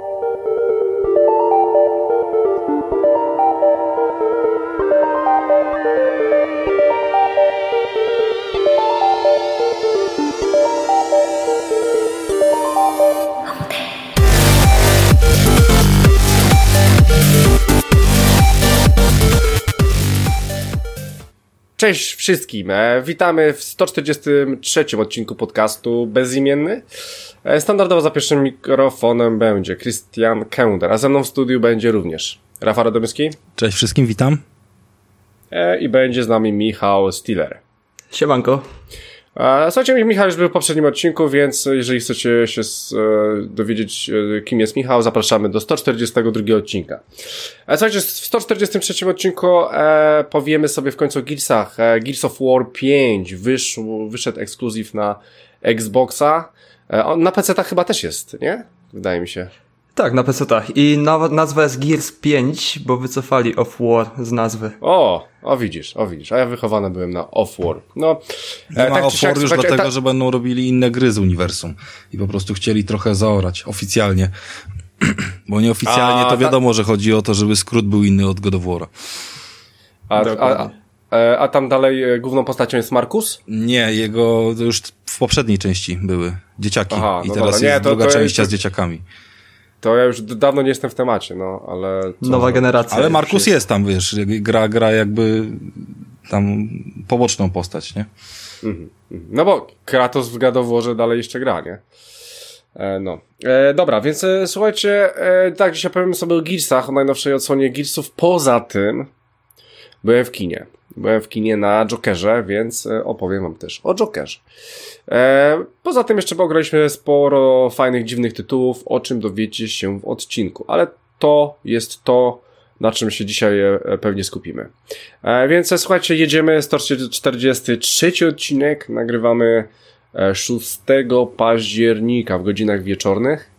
Música Cześć wszystkim. E, witamy w 143 odcinku podcastu Bezimienny. E, standardowo za pierwszym mikrofonem będzie Christian Kender, a ze mną w studiu będzie również Rafał Radomyski. Cześć wszystkim, witam. E, I będzie z nami Michał Stiller. Siemanko. Słuchajcie, Michał już był w poprzednim odcinku, więc jeżeli chcecie się dowiedzieć, kim jest Michał, zapraszamy do 142 odcinka. Słuchajcie, w 143 odcinku e, powiemy sobie w końcu o Gearsach. E, Gears of War 5 wyszł, wyszedł ekskluzyw na Xboxa. E, na PC chyba też jest, nie? Wydaje mi się. Tak, na PC-tach. I nazwa jest Gears 5, bo wycofali Off-War z nazwy. O, o widzisz, o widzisz. A ja wychowany byłem na Off-War. No, nie e, ma tak Off-War już dlatego, ta... że będą robili inne gry z uniwersum. I po prostu chcieli trochę zaorać, oficjalnie. bo nieoficjalnie a, to wiadomo, ta... że chodzi o to, żeby skrót był inny od God of War. A, a, a, a tam dalej e, główną postacią jest Markus? Nie, jego już w poprzedniej części były dzieciaki. Aha, I no teraz dobra. jest nie, to, druga to część jest... z dzieciakami. To ja już dawno nie jestem w temacie, no, ale... Nowa generacja. Ale Markus jest tam, wiesz, gra, gra jakby tam poboczną postać, nie? Mhm, mhm. No bo Kratos w gadoworze dalej jeszcze gra, nie? E, no. E, dobra, więc e, słuchajcie, e, tak, dzisiaj powiem sobie o Gearsach, o najnowszej odsłonie Gearsów. Poza tym byłem w kinie. Byłem w kinie na Jokerze, więc e, opowiem wam też o Jokerze. E, poza tym jeszcze pograliśmy sporo fajnych, dziwnych tytułów, o czym dowiecie się w odcinku, ale to jest to, na czym się dzisiaj e, pewnie skupimy. Więc słuchajcie, jedziemy 143 odcinek, nagrywamy 6 października w godzinach wieczornych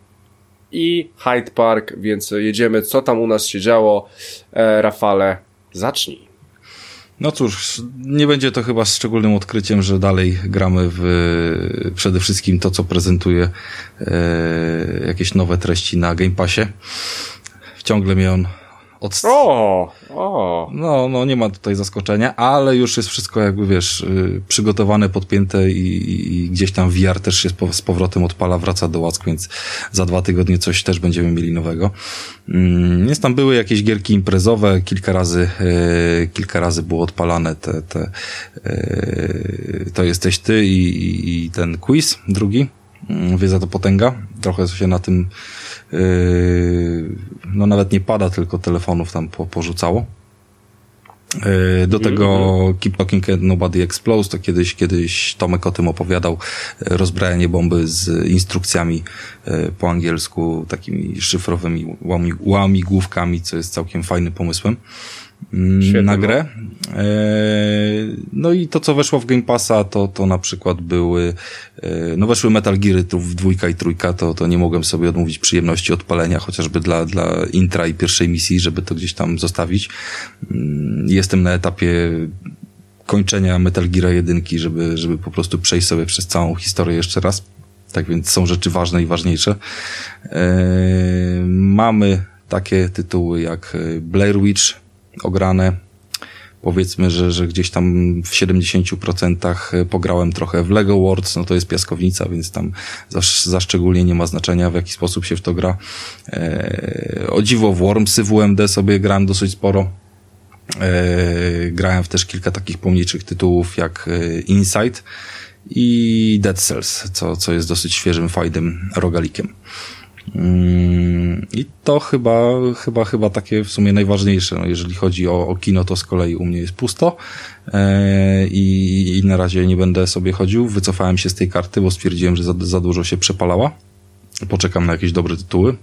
i Hyde Park, więc jedziemy, co tam u nas się działo. Rafale, zacznij. No cóż, nie będzie to chyba szczególnym odkryciem, że dalej gramy w przede wszystkim to, co prezentuje e, jakieś nowe treści na Game Passie. Ciągle mnie on od... O, o. No, no nie ma tutaj zaskoczenia, ale już jest wszystko jakby, wiesz, y, przygotowane, podpięte i, i gdzieś tam VR też się z powrotem odpala, wraca do łask, więc za dwa tygodnie coś też będziemy mieli nowego. Mm, jest tam były jakieś gierki imprezowe, kilka razy, e, kilka razy było odpalane te, te e, to jesteś ty i, i ten quiz drugi, mm, wie za to potęga. Trochę się na tym no nawet nie pada, tylko telefonów tam po, porzucało. Yy, do tego -hmm. Keep Talking and Nobody Explodes, to kiedyś, kiedyś Tomek o tym opowiadał, yy, rozbrajanie bomby z instrukcjami po angielsku, takimi szyfrowymi łamigłówkami, co jest całkiem fajnym pomysłem. Świetnie, na grę. No. E, no i to, co weszło w Game Passa, to, to na przykład były, e, no weszły Metal Geary w dwójka i trójka, to, to nie mogłem sobie odmówić przyjemności odpalenia, chociażby dla, dla intra i pierwszej misji, żeby to gdzieś tam zostawić. Mm, jestem na etapie kończenia Metal Gear jedynki, żeby, żeby po prostu przejść sobie przez całą historię jeszcze raz. Tak więc są rzeczy ważne i ważniejsze. E, mamy takie tytuły jak Blair Witch, ograne. Powiedzmy, że, że gdzieś tam w 70% pograłem trochę w Lego Worlds, no to jest piaskownica, więc tam za, za szczególnie nie ma znaczenia, w jaki sposób się w to gra. E, o dziwo w Wormsy WMD sobie grałem dosyć sporo. E, grałem w też kilka takich pomniejszych tytułów jak e, Inside i Dead Cells, co, co jest dosyć świeżym, fajnym rogalikiem. Mm, I to chyba, chyba, chyba takie w sumie najważniejsze. No, jeżeli chodzi o, o kino, to z kolei u mnie jest pusto e, i, i na razie nie będę sobie chodził. Wycofałem się z tej karty, bo stwierdziłem, że za, za dużo się przepalała. Poczekam na jakieś dobre tytuły.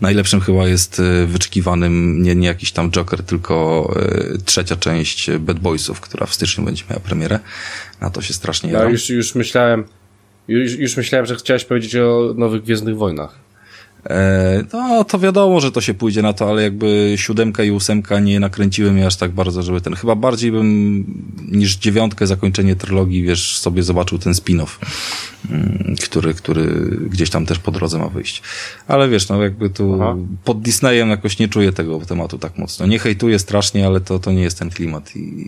Najlepszym chyba jest e, wyczekiwanym nie, nie jakiś tam Joker, tylko e, trzecia część Bad Boysów, która w styczniu będzie miała premierę. Na to się strasznie Ja już, już myślałem, już, już myślałem, że chciałeś powiedzieć o nowych Gwiezdnych Wojnach. E, no, to wiadomo, że to się pójdzie na to, ale jakby siódemka i ósemka nie nakręciły mnie aż tak bardzo, żeby ten, chyba bardziej bym niż dziewiątkę, zakończenie trylogii, wiesz, sobie zobaczył ten spin-off. Mm, który, który gdzieś tam też po drodze ma wyjść. Ale wiesz, no jakby tu Aha. pod Disneyem jakoś nie czuję tego tematu tak mocno. Nie hejtuję strasznie, ale to, to nie jest ten klimat i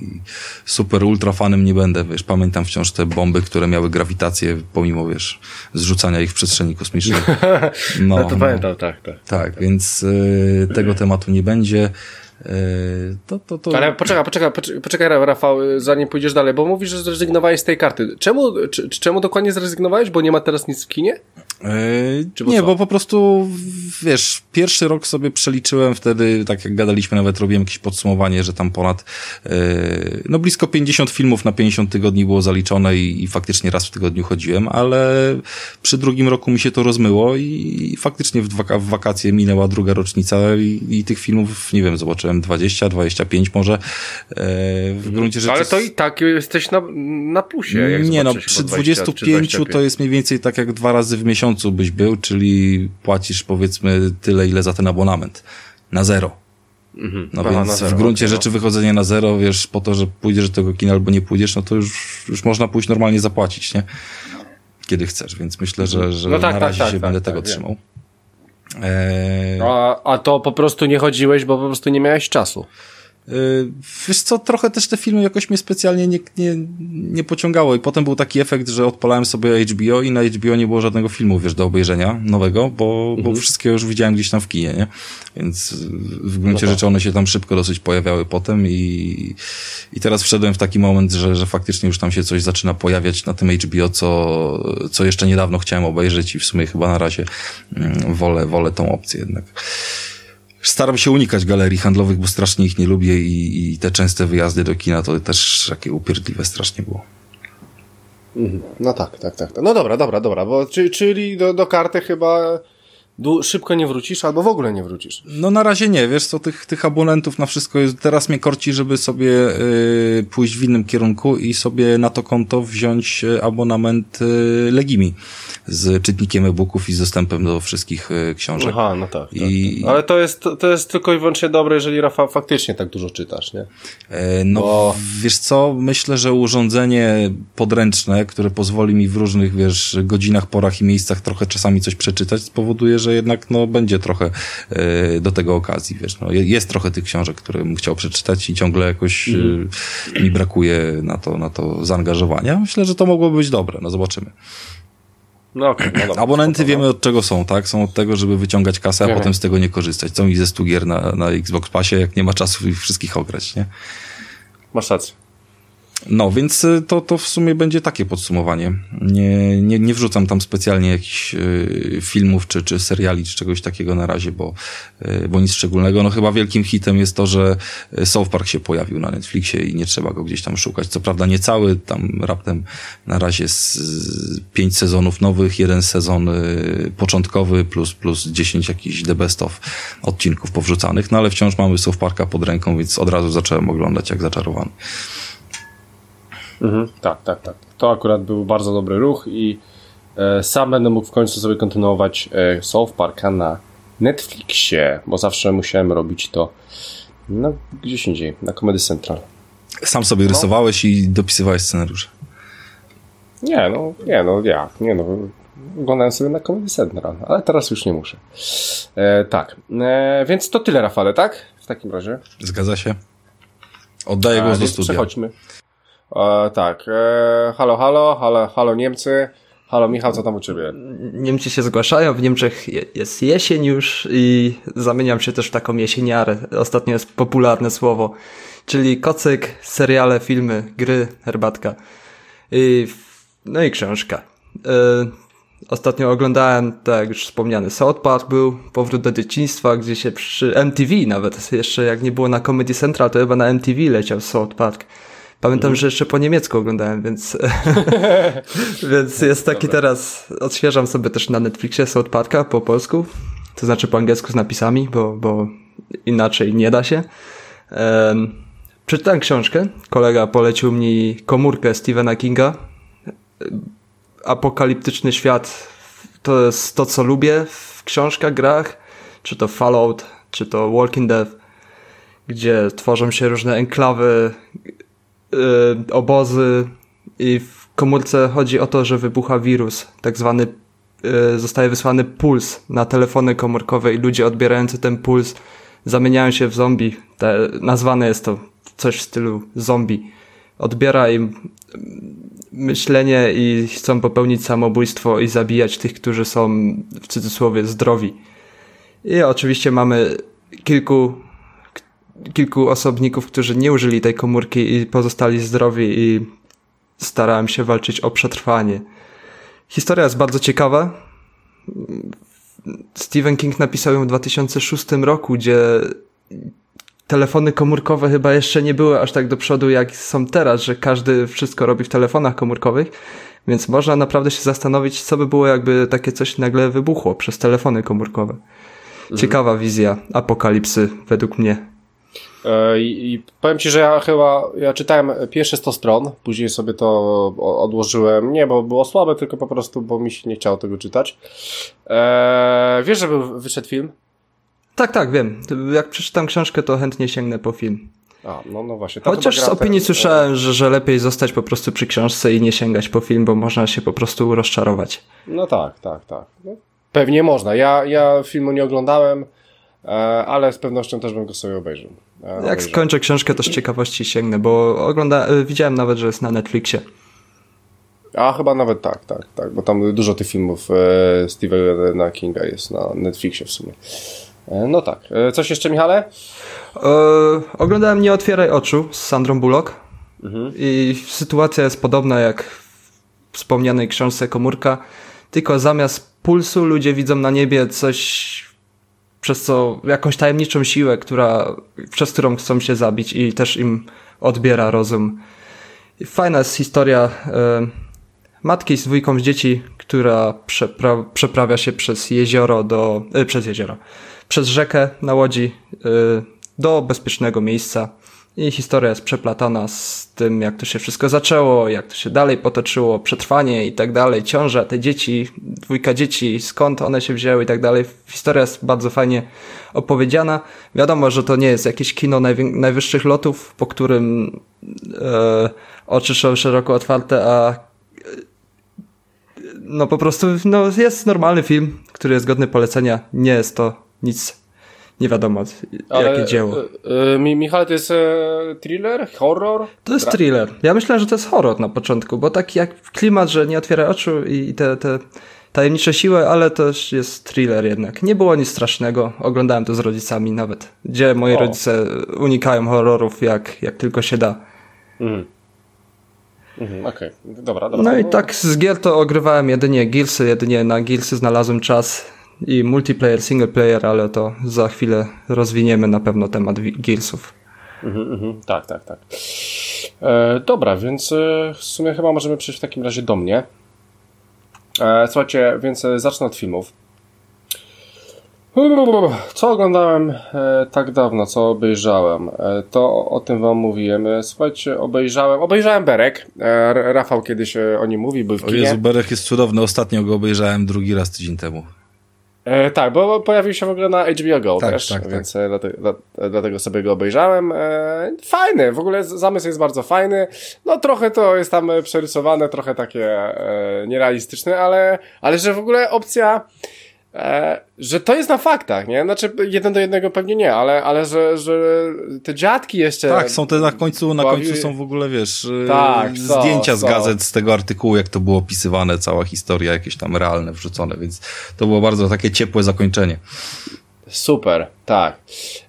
super ultra fanem nie będę, wiesz, pamiętam wciąż te bomby, które miały grawitację pomimo, wiesz, zrzucania ich w przestrzeni kosmicznej. No, no to no. pamiętam, tak, tak. Tak, więc y, tego tematu nie będzie. To, to, to... Ale poczekaj, poczekaj, poczekaj, Rafał, zanim pójdziesz dalej, bo mówisz, że zrezygnowałeś z tej karty. Czemu, czemu dokładnie zrezygnowałeś? Bo nie ma teraz nic w kinie? Yy, nie, co? bo po prostu, wiesz, pierwszy rok sobie przeliczyłem wtedy, tak jak gadaliśmy, nawet robiłem jakieś podsumowanie, że tam ponad, yy, no blisko 50 filmów na 50 tygodni było zaliczone i, i faktycznie raz w tygodniu chodziłem, ale przy drugim roku mi się to rozmyło i, i faktycznie w, waka w wakacje minęła druga rocznica i, i tych filmów, nie wiem, zobaczyłem 20, 25 może. Yy, w gruncie rzeczy... Ale to i tak jesteś na, na plusie. Nie no, przy 25 to jest mniej więcej tak jak dwa razy w miesiącu miesiącu byś był, czyli płacisz powiedzmy tyle, ile za ten abonament. Na zero. Mhm. No Aha, więc zero, w gruncie okay, rzeczy no. wychodzenie na zero, wiesz, po to, że pójdziesz do tego kina albo nie pójdziesz, no to już, już można pójść normalnie zapłacić, nie? Kiedy chcesz, więc myślę, że, że no tak, na tak, razie tak, się tak, będę tak, tego trzymał. Eee... A, a to po prostu nie chodziłeś, bo po prostu nie miałeś czasu. Y, wiesz co, trochę też te filmy jakoś mnie specjalnie nie, nie, nie pociągało i potem był taki efekt, że odpalałem sobie HBO i na HBO nie było żadnego filmu, wiesz, do obejrzenia nowego, bo, mhm. bo wszystkie już widziałem gdzieś tam w kinie, nie? Więc w gruncie no rzeczy one się tam szybko dosyć pojawiały potem i, i teraz wszedłem w taki moment, że, że faktycznie już tam się coś zaczyna pojawiać na tym HBO, co, co jeszcze niedawno chciałem obejrzeć i w sumie chyba na razie mm, wolę, wolę tą opcję jednak staram się unikać galerii handlowych, bo strasznie ich nie lubię i, i te częste wyjazdy do kina to też takie upierdliwe strasznie było. Mhm. No tak, tak, tak. No dobra, dobra, dobra, bo czyli do, do karty chyba szybko nie wrócisz, albo w ogóle nie wrócisz. No na razie nie, wiesz co, tych, tych abonentów na wszystko jest, teraz mnie korci, żeby sobie y, pójść w innym kierunku i sobie na to konto wziąć y, abonament y, Legimi z czytnikiem e-booków i z dostępem do wszystkich książek. Aha, no tak. I... tak, Ale to jest, to jest tylko i wyłącznie dobre, jeżeli Rafa faktycznie tak dużo czytasz, nie? E, no Bo... wiesz co, myślę, że urządzenie podręczne, które pozwoli mi w różnych, wiesz, godzinach, porach i miejscach trochę czasami coś przeczytać, spowoduje, że jednak no, będzie trochę e, do tego okazji, wiesz, no, jest trochę tych książek, które bym chciał przeczytać i ciągle jakoś mm. mi brakuje na to, na to zaangażowania. Myślę, że to mogłoby być dobre, no zobaczymy. No, okay, no dobra, Abonenty wiemy od czego są, tak? Są od tego, żeby wyciągać kasę, a nie potem z tego nie korzystać. Co mi ze stu gier na, na Xbox Passie, jak nie ma czasu ich wszystkich ograć, nie? Masz rację. No, więc y, to, to w sumie będzie takie podsumowanie. Nie, nie, nie wrzucam tam specjalnie jakichś y, filmów, czy, czy seriali, czy czegoś takiego na razie, bo, y, bo nic szczególnego. No chyba wielkim hitem jest to, że South Park się pojawił na Netflixie i nie trzeba go gdzieś tam szukać. Co prawda nie cały, tam raptem na razie z, pięć sezonów nowych, jeden sezon początkowy plus, plus dziesięć jakichś the best of odcinków powrzucanych, no ale wciąż mamy South Parka pod ręką, więc od razu zacząłem oglądać jak zaczarowany. Mhm, tak, tak, tak. To akurat był bardzo dobry ruch i e, sam będę mógł w końcu sobie kontynuować e, South Parka na Netflixie, bo zawsze musiałem robić to no, gdzieś indziej, na Comedy Central. Sam sobie no. rysowałeś i dopisywałeś scenariusze? Nie, no, nie, no, ja, nie, no, oglądałem sobie na Comedy Central, ale teraz już nie muszę. E, tak, e, więc to tyle, Rafale, tak? W takim razie. Zgadza się. Oddaję głos do studia. Przechodźmy. E, tak, e, halo, halo, halo, halo Niemcy. Halo Michał, co tam u Ciebie? Niemcy się zgłaszają, w Niemczech jest jesień już i zamieniam się też w taką jesieniarę. Ostatnio jest popularne słowo, czyli kocyk, seriale, filmy, gry, herbatka. I, no i książka. E, ostatnio oglądałem, tak jak już wspomniany, South Park był, Powrót do dzieciństwa, gdzie się przy MTV nawet, jeszcze jak nie było na Comedy Central, to chyba na MTV leciał South Park. Pamiętam, że jeszcze po niemiecku oglądałem, więc, więc jest taki Dobra. teraz, odświeżam sobie też na Netflixie South Parka po polsku, to znaczy po angielsku z napisami, bo, bo inaczej nie da się. Um, przeczytałem książkę, kolega polecił mi komórkę Stephena Kinga, apokaliptyczny świat to jest to, co lubię w książkach, grach, czy to Fallout, czy to Walking Dead, gdzie tworzą się różne enklawy, obozy i w komórce chodzi o to, że wybucha wirus, tak zwany y, zostaje wysłany puls na telefony komórkowe i ludzie odbierający ten puls zamieniają się w zombie. Te, nazwane jest to coś w stylu zombie. Odbiera im myślenie i chcą popełnić samobójstwo i zabijać tych, którzy są w cudzysłowie zdrowi. I oczywiście mamy kilku, kilku osobników, którzy nie użyli tej komórki i pozostali zdrowi i starałem się walczyć o przetrwanie. Historia jest bardzo ciekawa. Stephen King napisał ją w 2006 roku, gdzie telefony komórkowe chyba jeszcze nie były aż tak do przodu, jak są teraz, że każdy wszystko robi w telefonach komórkowych. Więc można naprawdę się zastanowić, co by było, jakby takie coś nagle wybuchło przez telefony komórkowe. Mhm. Ciekawa wizja apokalipsy, według mnie. E, I, I, powiem Ci, że ja chyba, ja czytałem pierwsze 100 stron, później sobie to odłożyłem, nie, bo było słabe, tylko po prostu, bo mi się nie chciało tego czytać. Eee, wiesz, że był, wyszedł film? Tak, tak, wiem. Jak przeczytam książkę, to chętnie sięgnę po film. A, no, no właśnie. Chociaż z opinii ten... słyszałem, że, że lepiej zostać po prostu przy książce i nie sięgać po film, bo można się po prostu rozczarować. No tak, tak, tak. No, pewnie można. Ja, ja filmu nie oglądałem, ale z pewnością też bym go sobie obejrzał. E, Jak skończę książkę, to z ciekawości sięgnę, bo ogląda, e, widziałem nawet, że jest na Netflixie. A chyba nawet tak, tak, tak, bo tam dużo tych filmów e, Stephena Kinga jest na Netflixie w sumie. E, no tak. E, coś jeszcze, Michale? E, oglądałem Nie otwieraj oczu z Sandrą Bullock. Mhm. I sytuacja jest podobna jak w wspomnianej książce Komórka, tylko zamiast pulsu ludzie widzą na niebie coś, przez co jakąś tajemniczą siłę, która, przez którą chcą się zabić i też im odbiera rozum. Fajna jest historia e, matki z dwójką z dzieci, która przepra przeprawia się przez jezioro do, e, przez jezioro, przez rzekę na łodzi y, do bezpiecznego miejsca. I historia jest przeplatana z tym, jak to się wszystko zaczęło, jak to się dalej potoczyło, przetrwanie i tak dalej, ciąża, te dzieci, dwójka dzieci, skąd one się wzięły i tak dalej. Historia jest bardzo fajnie opowiedziana. Wiadomo, że to nie jest jakieś kino najwyższych lotów, po którym e, oczy są szeroko otwarte, a no po prostu no, jest normalny film, który jest godny polecenia. Nie jest to nic, nie wiadomo Ale, jakie dzieło. Yy, Michał, to jest e, thriller, horror? To jest thriller. Ja myślałem, że to jest horror na początku, bo taki jak klimat, że nie otwiera oczu i te, te tajemnicze siły, ale też jest thriller jednak. Nie było nic strasznego. Oglądałem to z rodzicami nawet, gdzie moi o. rodzice unikają horrorów jak, jak tylko się da. Mhm. Mhm, Okej, okay. dobra, dobra. No i tak z gier to ogrywałem jedynie Gearsy, jedynie na Gearsy znalazłem czas i multiplayer, single player, ale to za chwilę rozwiniemy na pewno temat Gearsów. Mhm, mhm, tak, tak, tak. E, dobra, więc e, w sumie chyba możemy przejść w takim razie do mnie. E, słuchajcie, więc e, zacznę od filmów. Co oglądałem e, tak dawno, co obejrzałem? E, to o tym wam mówiłem. Słuchajcie, obejrzałem, obejrzałem Berek. E, Rafał kiedyś o nim mówi, był w kinie. O Jezu, Berek jest cudowny. Ostatnio go obejrzałem drugi raz tydzień temu. E, tak, bo pojawił się w ogóle na HBO Go tak, też, tak, tak. więc tak. Dlatego, dlatego, sobie go obejrzałem. E, fajny, w ogóle zamysł jest bardzo fajny. No trochę to jest tam przerysowane, trochę takie e, nierealistyczne, ale, ale że w ogóle opcja że to jest na faktach, nie? Znaczy, jeden do jednego pewnie nie, ale, ale że, że te dziadki jeszcze. Tak, są te na końcu, na końcu są w ogóle, wiesz, e, tak, zdjęcia z gazet z tego artykułu, jak to było opisywane, cała historia, jakieś tam realne wrzucone, więc to było bardzo takie ciepłe zakończenie. Super, tak.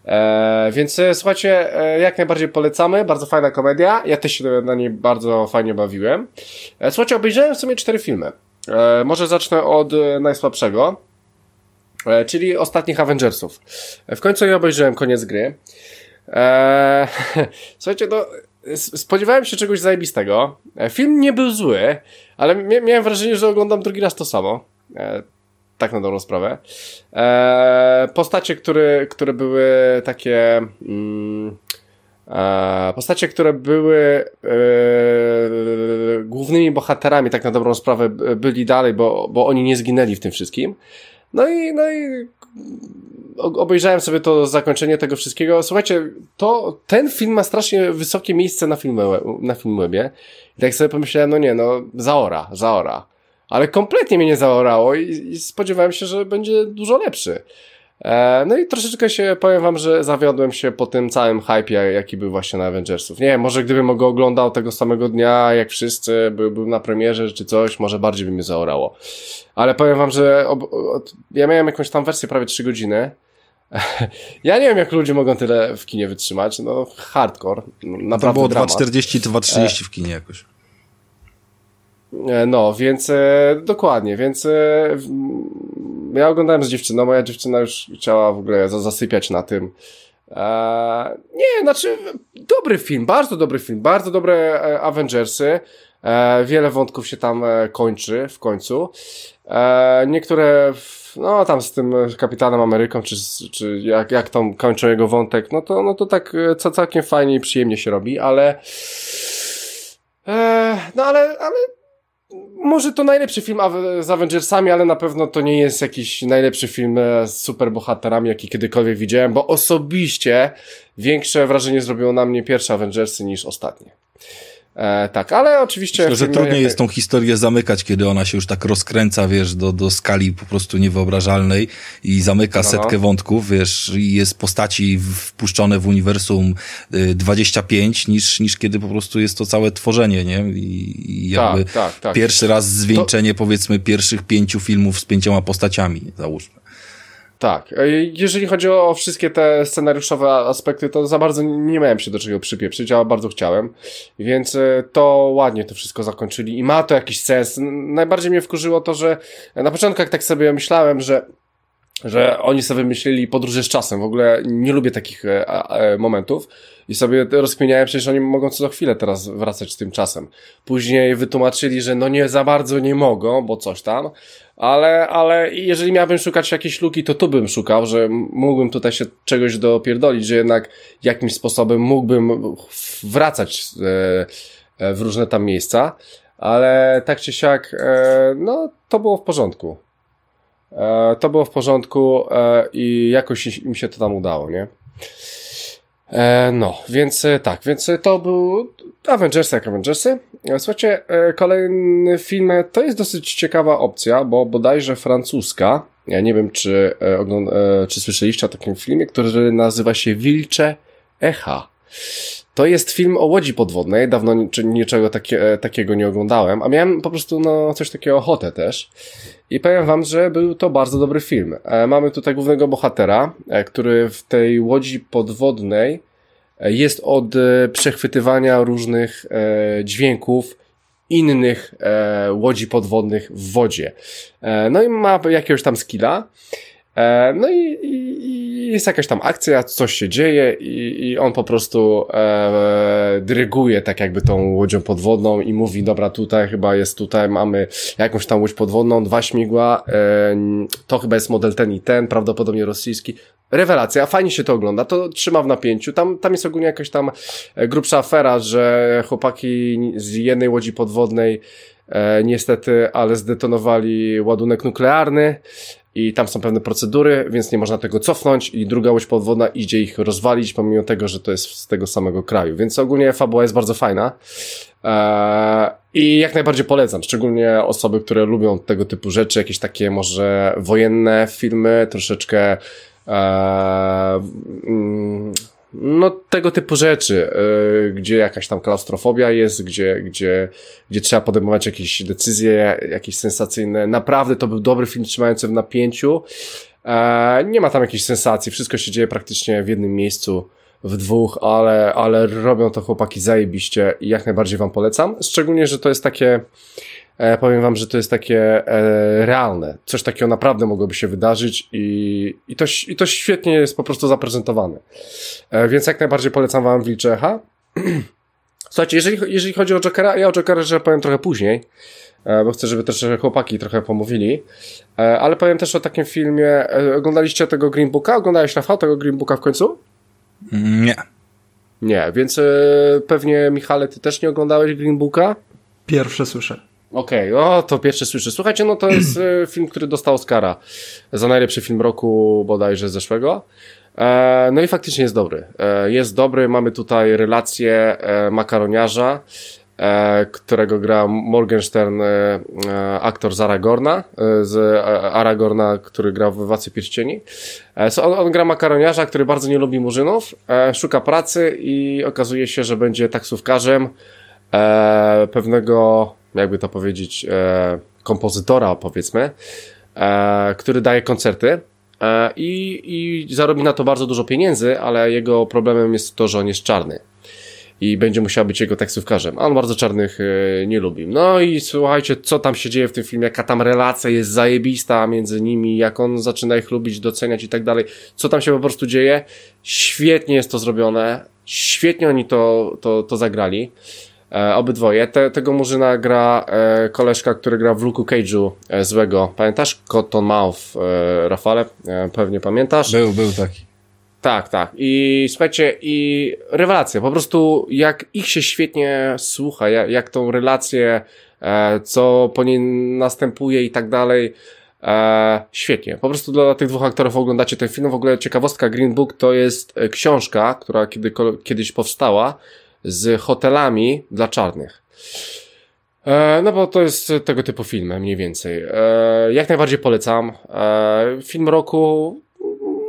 E, więc e, słuchajcie, e, jak najbardziej polecamy, bardzo fajna komedia. Ja też się na niej bardzo fajnie bawiłem. E, słuchajcie, obejrzałem w sumie cztery filmy. E, może zacznę od najsłabszego. E, czyli ostatnich Avengersów. W końcu ja obejrzałem koniec gry. Eee, słuchajcie, no, spodziewałem się czegoś zajebistego. E, film nie był zły, ale miałem wrażenie, że oglądam drugi raz to samo. Eee, tak na dobrą sprawę. Eee, postacie, które, które były takie... Mm, e, postacie, które były e, głównymi bohaterami, tak na dobrą sprawę, byli dalej, bo, bo oni nie zginęli w tym wszystkim. No i, no i obejrzałem sobie to zakończenie tego wszystkiego. Słuchajcie, to, ten film ma strasznie wysokie miejsce na, filmie, na Filmwebie. I tak sobie pomyślałem, no nie, no, zaora, zaora. Ale kompletnie mnie nie zaorało i, i spodziewałem się, że będzie dużo lepszy. E, no i troszeczkę się, powiem wam, że zawiodłem się po tym całym hype, jaki był właśnie na Avengersów. Nie wiem, może gdybym go oglądał tego samego dnia, jak wszyscy, byłbym na premierze czy coś, może bardziej by mnie zaorało. Ale powiem wam, że ja miałem jakąś tam wersję prawie 3 godziny. Ja nie wiem, jak ludzie mogą tyle w kinie wytrzymać. No, hardcore. Naprawdę to było 2,40 czy 2,30 w kinie jakoś. E, no, więc e, dokładnie, więc ja oglądałem z dziewczyną, moja dziewczyna już chciała w ogóle zasypiać na tym. E, nie, znaczy dobry film, bardzo dobry film, bardzo dobre e, Avengersy. E, wiele wątków się tam kończy w końcu. Niektóre, no tam z tym Kapitanem Ameryką, czy, czy jak, jak tam kończą jego wątek, no to, no to tak całkiem fajnie i przyjemnie się robi, ale no ale, ale może to najlepszy film z Avengersami, ale na pewno to nie jest jakiś najlepszy film e, z superbohaterami, jaki kiedykolwiek widziałem, bo osobiście większe wrażenie zrobiło na mnie pierwsze Avengersy niż ostatnie. E, tak, ale oczywiście... Myślę, że trudniej jak... jest tą historię zamykać, kiedy ona się już tak rozkręca, wiesz, do, do skali po prostu niewyobrażalnej i zamyka no, no. setkę wątków, wiesz, i jest postaci wpuszczone w uniwersum 25, y, niż, niż kiedy po prostu jest to całe tworzenie, nie? I, i jakby tak, tak, tak. pierwszy raz zwieńczenie, to... powiedzmy, pierwszych pięciu filmów z pięcioma postaciami, załóżmy. Tak. E, jeżeli chodzi o wszystkie te scenariuszowe aspekty, to za bardzo nie miałem się do czego przypieprzyć, a bardzo chciałem. Więc e, to ładnie to wszystko zakończyli i ma to jakiś sens. Najbardziej mnie wkurzyło to, że na początku jak tak sobie myślałem, że że oni sobie myśleli podróże z czasem. W ogóle nie lubię takich e, momentów i sobie rozkminiałem, przecież oni mogą co chwilę teraz wracać z tym czasem. Później wytłumaczyli, że no nie za bardzo nie mogą, bo coś tam, ale, ale jeżeli miałbym szukać jakiejś luki, to tu bym szukał, że mógłbym tutaj się czegoś dopierdolić, że jednak jakimś sposobem mógłbym wracać e, e, w różne tam miejsca, ale tak czy siak, e, no to było w porządku. To było w porządku i jakoś mi się to tam udało, nie? E, no, więc e, tak, więc e, to był Avengersy jak Avengersy. Słuchajcie, kolejny film to jest dosyć ciekawa opcja, bo bodajże francuska. Ja nie wiem, czy, czy słyszeliście o takim filmie, który nazywa się Wilcze Echa. To jest film o łodzi podwodnej, dawno niczego takie, takiego nie oglądałem, a miałem po prostu no, coś takiego ochotę też. I powiem wam, że był to bardzo dobry film. E, mamy tutaj głównego bohatera, e, który w tej łodzi podwodnej e, jest od przechwytywania różnych dźwięków innych łodzi podwodnych w wodzie. No i ma jakiegoś tam skilla. No i, i, jest jakaś tam akcja, coś się dzieje i, i on po prostu e, dyryguje tak jakby tą łodzią podwodną i mówi, dobra, tutaj chyba jest, tutaj mamy jakąś tam łódź podwodną, dwa śmigła, e, to chyba jest model ten i ten, prawdopodobnie rosyjski. Rewelacja, fajnie się to ogląda, to trzyma w napięciu. Tam, tam jest ogólnie jakaś tam e, grubsza afera, że chłopaki z jednej łodzi podwodnej e, niestety, ale zdetonowali ładunek nuklearny i tam są pewne procedury, więc nie można tego cofnąć i druga łódź podwodna idzie ich rozwalić, pomimo tego, że to jest z tego samego kraju. Więc ogólnie fabuła jest bardzo fajna. Eee, I jak najbardziej polecam, szczególnie osoby, które lubią tego typu rzeczy, jakieś takie może wojenne filmy, troszeczkę eee, mm, no tego typu rzeczy, yy, gdzie jakaś tam klaustrofobia jest, gdzie, gdzie, gdzie trzeba podejmować jakieś decyzje, jakieś sensacyjne. Naprawdę to był dobry film trzymający w napięciu. E, nie ma tam jakiejś sensacji, wszystko się dzieje praktycznie w jednym miejscu, w dwóch, ale, ale robią to chłopaki zajebiście i jak najbardziej wam polecam. Szczególnie, że to jest takie, e, powiem wam, że to jest takie e, realne. Coś takiego naprawdę mogłoby się wydarzyć i, i, to, i to świetnie jest po prostu zaprezentowane. E, więc jak najbardziej polecam wam Wilczecha. Słuchajcie, jeżeli, jeżeli chodzi o Jokera, ja o Jokerze powiem trochę później, e, bo chcę, żeby też chłopaki trochę pomówili, e, ale powiem też o takim filmie, e, oglądaliście tego Green Booka? Oglądałeś Rafał tego Green Booka w końcu? Nie. Nie, więc pewnie Michale, ty też nie oglądałeś Green Booka? Pierwsze słyszę. Okej, okay, o to pierwszy słyszę. Słuchajcie, no to jest e, film, który dostał Oscara za najlepszy film roku bodajże zeszłego. E, no i faktycznie jest dobry. E, jest dobry, mamy tutaj relację makaroniarza, którego gra Morgenstern, aktor z Aragorna, z Aragorna, który grał w Władcy Pierścieni. on, on gra makaroniarza, który bardzo nie lubi murzynów, szuka pracy i okazuje się, że będzie taksówkarzem pewnego jakby to powiedzieć, e, kompozytora, powiedzmy, e, który daje koncerty. E, i, I zarobi na to bardzo dużo pieniędzy, ale jego problemem jest to, że on jest czarny i będzie musiał być jego taksówkarzem. A on bardzo czarnych e, nie lubi. No i słuchajcie, co tam się dzieje w tym filmie, jaka tam relacja jest zajebista między nimi, jak on zaczyna ich lubić, doceniać i tak dalej. Co tam się po prostu dzieje? Świetnie jest to zrobione. Świetnie oni to, to, to zagrali. E, obydwoje. Te, tego Murzyna gra e, koleżka, który gra w Luke Cage'u e, złego. Pamiętasz? Cottonmouth, e, Rafale? E, pewnie pamiętasz? Był, był taki. Tak, tak. I słuchajcie, i rewelacja. Po prostu jak ich się świetnie słucha, jak, jak tą relację, e, co po niej następuje i tak dalej. E, świetnie. Po prostu dla tych dwóch aktorów oglądacie ten film. W ogóle ciekawostka Green Book to jest e, książka, która kiedy, kiedyś powstała z hotelami dla czarnych. E, no bo to jest tego typu film, mniej więcej. E, jak najbardziej polecam. E, film roku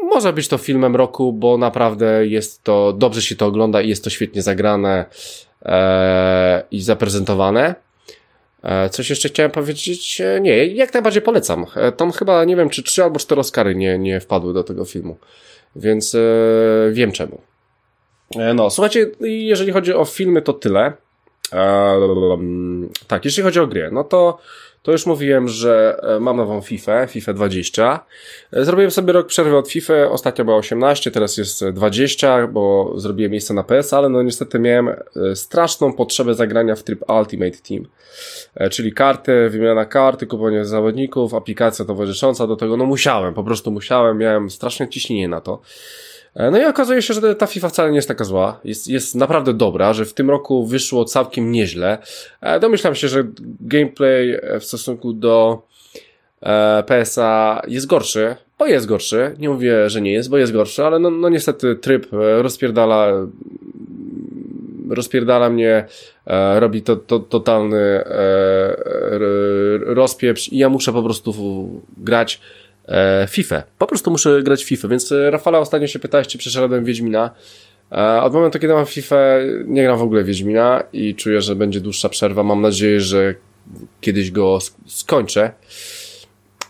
może być to filmem roku, bo naprawdę jest to, dobrze się to ogląda i jest to świetnie zagrane i zaprezentowane. Coś jeszcze chciałem powiedzieć? Nie, jak najbardziej polecam. Tam chyba, nie wiem, czy trzy albo cztery Oscary nie, nie wpadły do tego filmu. Więc wiem czemu. E, no, słuchajcie, jeżeli chodzi o filmy, to tyle. Eee, tak, jeśli chodzi o gry, no to, to już mówiłem, że e, mam nową FIFA, FIFA 20. E, zrobiłem sobie rok przerwy od FIFA, ostatnio była 18, teraz jest 20, bo zrobiłem miejsce na PS, ale no niestety miałem straszną potrzebę zagrania w tryb Ultimate Team. Czyli karty, wymiana karty, kupowanie zawodników, aplikacja towarzysząca do tego, no musiałem, po prostu musiałem, miałem straszne ciśnienie na to. E, no i okazuje się, że ta FIFA wcale nie jest taka zła. Jest, jest naprawdę dobra, że w tym roku wyszło całkiem nieźle. E, domyślam się, że gameplay e, w stosunku do PSA jest gorszy, bo jest gorszy. Nie mówię, że nie jest, bo jest gorszy, ale no, no niestety tryb rozpierdala rozpierdala mnie, robi to, to totalny rozpieprz i ja muszę po prostu grać e, FIFA. Po prostu muszę grać FIFA, więc e, Rafała ostatnio się pytałeś, czy przeszedłem Wiedźmina. E, od momentu, kiedy mam FIFA, nie gram w ogóle Wiedźmina i czuję, że będzie dłuższa przerwa. Mam nadzieję, że kiedyś go skończę.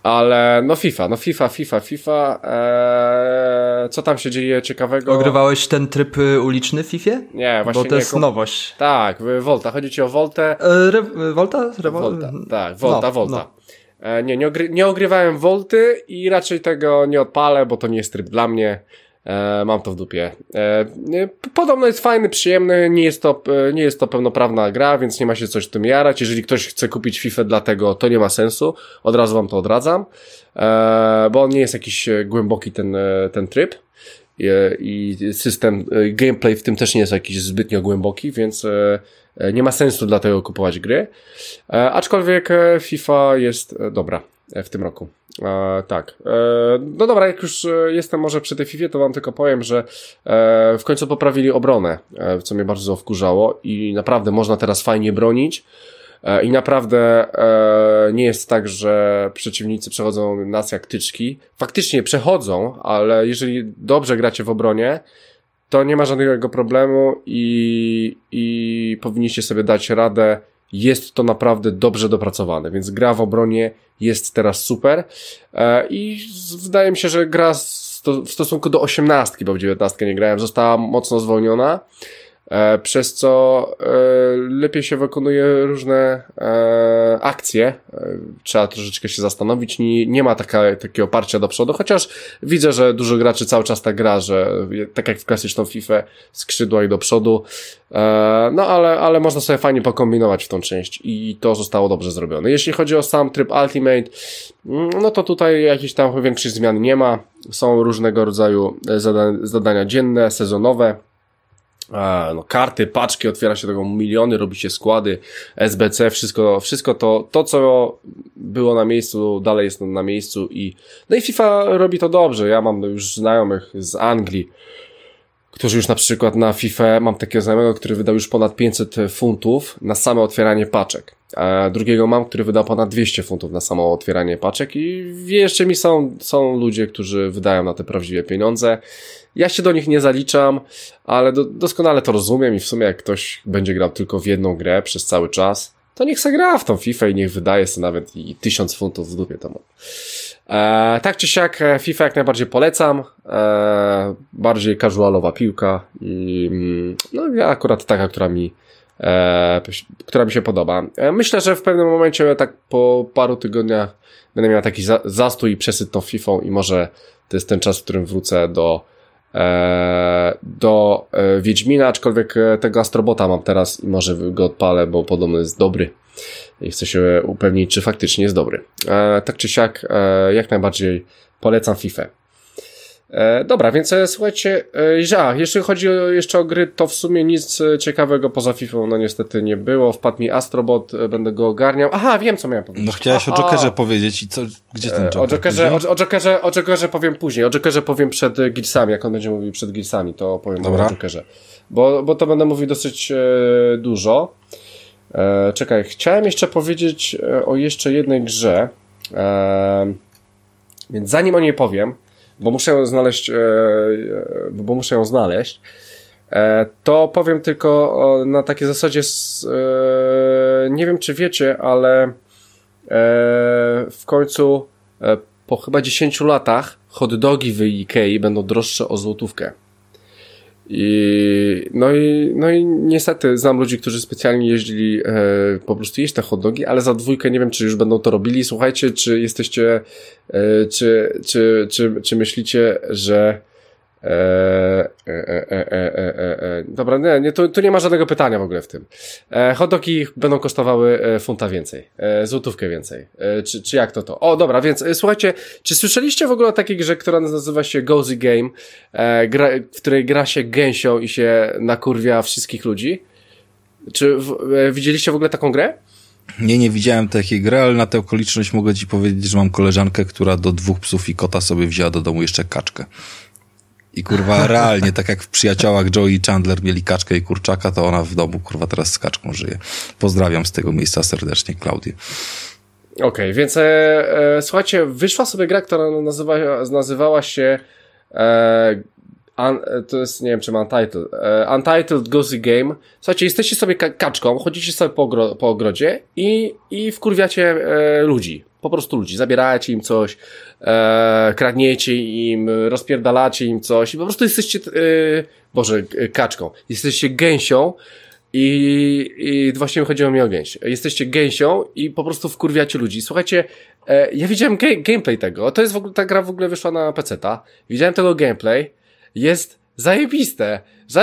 Ale no FIFA, no FIFA, FIFA, FIFA. Eee, co tam się dzieje ciekawego? Ogrywałeś ten tryb y, uliczny w FIFA? Nie, właśnie Bo to nie, jest nowość. Tak, Volta. Chodzi ci o Voltę. E, re, Volta? Volta, tak, Volta, no, Volta. No. E, nie, nie, ogry, nie ogrywałem Volty i raczej tego nie odpalę, bo to nie jest tryb dla mnie. E, mam to w dupie. E, podobno jest fajny, przyjemny, nie jest, to, e, nie jest to pełnoprawna gra, więc nie ma się coś w tym jarać. Jeżeli ktoś chce kupić FIFA dlatego, to nie ma sensu. Od razu wam to odradzam, e, bo on nie jest jakiś e, głęboki ten, ten tryb i system, gameplay w tym też nie jest jakiś zbytnio głęboki, więc nie ma sensu dlatego kupować gry. E, aczkolwiek e, FIFA jest dobra w tym roku. E, tak. E, no dobra, jak już jestem może przy tej FIFA, to wam tylko powiem, że e, w końcu poprawili obronę, co mnie bardzo wkurzało i naprawdę można teraz fajnie bronić. I naprawdę nie jest tak, że przeciwnicy przechodzą nas jak tyczki. Faktycznie przechodzą, ale jeżeli dobrze gracie w obronie, to nie ma żadnego problemu i, i powinniście sobie dać radę. Jest to naprawdę dobrze dopracowane, więc gra w obronie jest teraz super e, i wydaje mi się, że gra w stosunku do osiemnastki, bo w dziewiętnastkę nie grałem, została mocno zwolniona. E, przez co e, lepiej się wykonuje różne e, akcje. Trzeba troszeczkę się zastanowić. Nie, nie ma taka, takiego oparcia do przodu, chociaż widzę, że dużo graczy cały czas tak gra, że tak jak w klasyczną FIFA skrzydła i do przodu. No ale, ale można sobie fajnie pokombinować w tą część i to zostało dobrze zrobione. Jeśli chodzi o sam tryb Ultimate, mm, no to tutaj jakichś tam większych zmian nie ma. Są różnego rodzaju zadania dzienne, sezonowe A, no, karty, paczki, otwiera się tego miliony, robi się składy, SBC, wszystko, wszystko to, to co było na miejscu, dalej jest na miejscu i, no i FIFA robi to dobrze. Ja mam już znajomych z Anglii, którzy już na przykład na FIFA, mam takiego znajomego, który wydał już ponad 500 funtów na same otwieranie paczek. A drugiego mam, który wydał ponad 200 funtów na samo otwieranie paczek i jeszcze mi są, są ludzie, którzy wydają na te prawdziwe pieniądze. Ja się do nich nie zaliczam, ale do, doskonale to rozumiem i w sumie jak ktoś będzie grał tylko w jedną grę przez cały czas, to niech se gra w tą FIFA i niech wydaje sobie nawet i tysiąc funtów w dupie temu. E, tak czy siak e, FIFA jak najbardziej polecam. E, bardziej casualowa piłka i mm, no ja akurat taka, która mi e, która mi się podoba. E, myślę, że w pewnym momencie tak po paru tygodniach będę miał taki za, zastój i przesyt tą FIFA i może to jest ten czas, w którym wrócę do do e, Wiedźmina, aczkolwiek tego Astrobota mam teraz i może go odpalę, bo podobno jest dobry i chcę się upewnić, czy faktycznie jest dobry. E, tak czy siak, e, jak najbardziej polecam FIFA. E, dobra, więc e, słuchajcie, e, a, jeśli chodzi o, jeszcze o gry, to w sumie nic e, ciekawego poza FIFA, no niestety nie było. Wpadł mi Astrobot, będę go ogarniał. Aha, wiem co miałem powiedzieć. No chciałeś Aha. o Jokerze powiedzieć i co, gdzie ten Joker? O Jokerze, o, o, Jokerze, o Jokerze powiem później, o Jokerze powiem przed Gilsami, jak on będzie mówił przed Gilsami, to powiem Dobra. o Jokerze. Bo, bo to będę mówił dosyć e, dużo. E, czekaj, chciałem jeszcze powiedzieć o jeszcze jednej grze. E, więc zanim o niej powiem, bo muszę ją znaleźć, e, e bo muszę ją znaleźć, e, to powiem tylko na takiej zasadzie, nie wiem czy wiecie, ale w końcu po chyba 10 latach hot dogi w Ikei będą droższe o złotówkę. I, no, i, no i niestety znam ludzi, którzy specjalnie jeździli e, po prostu jeść te hot dogi, ale za dwójkę nie wiem, czy już będą to robili. Słuchajcie, czy jesteście, e, czy, czy, czy, czy myślicie, że E, e, e, dobra, nie, nie tu, tu, nie ma żadnego pytania w ogóle w tym. E, hot dogi będą kosztowały funta więcej, złotówkę więcej. Czy, czy jak to to? O, dobra, więc słuchajcie, czy słyszeliście w ogóle o takiej grze, która nazywa się Gozy Game, gra, w której gra się gęsią i się nakurwia wszystkich ludzi? Czy w, widzieliście w ogóle taką grę? Nie, nie widziałem takiej gry, ale na tę okoliczność mogę ci powiedzieć, że mam koleżankę, która do dwóch psów i kota sobie wzięła do domu jeszcze kaczkę. I kurwa, realnie, tak jak w przyjaciołach Joey i Chandler mieli kaczkę i kurczaka, to ona w domu, kurwa, teraz z kaczką żyje. Pozdrawiam z tego miejsca serdecznie, Klaudię. Okej, okay, więc e, e, słuchajcie, wyszła sobie gra, która nazywa, nazywała się e, un, e, to jest, nie wiem czy Untitled, e, Untitled Gozy Game. Słuchajcie, jesteście sobie kaczką, chodzicie sobie po, ogro, po ogrodzie i, i wkurwiacie e, ludzi. Po prostu ludzi, zabieracie im coś, e, kradniecie im, rozpierdalacie im coś i po prostu jesteście, e, Boże, kaczką, jesteście gęsią i, i właśnie chodziło mi o gęś. Jesteście gęsią i po prostu wkurwiacie ludzi. Słuchajcie, e, ja widziałem gameplay tego, to jest w ogóle, ta gra w ogóle wyszła na PC-ta, widziałem tego gameplay, jest zajebiste.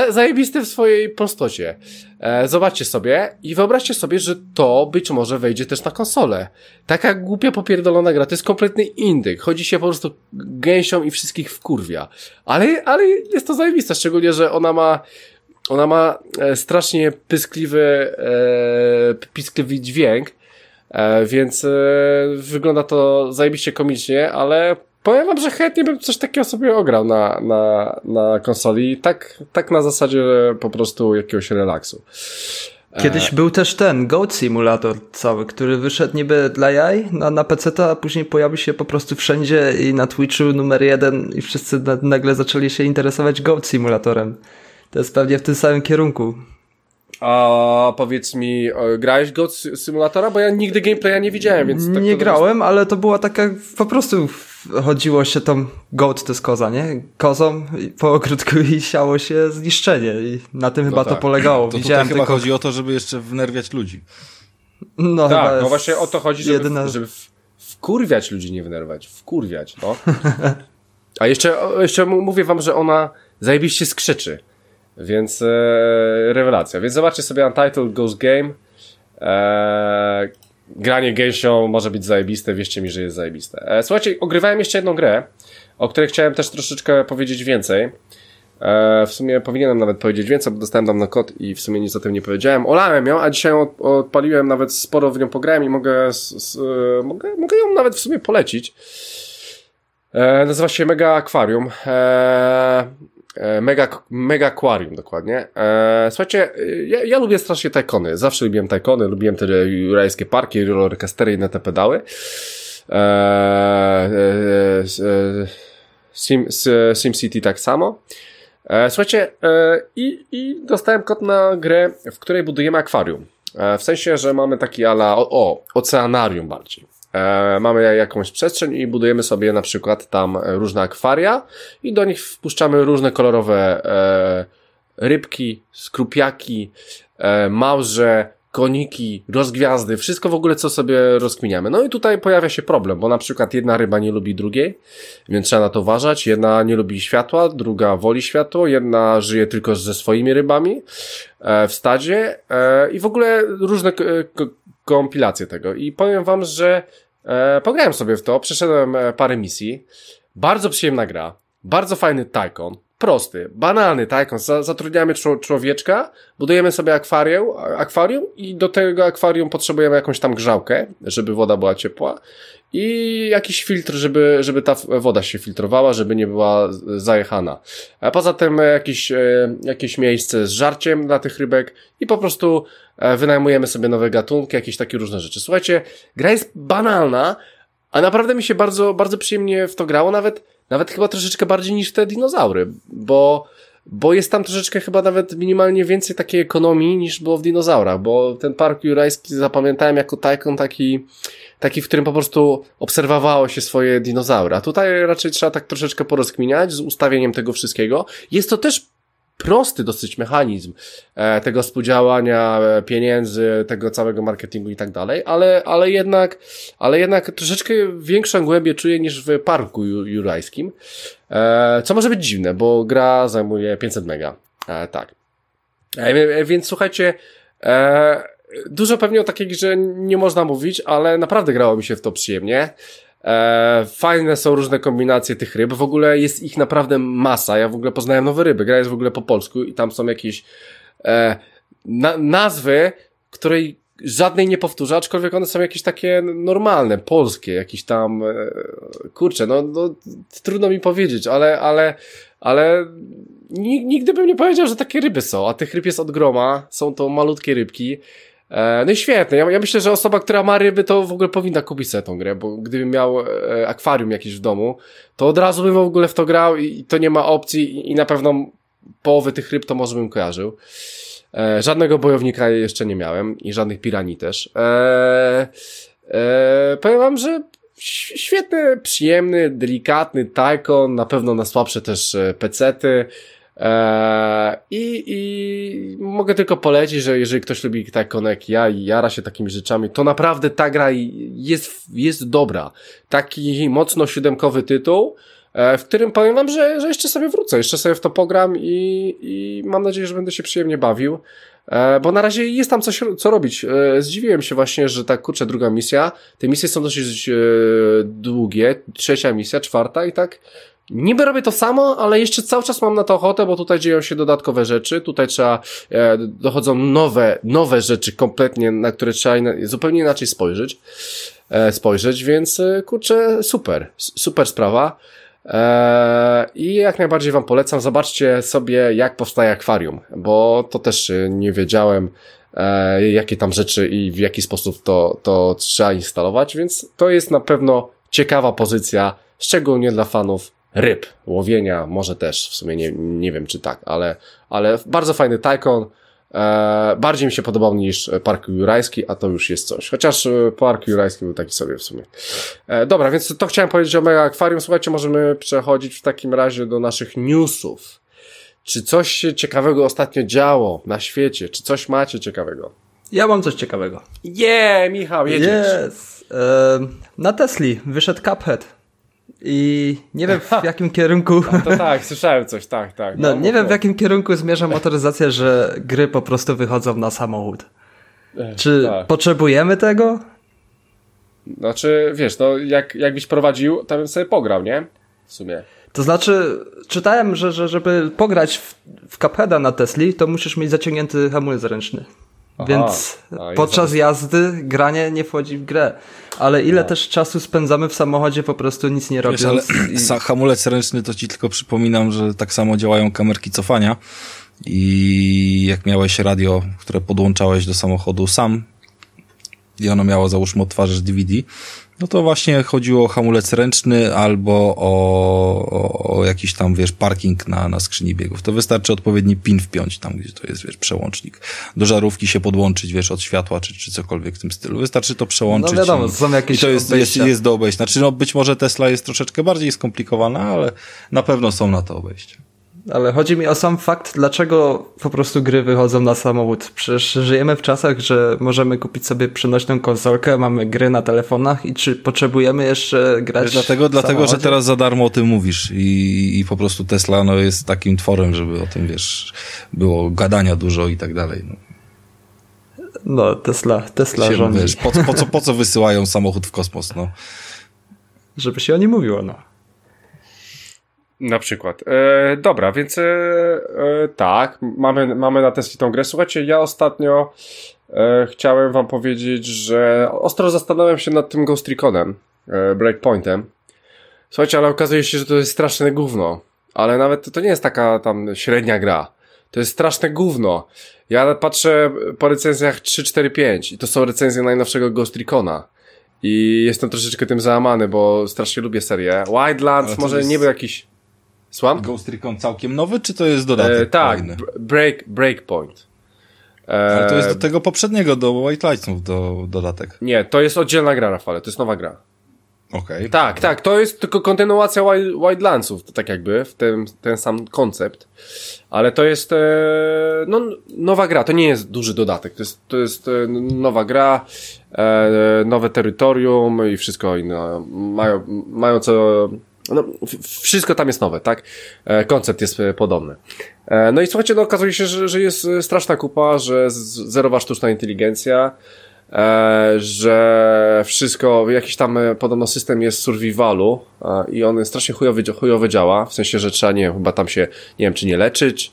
Zajebiste w swojej prostocie. E, zobaczcie sobie i wyobraźcie sobie, że to być może wejdzie też na konsolę. Taka głupia popierdolona gra, to jest kompletny indyk. Chodzi się po prostu gęsią i wszystkich wkurwia. Ale, ale jest to zajebiste, szczególnie, że ona ma ona ma e, strasznie pyskliwy, e, piskliwy dźwięk, e, więc e, wygląda to zajebiście komicznie, ale Powiem wam, że chętnie bym coś takiego sobie ograł na, na, na konsoli. Tak, tak na zasadzie po prostu jakiegoś relaksu. Kiedyś e... był też ten Goat Simulator cały, który wyszedł niby dla jaj na, na PC, a później pojawił się po prostu wszędzie i na Twitchu numer jeden i wszyscy na, nagle zaczęli się interesować Goat Simulatorem. To jest pewnie w tym samym kierunku. A powiedz mi, grałeś go Simulatora? Bo ja nigdy gameplaya nie widziałem, więc... Tak nie grałem, ale to była taka, po prostu chodziło się tam, goat to jest koza, nie? Kozą po ogródku i siało się zniszczenie i na tym no chyba tak. to polegało. To Widziałem chyba tylko... chodzi o to, żeby jeszcze wnerwiać ludzi. No tak, no właśnie o to chodzi, żeby, jedyna... żeby wkurwiać ludzi, nie wnerwać, wkurwiać, no. A jeszcze, jeszcze mówię wam, że ona zajebiście skrzyczy. Więc e, rewelacja. Więc zobaczcie sobie Untitled Ghost Game. E, granie gęsią może być zajebiste, wierzcie mi, że jest zajebiste. E, słuchajcie, ogrywałem jeszcze jedną grę, o której chciałem też troszeczkę powiedzieć więcej. E, w sumie powinienem nawet powiedzieć więcej, bo dostałem tam na kod i w sumie nic o tym nie powiedziałem. Olałem ją, a dzisiaj odpaliłem, nawet sporo w nią pograłem i mogę, e, mogę, mogę ją nawet w sumie polecić. E, nazywa się Mega Aquarium. E, e, Mega, Mega Aquarium dokładnie. E, słuchajcie, ja, ja lubię strasznie tajkony. Zawsze lubiłem tajkony, lubiłem te jurajskie parki, rollercoastery i na te pedały. E, e, e, Sim, Sim City tak samo. E, słuchajcie, e, i, i dostałem kod na grę, w której budujemy akwarium. E, w sensie, że mamy taki ala, o, o oceanarium bardziej. E, mamy jakąś przestrzeń i budujemy sobie na przykład tam różne akwaria i do nich wpuszczamy różne kolorowe e, rybki, skrupiaki, e, małże, koniki, rozgwiazdy, wszystko w ogóle, co sobie rozkminiamy. No i tutaj pojawia się problem, bo na przykład jedna ryba nie lubi drugiej, więc trzeba na to uważać. Jedna nie lubi światła, druga woli światło, jedna żyje tylko ze swoimi rybami w stadzie i w ogóle różne kompilacje tego. I powiem wam, że e, pograłem sobie w to, przeszedłem parę misji, bardzo przyjemna gra, bardzo fajny Tycoon, prosty, banalny, tak? Zatrudniamy człowieczka, budujemy sobie akwarium, akwarium i do tego akwarium potrzebujemy jakąś tam grzałkę, żeby woda była ciepła i jakiś filtr, żeby, żeby ta woda się filtrowała, żeby nie była zajechana. A poza tym jakieś, e, jakieś miejsce z żarciem dla tych rybek i po prostu e, wynajmujemy sobie nowe gatunki, jakieś takie różne rzeczy. Słuchajcie, gra jest banalna, a naprawdę mi się bardzo, bardzo przyjemnie w to grało, nawet nawet chyba troszeczkę bardziej niż te dinozaury, bo, bo jest tam troszeczkę chyba nawet minimalnie więcej takiej ekonomii niż było w dinozaurach, bo ten park jurajski zapamiętałem jako tajkon taki, taki, w którym po prostu obserwowało się swoje dinozaury. A tutaj raczej trzeba tak troszeczkę porozkminiać z ustawieniem tego wszystkiego. Jest to też prosty dosyć mechanizm e, tego współdziałania e, pieniędzy, tego całego marketingu i tak dalej, ale, ale jednak, ale jednak troszeczkę większą głębię czuję niż w parku jurajskim, e, co może być dziwne, bo gra zajmuje 500 mega, tak. Więc słuchajcie, dużo pewnie o takiej grze nie można mówić, ale naprawdę grało mi się w to przyjemnie. E, fajne są różne kombinacje tych ryb. W ogóle jest ich naprawdę masa. Ja w ogóle poznałem nowe ryby. Gra jest w ogóle po polsku i tam są jakieś e, na, nazwy, której żadnej nie powtórzę, aczkolwiek one są jakieś takie normalne, polskie, jakieś tam, e, kurczę, no, no trudno mi powiedzieć, ale, ale, ale nigdy bym nie powiedział, że takie ryby są, a tych ryb jest od groma, są to malutkie rybki, no i świetne. Ja, ja, myślę, że osoba, która ma ryby, to w ogóle powinna kupić sobie tą grę, bo gdybym miał e, akwarium jakieś w domu, to od razu bym w ogóle w to grał i, to nie ma opcji i, i na pewno połowy tych ryb to może bym kojarzył. E, żadnego bojownika jeszcze nie miałem i żadnych pirani też. E, e, powiem wam, że świetny, przyjemny, delikatny Tycoon, na pewno na słabsze też e, pecety. Eee, I, I mogę tylko polecić, że jeżeli ktoś lubi tak jak ja i jara się takimi rzeczami, to naprawdę ta gra jest, jest dobra. Taki mocno siódemkowy tytuł, e, w którym powiem wam, że, że jeszcze sobie wrócę, jeszcze sobie w to pogram i, i mam nadzieję, że będę się przyjemnie bawił. E, bo na razie jest tam coś, co robić. Zdziwiłem się właśnie, że tak kurczę, druga misja. Te misje są dosyć długie. Trzecia misja, czwarta i tak Niby robię to samo, ale jeszcze cały czas mam na to ochotę, bo tutaj dzieją się dodatkowe rzeczy, tutaj trzeba, e, dochodzą nowe, nowe rzeczy kompletnie, na które trzeba zupełnie inaczej spojrzeć, e, spojrzeć, więc e, kurczę, super, super sprawa. E, I jak najbardziej Wam polecam, zobaczcie sobie, jak powstaje akwarium, bo to też e, nie wiedziałem, e, jakie tam rzeczy i w jaki sposób to, to trzeba instalować, więc to jest na pewno ciekawa pozycja, szczególnie dla fanów ryb, łowienia, może też, w sumie nie, nie wiem czy tak, ale, ale bardzo fajny Tycoon, e, bardziej mi się podobał niż Park Jurajski, a to już jest coś. Chociaż e, Park Jurajski był taki sobie w sumie. E, dobra, więc to chciałem powiedzieć o Mega Aquarium. Słuchajcie, możemy przechodzić w takim razie do naszych newsów. Czy coś się ciekawego ostatnio działo na świecie? Czy coś macie ciekawego? Ja mam coś ciekawego. Je, yeah, Michał, jedziesz. Yes. E, na Tesli wyszedł Cuphead. I nie wiem w jakim kierunku. No to tak, słyszałem coś, tak, tak. No, no nie wiem w jakim kierunku zmierza motoryzacja, że gry po prostu wychodzą na samochód. Czy tak. potrzebujemy tego? Znaczy, wiesz, no jak, jakbyś prowadził, to bym sobie pograł, nie? w sumie. To znaczy, czytałem, że, że żeby pograć w, w Cupheada na Tesli, to musisz mieć zaciągnięty hamulec ręczny. Aha, Więc a, podczas jazdy granie nie wchodzi w grę. Ale ile też czasu spędzamy w samochodzie po prostu nic nie Wiesz, ale robiąc. i... sa- hamulec ręczny to ci tylko przypominam, że tak samo działają kamerki cofania i jak miałeś radio, które podłączałeś do samochodu sam i ono miało załóżmy odtwarzacz DVD, no to właśnie chodziło o hamulec ręczny albo o, o, o jakiś tam, wiesz, parking na, na skrzyni biegów. To wystarczy odpowiedni pin wpiąć tam, gdzie to jest, wiesz, przełącznik. Do żarówki się podłączyć, wiesz, od światła czy, czy cokolwiek w tym stylu. Wystarczy to przełączyć. No wiadomo, i, są jakieś i to jest, jest, jest do obejścia. Znaczy, no być może Tesla jest troszeczkę bardziej skomplikowana, ale na pewno są na to obejścia. Ale chodzi mi o sam fakt, dlaczego po prostu gry wychodzą na samochód. Przecież żyjemy w czasach, że możemy kupić sobie przenośną konsolkę, mamy gry na telefonach i czy potrzebujemy jeszcze grać dlatego, dlatego, że teraz za darmo o tym mówisz i, i po prostu Tesla no, jest takim tworem, żeby o tym, wiesz, było gadania dużo i tak dalej. No. No, Tesla, Tesla Się, rządzi, wiesz, po, co- po, co, po co wysyłają samochód w kosmos, no. żeby się o nim mówiło, no. Na przykład. E, dobra, więc e, e, tak, mamy, mamy na Tesli tą grę. Słuchajcie, ja ostatnio e, chciałem wam powiedzieć, że ostro zastanawiam się nad tym Ghost Reconem, e, Breakpointem. Słuchajcie, ale okazuje się, że to jest straszne gówno. Ale nawet to nie jest taka tam średnia gra. To jest straszne gówno. Ja patrzę po recenzjach 3, 4, 5 i to są recenzje najnowszego Ghost Recona. I jestem troszeczkę tym załamany, bo strasznie lubię serię. Wildlands to może jest- nie był jakiś... Słucham? Ghost Recon całkiem nowy, czy to jest dodatek E, tak, break, Breakpoint. E, Ale to jest do tego poprzedniego, do White Lightsów do, dodatek. Nie, to jest oddzielna gra, Rafale, to jest nowa gra. Okej. Tak, tak, to jest tylko kontynuacja Wild- Wildlandsów, to tak jakby, w ten, ten sam koncept. Ale to jest, e, no, nowa gra, to nie jest duży dodatek, to jest, to jest e, nowa gra, e, nowe terytorium i wszystko inne. Mają, mają co, no, wszystko tam jest nowe, tak? E, koncept jest e, podobny. E, no i słuchajcie, no okazuje się, że, że jest straszna kupa, że zerowa sztuczna inteligencja, że wszystko, jakiś tam podobno system jest survivalu i on strasznie chujowo, chujowo działa, w sensie, że trzeba, nie wiem, chyba tam się, nie wiem, czy nie leczyć,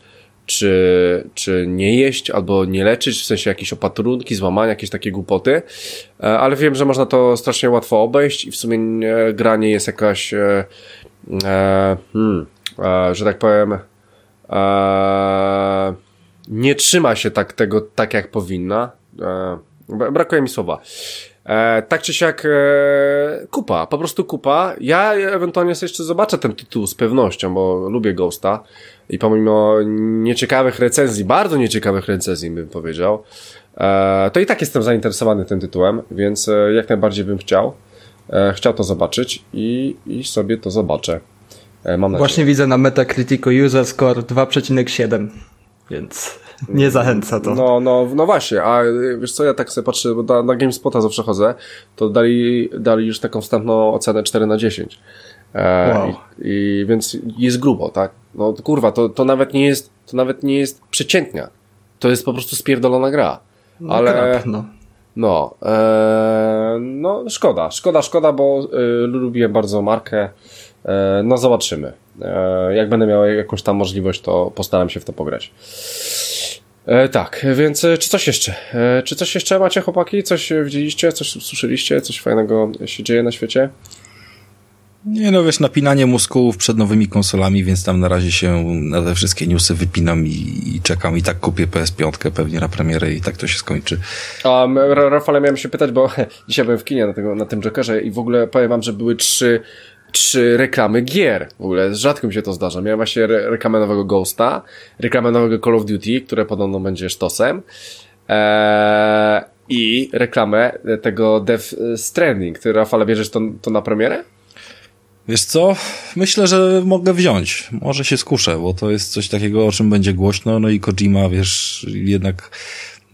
czy, czy nie jeść, albo nie leczyć, w sensie jakieś opatrunki, złamania, jakieś takie głupoty, e, ale wiem, że można to strasznie łatwo obejść i w sumie e, gra nie jest jakaś, e, e, hmm, e, że tak powiem, e, nie trzyma się tak tego, tak jak powinna. Bra- brakuje mi słowa. E, tak czy siak, e, kupa, po prostu kupa. Ja ewentualnie jeszcze zobaczę ten tytuł z pewnością, bo lubię Ghosta i pomimo nieciekawych recenzji, bardzo nieciekawych recenzji bym powiedział, e, to i tak jestem zainteresowany tym tytułem, więc e, jak najbardziej bym chciał, e, chciał to zobaczyć i, i sobie to zobaczę. Mam nadzieję. Właśnie widzę na Metacriticu user score 2,7, więc nie zachęca to. No, no, no właśnie, a wiesz co, ja tak sobie patrzę, bo na, na GameSpota zawsze chodzę, to dali, dali już taką wstępną ocenę 4 na 10. E, Wow. i, I więc jest grubo, tak? No kurwa, to, to nawet nie jest, to nawet nie jest przeciętnia. To jest po prostu spierdolona gra. No, ale, krap, no. no, e, no szkoda, szkoda, szkoda, bo lubiłem bardzo markę. E, no zobaczymy. E, jak będę miał jakąś tam możliwość, to postaram się w to pograć. E, tak, więc e, czy coś jeszcze? E, czy coś jeszcze macie chłopaki? Coś e, widzieliście? Coś słyszeliście? Coś fajnego się dzieje na świecie? Nie no, wiesz, napinanie muskułów przed nowymi konsolami, więc tam na razie się na te wszystkie newsy wypinam i, i czekam i tak kupię PS5 pewnie na premierę i tak to się skończy. A Rafale miałem się pytać, bo dzisiaj byłem w kinie na, tego, na tym Jokerze i w ogóle powiem wam, że były trzy, trzy reklamy gier. W ogóle rzadko mi się to zdarza. Miałem właśnie re reklamę nowego Ghosta, reklamę nowego Call of Duty, które podobno będzie sztosem eee, i reklamę tego Death Stranding. Ty, Rafale, bierzesz to, to na premierę? Wiesz co? Myślę, że mogę wziąć. Może się skuszę, bo to jest coś takiego, o czym będzie głośno, no i Kojima, wiesz, jednak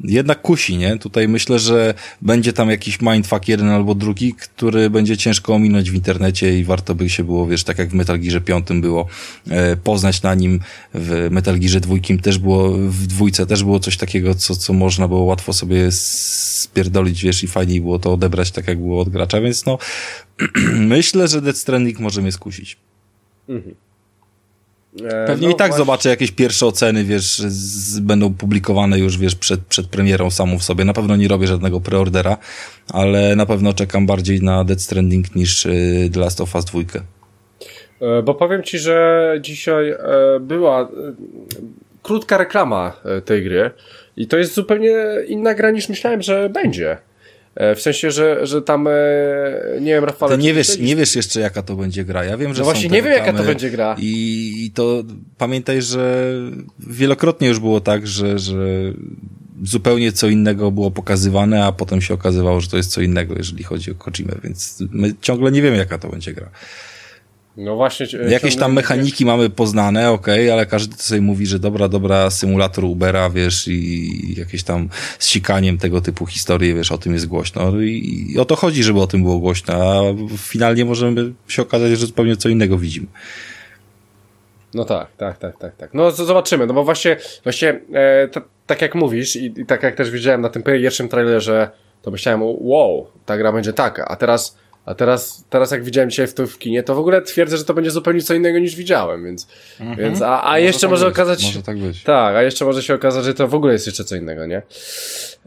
jednak kusi, nie? Tutaj myślę, że będzie tam jakiś mindfuck jeden albo drugi, który będzie ciężko ominąć w internecie i warto by się było, wiesz, tak jak w Metal Gearze 5 było, e, poznać na nim, w Metal Gearze dwójkim też było, w dwójce też było coś takiego, co, co można było łatwo sobie spierdolić, wiesz, i fajniej było to odebrać tak, jak było od gracza, więc no, myślę, że Death Stranding może mnie skusić. Mhm. E, Pewnie no i tak właśnie. zobaczę jakieś pierwsze oceny, wiesz, z, będą publikowane już, wiesz, przed, przed premierą samą w sobie. Na pewno nie robię żadnego preordera, ale na pewno czekam bardziej na Dead Stranding niż y, The Last of Us 2. E, bo powiem ci, że dzisiaj e, była krótka reklama tej gry i to jest zupełnie inna gra niż myślałem, że będzie. W sensie, że, że tam, nie wiem, Rafał... Ty nie wiesz, nie wiesz jeszcze, jaka to będzie gra. Ja wiem, że no właśnie nie wiem, jaka to będzie gra. I, I to pamiętaj, że wielokrotnie już było tak, że, że zupełnie co innego było pokazywane, a potem się okazywało, że to jest co innego, jeżeli chodzi o Kojimę, więc my ciągle nie wiemy, jaka to będzie gra. No właśnie. Jakieś tam mechaniki nie... mamy poznane, ok, ale każdy sobie mówi, że dobra, dobra, symulator Ubera, wiesz, i jakieś tam z sikaniem tego typu historie, wiesz, o tym jest głośno. I, I o to chodzi, żeby o tym było głośno, a finalnie możemy się okazać, że zupełnie co innego widzimy. No tak, tak, tak, tak, tak. No zobaczymy, no bo właśnie, właśnie e, tak jak mówisz i, i tak jak też widziałem na tym pierwszym trailerze, to myślałem, wow, ta gra będzie taka, a teraz a teraz, teraz jak widziałem dzisiaj w to w kinie, to w ogóle twierdzę, że to będzie zupełnie co innego niż widziałem, więc, mhm. więc a, a może jeszcze tak może być. okazać może tak być. Tak, a jeszcze może się okazać, że to w ogóle jest jeszcze co innego, nie?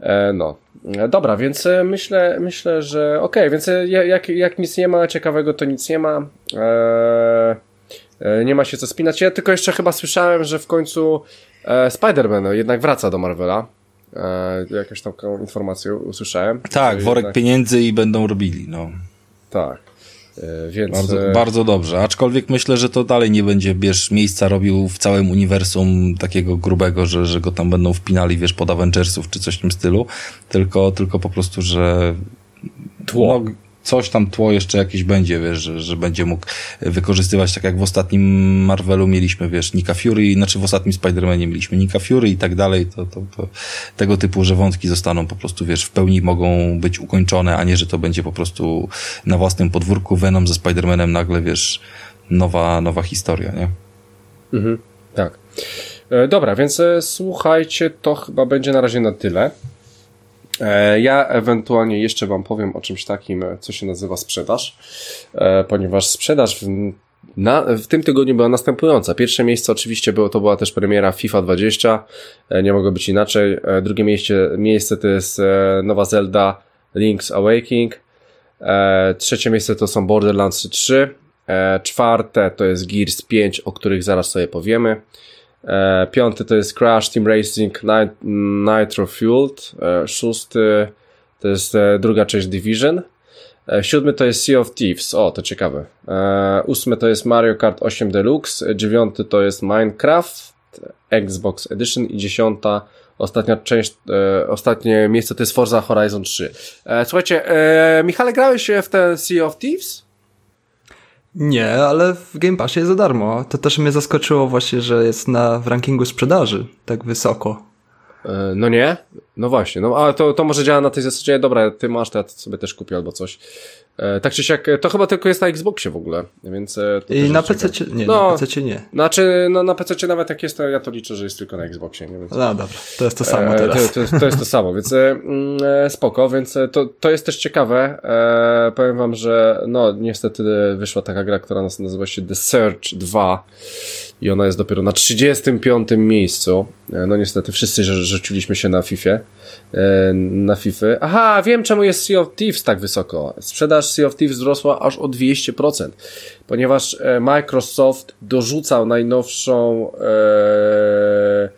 E, no. E, dobra, więc e, myślę, myślę, że okej, okay, więc e, jak, jak nic nie ma ciekawego, to nic nie ma. E, nie ma się co spinać. Ja tylko jeszcze chyba słyszałem, że w końcu e, Spider-Man jednak wraca do Marvela. E, jakąś taką informację usłyszałem. Tak, worek jednak... pieniędzy i będą robili, no. Tak. E, więc... Bardzo, e, bardzo dobrze, aczkolwiek myślę, że to dalej nie będzie, wiesz, miejsca robił w całym uniwersum takiego grubego, że, że go tam będą wpinali, wiesz, pod Avengersów czy coś w tym stylu, tylko, tylko po prostu, że tło. No, coś tam tło jeszcze jakieś będzie, wiesz, że, że będzie mógł wykorzystywać, tak jak w ostatnim Marvelu mieliśmy, wiesz, Nika Fury, znaczy w ostatnim Spider-Manie mieliśmy Nika Fury i tak dalej, to, to, to tego typu, że wątki zostaną po prostu, wiesz, w pełni mogą być ukończone, a nie, że to będzie po prostu na własnym podwórku Venom ze Spider-Manem nagle, wiesz, nowa, nowa historia, nie? Mhm, tak. E, dobra, więc e, słuchajcie, to chyba będzie na razie na tyle. E, ja ewentualnie jeszcze Wam powiem o czymś takim, co się nazywa sprzedaż, e, ponieważ sprzedaż w, na, w tym tygodniu była następująca. Pierwsze miejsce oczywiście było, to była też premiera FIFA 20, e, nie mogło być inaczej. Drugie miejsce, miejsce to jest nowa Zelda Link's Awakening. Trzecie miejsce to są Borderlands 3. Czwarte to jest Gears 5, o których zaraz sobie powiemy. E, piąty to jest Crash Team Racing Nitro Fueled. E, szósty to jest e, druga część Division. Siódmy to jest Sea of Thieves. O, to ciekawe. Ósmy to jest Mario Kart 8 Deluxe. Dziewiąty to jest Minecraft Xbox Edition. I dziesiąta, ostatnia część, ostatnie miejsce to jest Forza Horizon 3. Słuchajcie, Michale, grałeś w ten Sea of Thieves? Nie, ale w Game Passie jest za darmo. To też mnie zaskoczyło właśnie, że jest na, w rankingu sprzedaży tak wysoko. E, no nie? No właśnie, no a to, to może działa na tej zasadzie, dobra, ty masz, to ja sobie też kupię albo coś. E, tak czy siak, to chyba tylko jest na Xboxie w ogóle, więc... E, I na PC nie, no, na PC nie. Znaczy, no, na PC nawet jak jest, to ja to liczę, że jest tylko na Xboxie. Nie? Więc, no dobra, to jest to samo teraz. To, to, jest, to jest to samo, więc mm, spoko, więc to, to jest też ciekawe. E, powiem wam, że no niestety wyszła taka gra, która nazywa się The Search 2 i ona jest dopiero na 35 miejscu. No niestety wszyscy rzuciliśmy się na FIFA. E, na FIFA. Aha, wiem czemu jest Sea of Thieves tak wysoko. Sprzedaż Sea of Thieves wzrosła aż o 200%, ponieważ e, Microsoft dorzucał najnowszą e,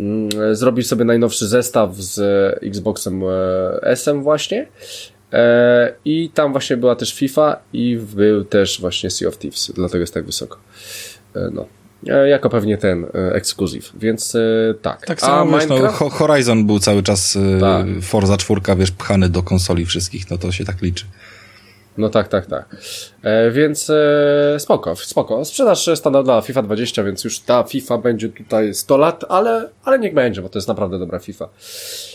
mm, zrobił sobie najnowszy zestaw z Xboxem S właśnie i tam właśnie była też FIFA i był też właśnie Sea of Thieves, dlatego jest tak wysoko. No. E, jako pewnie ten e, ekskluzyw, więc e, tak. Tak samo, A wiesz, Minecraft... no, Horizon był cały czas tak. Forza 4, wiesz, pchany do konsoli wszystkich, no to się tak liczy. No tak, tak, tak. E, więc e, spoko, spoko. Sprzedaż standardowa FIFA 20, więc już ta FIFA będzie tutaj 100 lat, ale, ale niech będzie, bo to jest naprawdę dobra FIFA.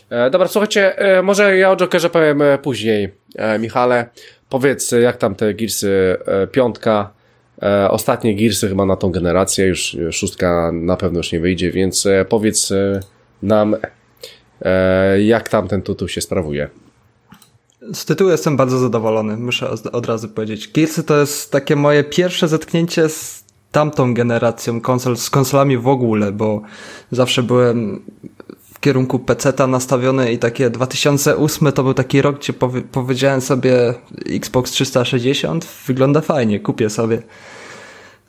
E, dobra, słuchajcie, e, może ja o Jokerze powiem później. E, Michale, powiedz, jak tam te Gearsy piątka, E, ostatnie Gearsy chyba na tą generację, już szóstka na pewno już nie wyjdzie, więc e, powiedz e, nam, e, jak tam ten tytuł się sprawuje. Z tytułu jestem bardzo zadowolony, muszę od razu powiedzieć. Gearsy to jest takie moje pierwsze zetknięcie z tamtą generacją konsol, z konsolami w ogóle, bo zawsze byłem kierunku PC-ta nastawiony i takie 2008 to był taki rok, gdzie powie, powiedziałem sobie Xbox 360 wygląda fajnie, kupię sobie.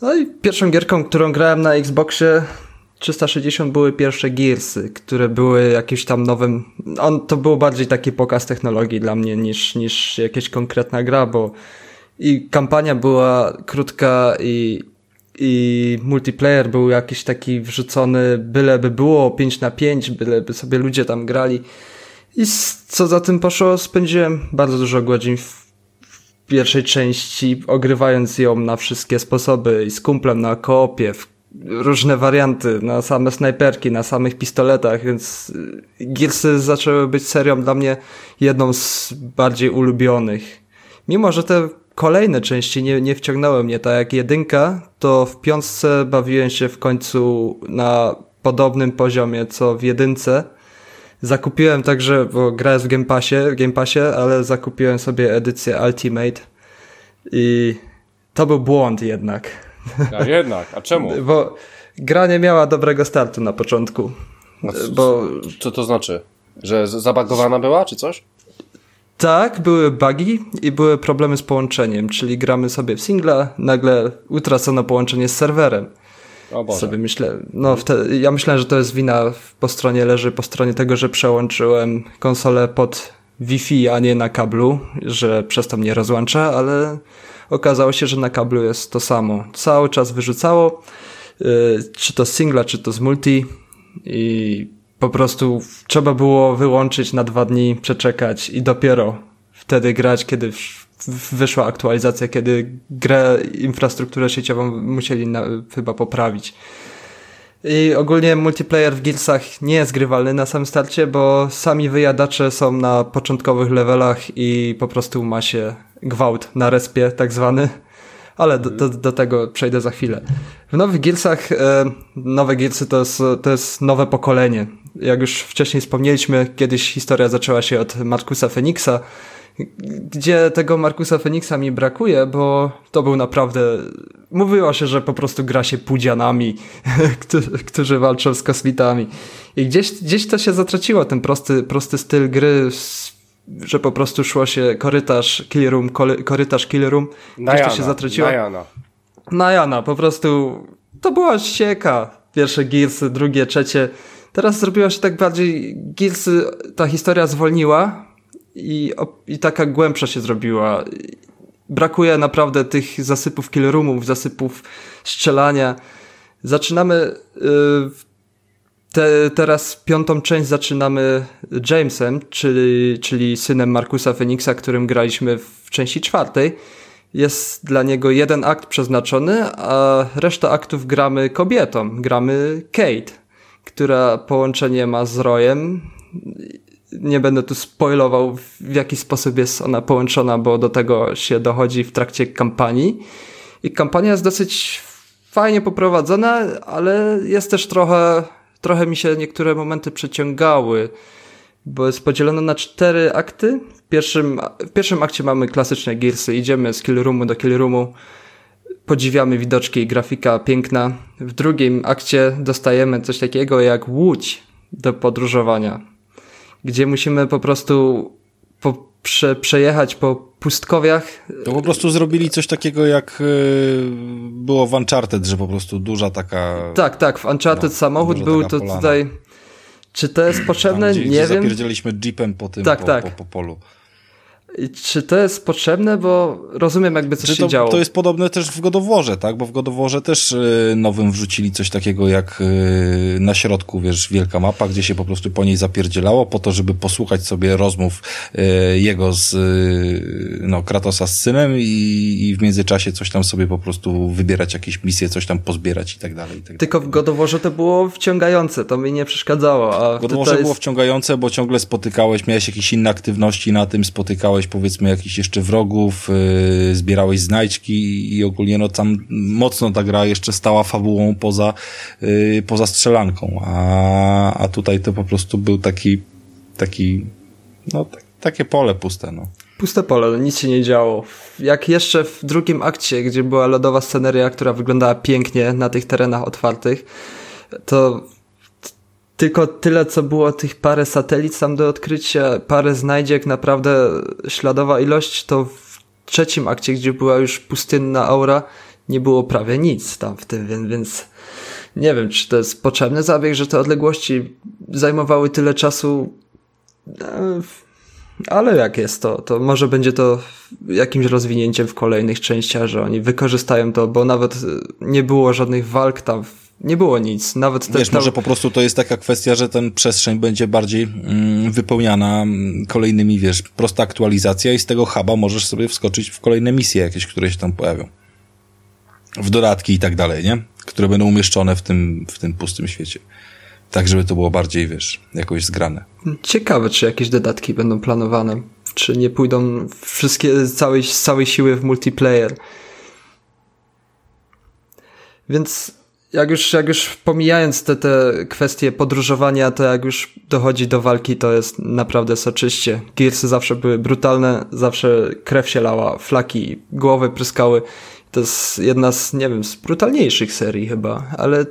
No i pierwszą gierką, którą grałem na Xboxie 360 były pierwsze Gearsy, które były jakimś tam nowym. On to był bardziej taki pokaz technologii dla mnie niż, niż jakaś konkretna gra, bo i kampania była krótka i, i multiplayer był jakiś taki wrzucony, byleby było 5 na 5, byleby sobie ludzie tam grali. I co za tym poszło, spędziłem bardzo dużo godzin w pierwszej części, ogrywając ją na wszystkie sposoby i z kumplem na koopie, w różne warianty, na same snajperki, na samych pistoletach, więc y, Gearsy zaczęły być serią dla mnie jedną z bardziej ulubionych. Mimo, że te kolejne części nie, nie wciągnęły mnie, tak jak jedynka, to w piątce bawiłem się w końcu na podobnym poziomie co w jedynce. Zakupiłem także, bo grałem w Game Passie, w Game Passie, ale zakupiłem sobie edycję Ultimate i to był błąd jednak. A jednak, a czemu? Bo gra nie miała dobrego startu na początku. Bo... Co to znaczy? Że zabagowana była, czy coś? Tak, były bugi i były problemy z połączeniem, czyli gramy sobie w singla, nagle utracono połączenie z serwerem. O Boże. Sobie myślę, no wtedy, ja myślałem, że to jest wina po stronie leży, po stronie tego, że przełączyłem konsolę pod Wi-Fi, a nie na kablu, że przez to mnie rozłącza, ale okazało się, że na kablu jest to samo. Cały czas wyrzucało, yy, czy to z singla, czy to z multi i po prostu trzeba było wyłączyć na dwa dni, przeczekać i dopiero wtedy grać, kiedy wyszła aktualizacja, kiedy grę, infrastrukturę sieciową musieli na, chyba poprawić. I ogólnie multiplayer w Gearsach nie jest grywalny na samym starcie, bo sami wyjadacze są na początkowych levelach i po prostu ma się gwałt na respie tak zwany. Ale do, do, do tego przejdę za chwilę. W nowych Gearsach, e, nowe Gearsy to jest, to jest nowe pokolenie. Jak już wcześniej wspomnieliśmy, kiedyś historia zaczęła się od Markusa Feniksa, gdzie tego Markusa Feniksa mi brakuje, bo to był naprawdę. Mówiło się, że po prostu gra się pudzianami, którzy walczą z kosmitami. I gdzieś, gdzieś to się zatraciło, ten prosty, prosty styl gry, że po prostu szło się korytarz, kill room, korytarz, kill room. Gdzieś Jana, to się zatraciło. Na Jana. Na Jana, po prostu. To była ścieka. Pierwsze Gearsy, drugie, trzecie. Teraz zrobiło się tak bardziej. Gearsy, ta historia zwolniła, i, i taka głębsza się zrobiła. Brakuje naprawdę tych zasypów killroomów, zasypów strzelania. Zaczynamy yy, te, teraz piątą część zaczynamy Jamesem, czyli, czyli synem Markusa Phoenixa, którym graliśmy w części czwartej. Jest dla niego jeden akt przeznaczony, a reszta aktów gramy kobietą. Gramy Kate, która połączenie ma z Royem nie będę tu spoilował, w jaki sposób jest ona połączona, bo do tego się dochodzi w trakcie kampanii. I kampania jest dosyć fajnie poprowadzona, ale jest też trochę, trochę mi się niektóre momenty przeciągały, bo jest podzielona na cztery akty. W pierwszym, w pierwszym akcie mamy klasyczne Gearsy, idziemy z kill roomu do kill roomu, podziwiamy widoczki i grafika piękna. W drugim akcie dostajemy coś takiego jak łódź do podróżowania gdzie musimy po prostu po, prze, przejechać po pustkowiach. To po prostu zrobili coś takiego jak yy, było w Uncharted, że po prostu duża taka... Tak, tak, w Uncharted no, samochód był to polana. tutaj... Czy to jest potrzebne? Tam, gdzie, nie gdzie wiem. zapierdzieliśmy jeepem po tym, tak, po, tak. Po, po, polu. Czy to jest potrzebne, bo rozumiem jakby coś to, się działo. To jest podobne też w Godoworze, tak? Bo w Godoworze też y, nowym wrzucili coś takiego jak y, na środku, wiesz, wielka mapa, gdzie się po prostu po niej zapierdzielało, po to, żeby posłuchać sobie rozmów y, jego z, no, Kratosa z synem i, i w międzyczasie coś tam sobie po prostu wybierać jakieś misje, coś tam pozbierać i tak dalej. I tak Tylko w Godoworze to było wciągające, to mi nie przeszkadzało. A w Godoworze jest... było wciągające, bo ciągle spotykałeś, miałeś jakieś inne aktywności na tym, spotykałeś powiedzmy jakichś jeszcze wrogów, yy, zbierałeś znajdźki i ogólnie no tam mocno ta gra jeszcze stała fabułą poza, yy, poza strzelanką, a, a tutaj to po prostu był taki, taki, no tak, takie pole puste, no. puste pole, no nic się nie działo. Jak jeszcze w drugim akcie, gdzie była lodowa sceneria, która wyglądała pięknie na tych terenach otwartych, to tylko tyle, co było tych parę satelit tam do odkrycia, parę znajdziek, naprawdę śladowa ilość, to w trzecim akcie, gdzie była już pustynna aura, nie było prawie nic tam w tym, więc, więc nie wiem, czy to jest potrzebny zabieg, że te odległości zajmowały tyle czasu, e, ale jak jest to, to może będzie to jakimś rozwinięciem w kolejnych częściach, że oni wykorzystają to, bo nawet nie było żadnych walk tam nie było nic. Nawet te, Wiesz, może po prostu to jest taka kwestia, że ten przestrzeń będzie bardziej mm, wypełniana mm, kolejnymi, wiesz, prosta aktualizacja i z tego huba możesz sobie wskoczyć w kolejne misje jakieś, które się tam pojawią. W dodatki i tak dalej, nie? Które będą umieszczone w tym, w tym pustym świecie. Tak, żeby to było bardziej, wiesz, jakoś zgrane. Ciekawe, czy jakieś dodatki będą planowane. Czy nie pójdą wszystkie z całej, z całej siły w multiplayer. Więc jak już, jak już pomijając te, te kwestie podróżowania, to jak już dochodzi do walki, to jest naprawdę soczyście. Gearsy zawsze były brutalne, zawsze krew się lała, flaki, głowy pryskały. To jest jedna z, nie wiem, z brutalniejszych serii chyba, ale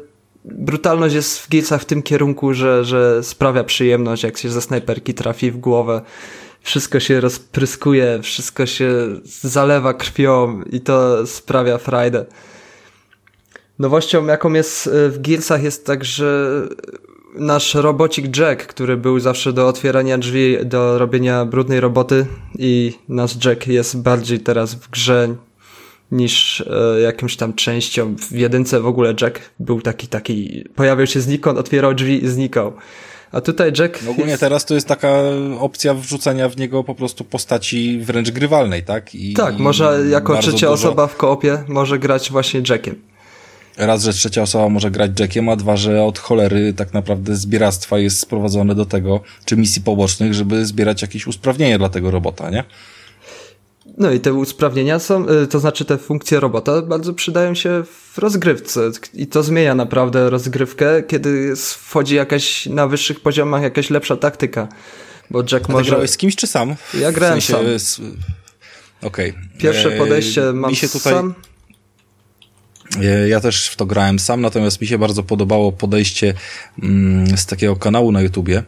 brutalność jest w Gearsach w tym kierunku, że, że sprawia przyjemność, jak się ze snajperki trafi w głowę. Wszystko się rozpryskuje, wszystko się zalewa krwią i to sprawia frajdę. Nowością, jaką jest e, w Gearsach, jest także nasz robocik Jack, który był zawsze do otwierania drzwi, do robienia brudnej roboty i nasz Jack jest bardziej teraz w grze niż e, jakąś tam częścią. W jedynce w ogóle Jack był taki, taki, pojawiał się znikąd, otwierał drzwi i znikał. A tutaj Jack. No ogólnie jest... teraz to jest taka opcja wrzucenia w niego po prostu postaci wręcz grywalnej, tak? I, tak, może jako trzecia dużo... osoba w koopie może grać właśnie Jackiem raz, że trzecia osoba może grać Jackiem, a dwa, że od cholery tak naprawdę zbieractwa jest sprowadzone do tego, czy misji pobocznych, żeby zbierać jakieś usprawnienia dla tego robota, nie? No i te usprawnienia są, y, to znaczy te funkcje robota bardzo przydają się w rozgrywce i to zmienia naprawdę rozgrywkę, kiedy wchodzi jakaś na wyższych poziomach jakaś lepsza taktyka. Bo Jack a może... grałeś z kimś czy sam? Ja grałem w sensie... sam. Okej. Okay. Pierwsze podejście mam Mi się tutaj... sam. E, ja też w to grałem sam, natomiast mi się bardzo podobało podejście mm, z takiego kanału na YouTubie,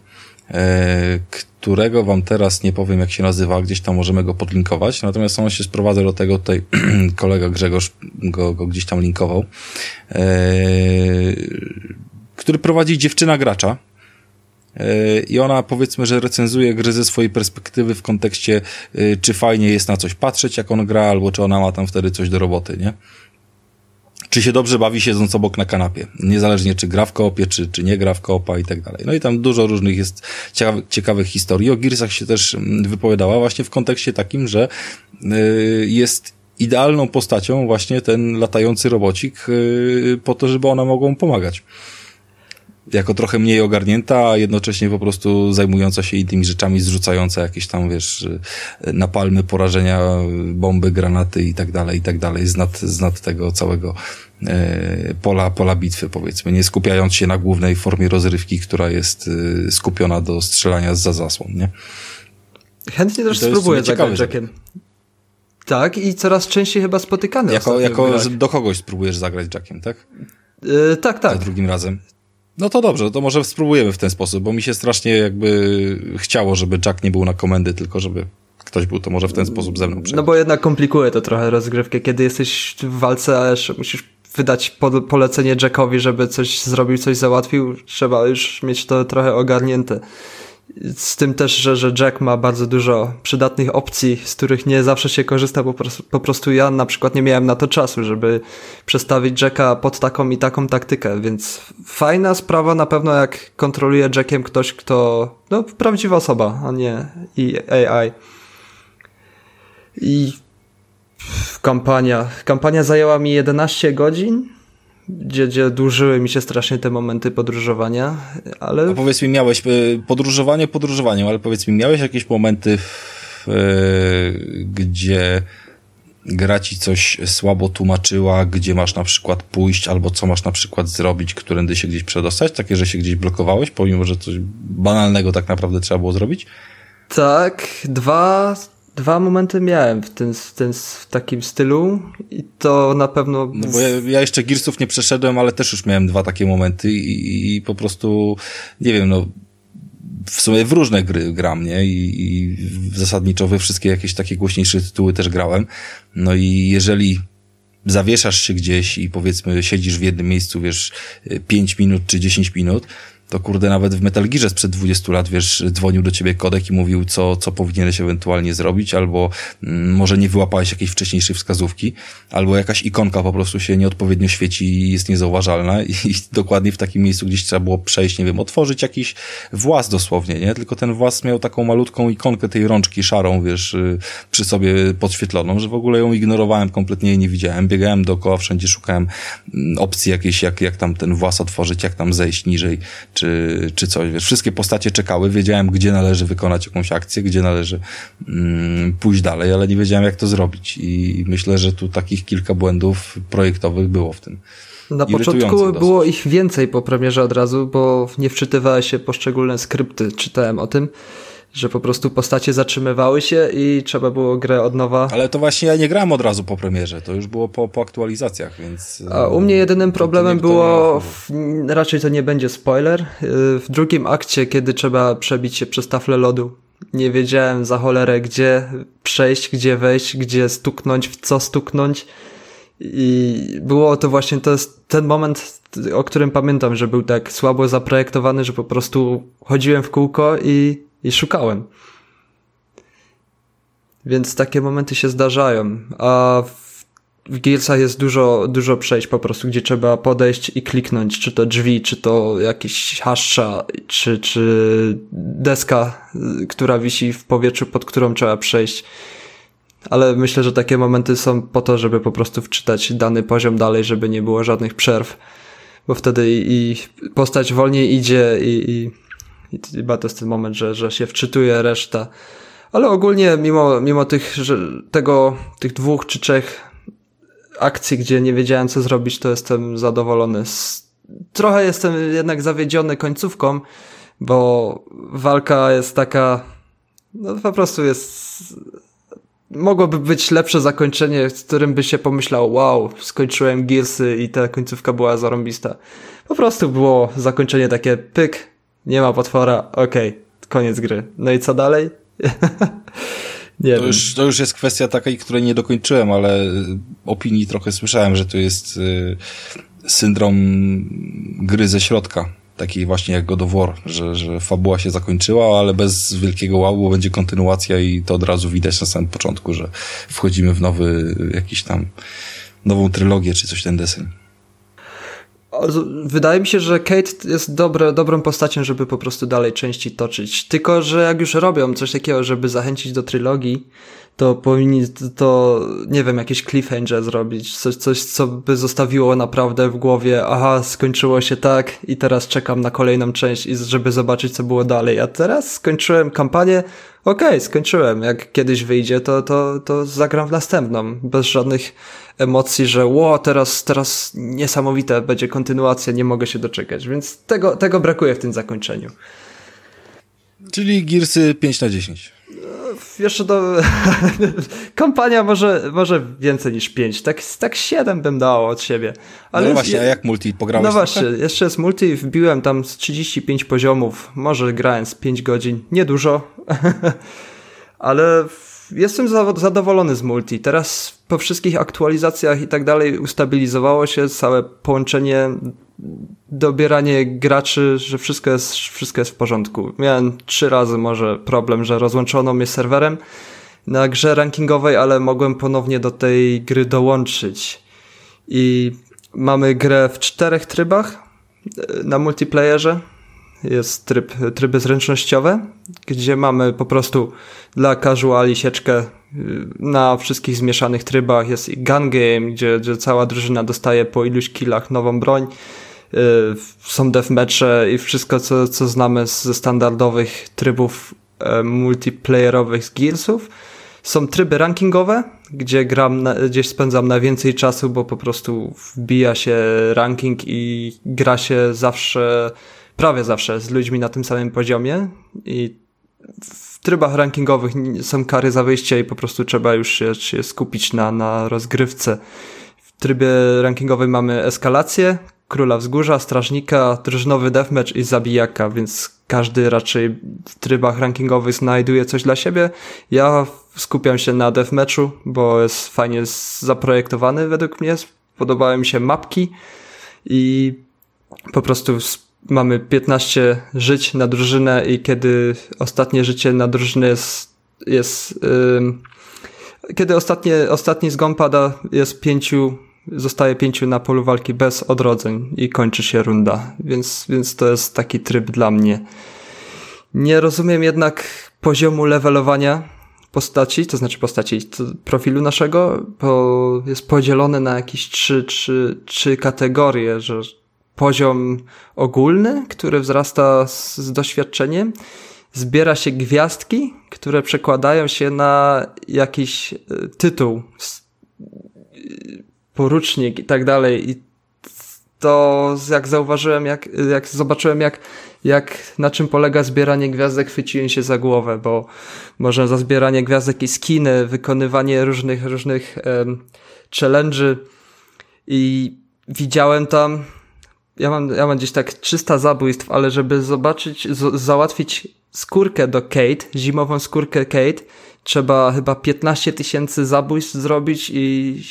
e, którego wam teraz nie powiem jak się nazywa, gdzieś tam możemy go podlinkować, natomiast on się sprowadza do tego, tutaj kolega Grzegorz go, go gdzieś tam linkował, e, który prowadzi dziewczyna gracza, i ona powiedzmy, że recenzuje gry ze swojej perspektywy w kontekście, czy fajnie jest na coś patrzeć, jak on gra, albo czy ona ma tam wtedy coś do roboty, nie? Czy się dobrze bawi siedząc obok na kanapie. Niezależnie czy gra w koopie, czy, czy nie gra w koopa i tak dalej. No i tam dużo różnych jest ciekawych, ciekawych historii. O Gearsach się też mm, wypowiadała właśnie w kontekście takim, że y, jest idealną postacią właśnie ten latający robocik y, po to, żeby ona mogła pomagać jako trochę mniej ogarnięta, a jednocześnie po prostu zajmująca się innymi rzeczami, zrzucająca jakieś tam, wiesz, napalmy, porażenia, bomby, granaty i tak dalej, i tak dalej, znad, znad tego całego e, pola, pola bitwy, powiedzmy, nie skupiając się na głównej formie rozrywki, która jest e, skupiona do strzelania za zasłon, nie? Chętnie też spróbuję zagrać Jackiem. Tak, i coraz częściej chyba spotykany. Jako, jako do kogoś spróbujesz zagrać Jackiem, tak? Yy, tak, tak. Za drugim razem. No to dobrze, to może spróbujemy w ten sposób, bo mi się strasznie jakby chciało, żeby Jack nie był na komendy, tylko żeby ktoś był, to może w ten sposób ze mną No bo jednak komplikuje to trochę rozgrywkę, kiedy jesteś w walce, a jeszcze musisz wydać polecenie Jackowi, żeby coś zrobił, coś załatwił, trzeba już mieć to trochę ogarnięte z tym też, że, że Jack ma bardzo dużo przydatnych opcji, z których nie zawsze się korzysta, po prostu, po prostu ja na przykład nie miałem na to czasu, żeby przestawić Jacka pod taką i taką taktykę, więc fajna sprawa na pewno jak kontroluje Jackiem ktoś, kto, no prawdziwa osoba, a nie i AI. I kampania, kampania zajęła mi 11 godzin, gdzie, gdzie dłużyły mi się strasznie te momenty podróżowania, ale... A powiedz mi, miałeś e, podróżowanie podróżowaniem, ale powiedz mi, miałeś jakieś momenty, w, e, gdzie gra ci coś słabo tłumaczyła, gdzie masz na przykład pójść, albo co masz na przykład zrobić, którędy się gdzieś przedostać, takie, że się gdzieś blokowałeś, pomimo, że coś banalnego tak naprawdę trzeba było zrobić? Tak, dwa dwa momenty miałem w, tym, w, tym, w takim stylu i to na pewno... No bo ja, ja jeszcze Gearsów nie przeszedłem, ale też już miałem dwa takie momenty i, i po prostu, nie wiem, no w sumie w różne gry gram, nie? I, I zasadniczo we wszystkie jakieś takie głośniejsze tytuły też grałem. No i jeżeli zawieszasz się gdzieś i powiedzmy siedzisz w jednym miejscu, wiesz, 5 minut czy 10 minut, to kurde nawet w Metal Gearze sprzed 20 lat, wiesz, dzwonił do ciebie kodek i mówił, co, co powinieneś ewentualnie zrobić, albo mm, może nie wyłapałeś jakiejś wcześniejszej wskazówki, albo jakaś ikonka po prostu się nieodpowiednio świeci i jest niezauważalna. I, i dokładnie w takim miejscu gdzieś trzeba było przejść, nie wiem, otworzyć jakiś włas dosłownie, nie? Tylko ten włas miał taką malutką ikonkę tej rączki szarą, wiesz, y, przy sobie podświetloną, że w ogóle ją ignorowałem, kompletnie jej nie widziałem, biegałem dookoła, wszędzie szukałem mm, opcji jakiejś, jak, jak tam ten włas otworzyć, jak tam zejść niżej, czy, czy coś. Wiesz, wszystkie postacie czekały, wiedziałem, gdzie należy wykonać jakąś akcję, gdzie należy mm, pójść dalej, ale nie wiedziałem, jak to zrobić. I myślę, że tu takich kilka błędów projektowych było w tym. Na początku było ich więcej po premierze od razu, bo nie wczytywałem się poszczególne skrypty, czytałem o tym że po prostu postacie zatrzymywały się i trzeba było grę od nowa. Ale to właśnie ja nie grałem od razu po premierze, to już było po, po aktualizacjach, więc... A u mnie jedynym problemem było, w, raczej to nie będzie spoiler, y, w drugim akcie, kiedy trzeba przebić się przez taflę lodu. Nie wiedziałem za cholerę, gdzie przejść, gdzie wejść, gdzie stuknąć, w co stuknąć. I było to właśnie, to jest ten moment, o którym pamiętam, że był tak słabo zaprojektowany, że po prostu chodziłem w kółko i i szukałem. Więc takie momenty się zdarzają. A w, w Gearsach jest dużo, dużo przejść po prostu, gdzie trzeba podejść i kliknąć, czy to drzwi, czy to jakiś haszcza, czy, czy deska, która wisi w powietrzu, pod którą trzeba przejść. Ale myślę, że takie momenty są po to, żeby po prostu wczytać dany poziom dalej, żeby nie było żadnych przerw, bo wtedy i, i postać wolniej idzie i, i i chyba to jest ten moment, że, że się wczytuje reszta. Ale ogólnie, mimo, mimo tych, że tego, tych dwóch czy trzech akcji, gdzie nie wiedziałem co zrobić, to jestem zadowolony. Trochę jestem jednak zawiedziony końcówką, bo walka jest taka, no po prostu jest, mogłoby być lepsze zakończenie, z którym by się pomyślał, wow, skończyłem Gearsy i ta końcówka była zarąbista. Po prostu było zakończenie takie pyk, nie ma potwora, okej, okay, koniec gry. No i co dalej? nie to, wiem. Już, to już jest kwestia takiej, której nie dokończyłem, ale opinii trochę słyszałem, że to jest y, syndrom gry ze środka. Takiej właśnie jak God of War, że, że fabuła się zakończyła, ale bez wielkiego wow, bo będzie kontynuacja i to od razu widać na samym początku, że wchodzimy w nowy, jakiś tam, nową trylogię czy coś ten deseń. Wydaje mi się, że Kate jest dobre, dobrą postacią, żeby po prostu dalej części toczyć. Tylko, że jak już robią coś takiego, żeby zachęcić do trylogii, to powinni to, nie wiem, jakiś cliffhanger zrobić. Coś, coś, co by zostawiło naprawdę w głowie, aha, skończyło się tak i teraz czekam na kolejną część, żeby zobaczyć, co było dalej. A teraz skończyłem kampanię, okej, okay, skończyłem. Jak kiedyś wyjdzie, to, to, to zagram w następną. Bez żadnych emocji, że ło, teraz, teraz niesamowite będzie kontynuacja, nie mogę się doczekać. Więc tego, tego brakuje w tym zakończeniu. Czyli Gearsy 5 na 10. Jeszcze do... Kampania może, może więcej niż 5. Tak, tak 7 bym dało od siebie. Ale no właśnie, a jak multi pograłeś? No właśnie, trochę? jeszcze jest multi. Wbiłem tam z 35 poziomów. Może grałem z 5 godzin. Niedużo. ale jestem zadowolony z multi. Teraz po wszystkich aktualizacjach i tak dalej ustabilizowało się całe połączenie, dobieranie graczy, że wszystko jest, wszystko jest w porządku. Miałem trzy razy może problem, że rozłączono mnie serwerem na grze rankingowej, ale mogłem ponownie do tej gry dołączyć. I mamy grę w czterech trybach e, na multiplayerze jest tryb, tryby zręcznościowe, gdzie mamy po prostu dla casuali sieczkę y, na wszystkich zmieszanych trybach. Jest gun game, gdzie, gdzie cała drużyna dostaje po iluś killach nową broń. Y, są deathmatche i wszystko, co, co znamy ze standardowych trybów e, multiplayerowych z Gearsów. Są tryby rankingowe, gdzie gram, na, gdzie spędzam najwięcej czasu, bo po prostu wbija się ranking i gra się zawsze prawie zawsze z ludźmi na tym samym poziomie i w trybach rankingowych są kary za wyjście i po prostu trzeba już się, się skupić na, na rozgrywce. W trybie rankingowym mamy eskalację, króla wzgórza, strażnika, drużynowy deathmatch i zabijaka, więc każdy raczej w trybach rankingowych znajduje coś dla siebie. Ja skupiam się na deathmatchu, bo jest fajnie zaprojektowany według mnie. Podobały mi się mapki i po prostu mamy 15 żyć na drużynę i kiedy ostatnie życie na drużynę jest, jest yy, kiedy ostatnie, ostatni zgon pada, jest pięciu, zostaje pięciu na polu walki bez odrodzeń i kończy się runda, więc, więc to jest taki tryb dla mnie. Nie rozumiem jednak poziomu levelowania postaci, to znaczy postaci profilu naszego, bo jest podzielone na jakieś trzy, trzy, trzy kategorie, że poziom ogólny, który wzrasta z, doświadczeniem, zbiera się gwiazdki, które przekładają się na jakiś e, tytuł, porucznik i tak dalej. I to jak zauważyłem, jak, jak zobaczyłem, jak, jak na czym polega zbieranie gwiazdek, chwyciłem się za głowę, bo może za zbieranie gwiazdek i skiny, wykonywanie różnych, różnych um, challenge'y i widziałem tam ja mam, ja mam gdzieś tak 300 zabójstw, ale żeby zobaczyć, załatwić skórkę do Kate, zimową skórkę Kate, trzeba chyba 15 tysięcy zabójstw zrobić i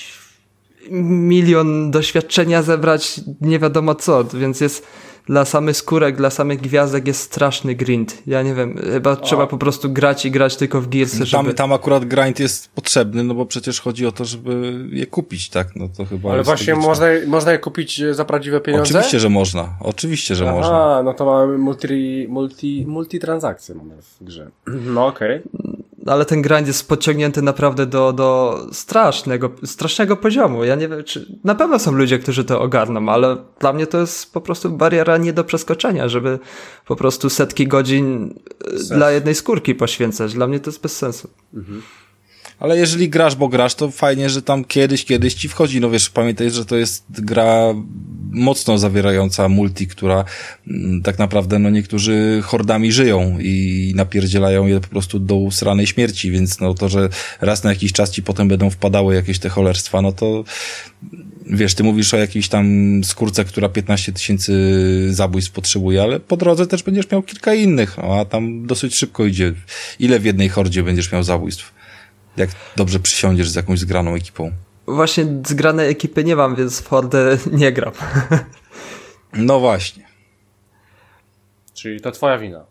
milion doświadczenia zebrać, nie wiadomo co, więc jest dla samych skórek, dla samych gwiazdek jest straszny grind. Ja nie wiem, chyba o. trzeba po prostu grać i grać tylko w Gearsy, żeby... Tam, tam akurat grind jest potrzebny, no bo przecież chodzi o to, żeby je kupić, tak? No to chyba Ale właśnie można, można je kupić za prawdziwe pieniądze? Oczywiście, że można. Oczywiście, że Aha, można. no to mamy multi, multi, multi transakcje mamy w grze. No okej. Okay ale ten grind jest podciągnięty naprawdę do, do strasznego, strasznego poziomu. Ja nie wiem, czy na pewno są ludzie, którzy to ogarną, ale dla mnie to jest po prostu bariera nie do przeskoczenia, żeby po prostu setki godzin Sens. dla jednej skórki poświęcać. Dla mnie to jest bez sensu. Mhm. Ale jeżeli grasz, bo grasz, to fajnie, że tam kiedyś, kiedyś ci wchodzi. No wiesz, pamiętaj, że to jest gra mocno zawierająca multi, która mm, tak naprawdę, no niektórzy hordami żyją i napierdzielają je po prostu do usranej śmierci, więc no to, że raz na jakiś czas ci potem będą wpadały jakieś te cholerstwa, no to wiesz, ty mówisz o jakiejś tam skórce, która 15 tysięcy zabójstw potrzebuje, ale po drodze też będziesz miał kilka innych, a tam dosyć szybko idzie. Ile w jednej hordzie będziesz miał zabójstw? Jak dobrze przysiądziesz z jakąś zgraną ekipą. Właśnie zgranej ekipy nie mam, więc w Hordę nie gram. No właśnie. Czyli to twoja wina.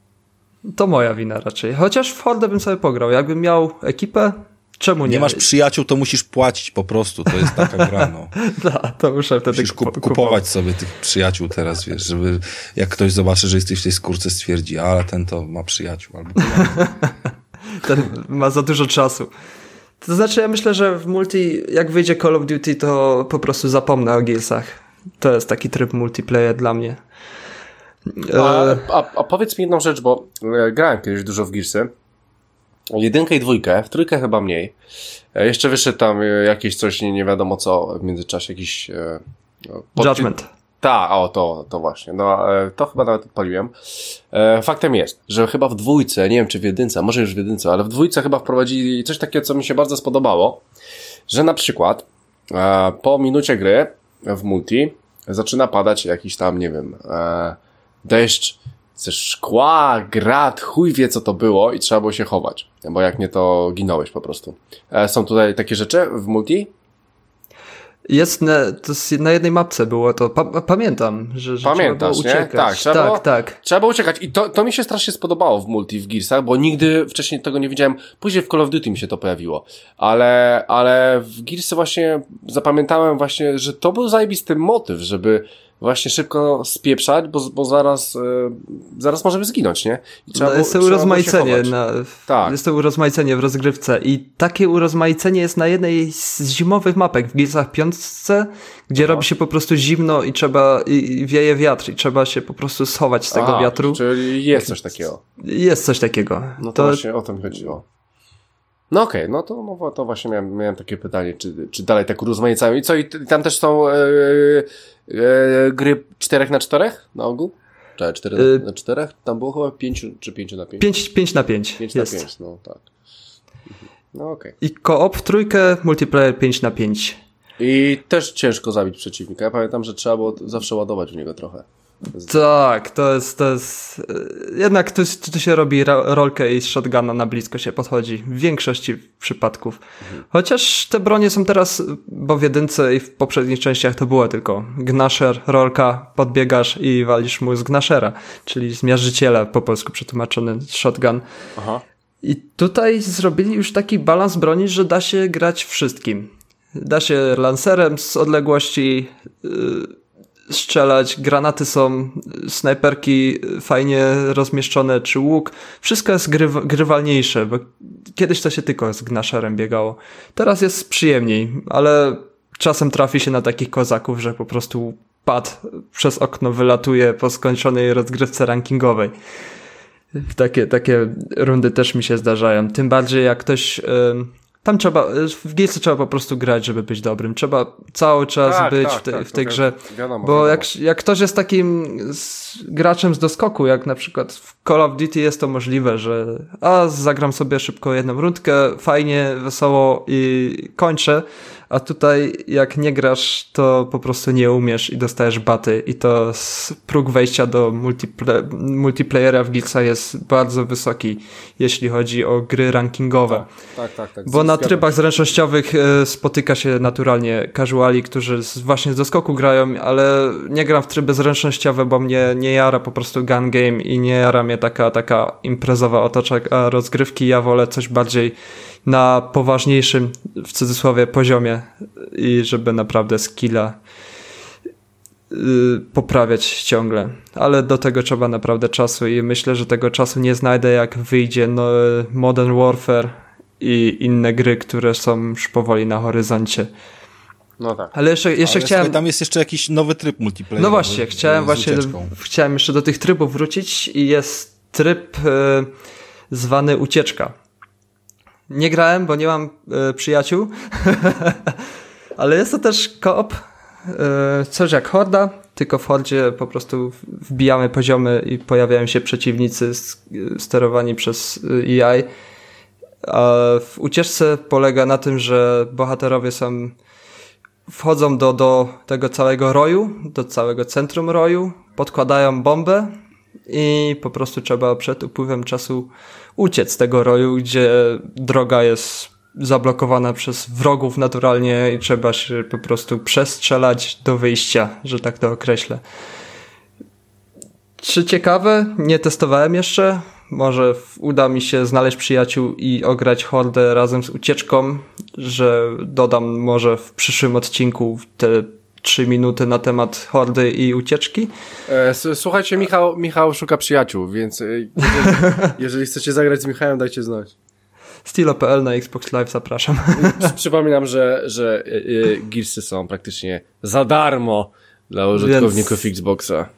To moja wina raczej. Chociaż w Hordę bym sobie pograł. Jakbym miał ekipę, czemu nie? Nie masz przyjaciół, to musisz płacić po prostu. To jest taka gra, no. to muszę wtedy musisz kup kupować sobie tych przyjaciół teraz, wiesz, żeby jak ktoś zobaczy, że jesteś w tej skórce, stwierdzi, ale ten to ma przyjaciół. Albo ten ma za dużo czasu. To znaczy, ja myślę, że w multi, jak wyjdzie Call of Duty, to po prostu zapomnę o Gearsach. To jest taki tryb multiplayer dla mnie. A, a, a powiedz mi jedną rzecz, bo e, grałem kiedyś dużo w Gearsy. Jedynkę i dwójkę, w trójkę chyba mniej. E, jeszcze wyszedł tam e, jakieś coś, nie, nie wiadomo co, w międzyczasie jakiś... Pod... Judgment. Tak, o, to, to właśnie. No, e, to chyba nawet odpaliłem. E, faktem jest, że chyba w dwójce, nie wiem czy w jedynce, może już w jedynce, ale w dwójce chyba wprowadzili coś takiego, co mi się bardzo spodobało, że na przykład e, po minucie gry w multi zaczyna padać jakiś tam, nie wiem, deszcz ze szkła, grat, chuj wie co to było i trzeba było się chować, bo jak nie to ginąłeś po prostu. Są tutaj takie rzeczy w multi? Jest na, to jest na jednej mapce było to. Pa, pamiętam, że, że Pamiętasz, trzeba uciekać. Nie? Tak, trzeba tak, tak. Trzeba było uciekać. I to, to mi się strasznie spodobało w multi w Gearsach, bo nigdy wcześniej tego nie widziałem. Później w Call of Duty mi się to pojawiło. Ale, ale w Gearsy właśnie zapamiętałem właśnie, że to był zajebisty motyw, żeby właśnie szybko spieprzać, bo, bo zaraz, e, zaraz możemy zginąć, nie? I trzeba no, jest to urozmaicenie, na, tak. jest to urozmaicenie w rozgrywce i takie urozmaicenie jest na jednej z zimowych mapek w Gearsach piątce, gdzie no. robi się po prostu zimno i trzeba, i wieje wiatr i trzeba się po prostu schować z tego Aha, wiatru. Czyli jest coś takiego. Jest coś takiego. No to, to właśnie o tym chodziło. No okej, okay, no to, no to właśnie miałem, miałem takie pytanie, czy, czy dalej tak urozmaicają. I co, i tam też są e, e, gry 4 na 4 na ogół? Czekaj, 4 Y- na 4? Tam było chyba 5 czy 5 na 5? 5, 5 na 5 5 jest. na 5, no tak. Mhm. No okej. I koop w trójkę, multiplayer 5 na 5. I też ciężko zabić przeciwnika. Ja pamiętam, że trzeba było zawsze ładować w niego trochę. Tak, to jest, to jest, e, jednak tu, tu się robi ro- rolkę i z shotguna na blisko się podchodzi, w większości przypadków. Chociaż te bronie są teraz, bo w jedynce i w poprzednich częściach to było tylko gnasher, rolka, podbiegasz i walisz mu z gnashera, czyli z miażdżyciela, po polsku przetłumaczony shotgun. Aha. I tutaj zrobili już taki balans broni, że da się grać wszystkim. Da się lancerem z odległości yy, strzelać, granaty są, snajperki fajnie rozmieszczone, czy łuk. Wszystko jest gryw grywalniejsze, bo kiedyś to się tylko z gnaszerem biegało. Teraz jest przyjemniej, ale czasem trafi się na takich kozaków, że po prostu pad przez okno wylatuje po skończonej rozgrywce rankingowej. Takie, takie rundy też mi się zdarzają. Tym bardziej jak ktoś. ym, tam trzeba. W Gearsy trzeba po prostu grać, żeby być dobrym. Trzeba cały czas Tak, być tak, w, te, tak, w tej grze. wi- wiadomo, bo wiadomo. jak, jak ktoś jest takim z, graczem z doskoku, jak na przykład w Call of Duty jest to możliwe, że a zagram sobie szybko jedną rundkę, fajnie, wesoło i kończę. A tutaj jak nie grasz, to po prostu nie umiesz i dostajesz baty. I to próg wejścia do multiple multiplayera w Gearsa jest bardzo wysoki, jeśli chodzi o gry rankingowe. Tak, tak, tak. Bo na trybach zręcznościowych e, spotyka się naturalnie casuali, którzy właśnie z doskoku grają, ale nie gram w tryby zręcznościowe, bo mnie nie jara po prostu gun game i nie jara mnie taka, taka imprezowa otoczka rozgrywki. Ja wolę coś bardziej na poważniejszym, w cudzysłowie, poziomie i żeby naprawdę skilla y, poprawiać ciągle. Ale do tego trzeba naprawdę czasu i myślę, że tego czasu nie znajdę jak wyjdzie no, Modern Warfare i inne gry, które są już powoli na horyzoncie. No tak. Ale jeszcze, jeszcze Ale chciałem... tam jest jeszcze jakiś nowy tryb multiplayer. No właśnie, chciałem właśnie, chciałem jeszcze do tych trybów wrócić i jest tryb e, zwany ucieczka. Nie grałem, bo nie mam e, przyjaciół, ale jest to też koop, e, coś jak horda, tylko w hordzie po prostu wbijamy poziomy i pojawiają się przeciwnicy sterowani przez e, AI. A w ucieczce polega na tym, że bohaterowie są wchodzą do, do tego całego roju, do całego centrum roju, podkładają bombę i po prostu trzeba przed upływem czasu uciec z tego roju, gdzie droga jest zablokowana przez wrogów naturalnie i trzeba się po prostu przestrzelać do wyjścia, że tak to określę. Czy ciekawe? Nie testowałem jeszcze. Może uda mi się znaleźć przyjaciół i ograć hordę razem z ucieczką, że dodam może w przyszłym odcinku te 3 minuty na temat hordy i ucieczki. E, słuchajcie, Michał, Michał szuka przyjaciół, więc e, jeżeli, jeżeli chcecie zagrać z Michałem, dajcie znać. Stilo.pl na Xbox Live zapraszam. Przy- Przypominam, że, że e, Gearsy są praktycznie za darmo dla użytkowników Xboxa.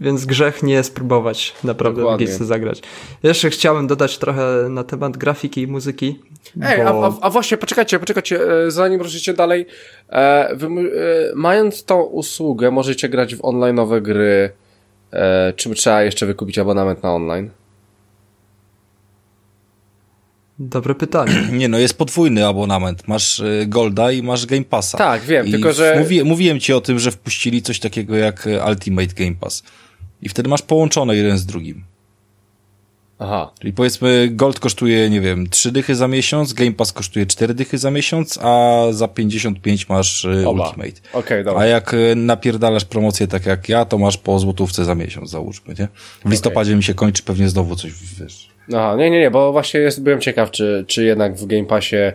Więc grzech nie spróbować naprawdę w Dokładnie. Gearsy zagrać. Jeszcze chciałem dodać trochę na temat grafiki i muzyki. Ej, bo... a, a, a właśnie, poczekajcie, poczekajcie, e, zanim ruszycie dalej, e, wy, e, mając tą usługę, możecie grać w online'owe gry, e, czy trzeba jeszcze wykupić abonament na online? Dobre pytanie. Nie no, jest podwójny abonament. Masz y, Golda i masz Game Passa. Tak, wiem, I tylko że- Mówi, mówiłem ci o tym, że wpuścili coś takiego jak y, Ultimate Game Pass. I wtedy masz połączone jeden z drugim. Aha, Czyli powiedzmy, Gold kosztuje, nie wiem, 3 dychy za miesiąc, Game Pass kosztuje 4 dychy za miesiąc, a za 55 masz y, oba. Ultimate. Okej, dobra. A jak y, napierdalasz promocję tak jak ja, to masz po złotówce za miesiąc, załóżmy, nie? W listopadzie mi się kończy pewnie znowu coś, wiesz. Aha, nie, nie, nie, bo właśnie jest, byłem ciekaw, czy, czy jednak w Game Passie e,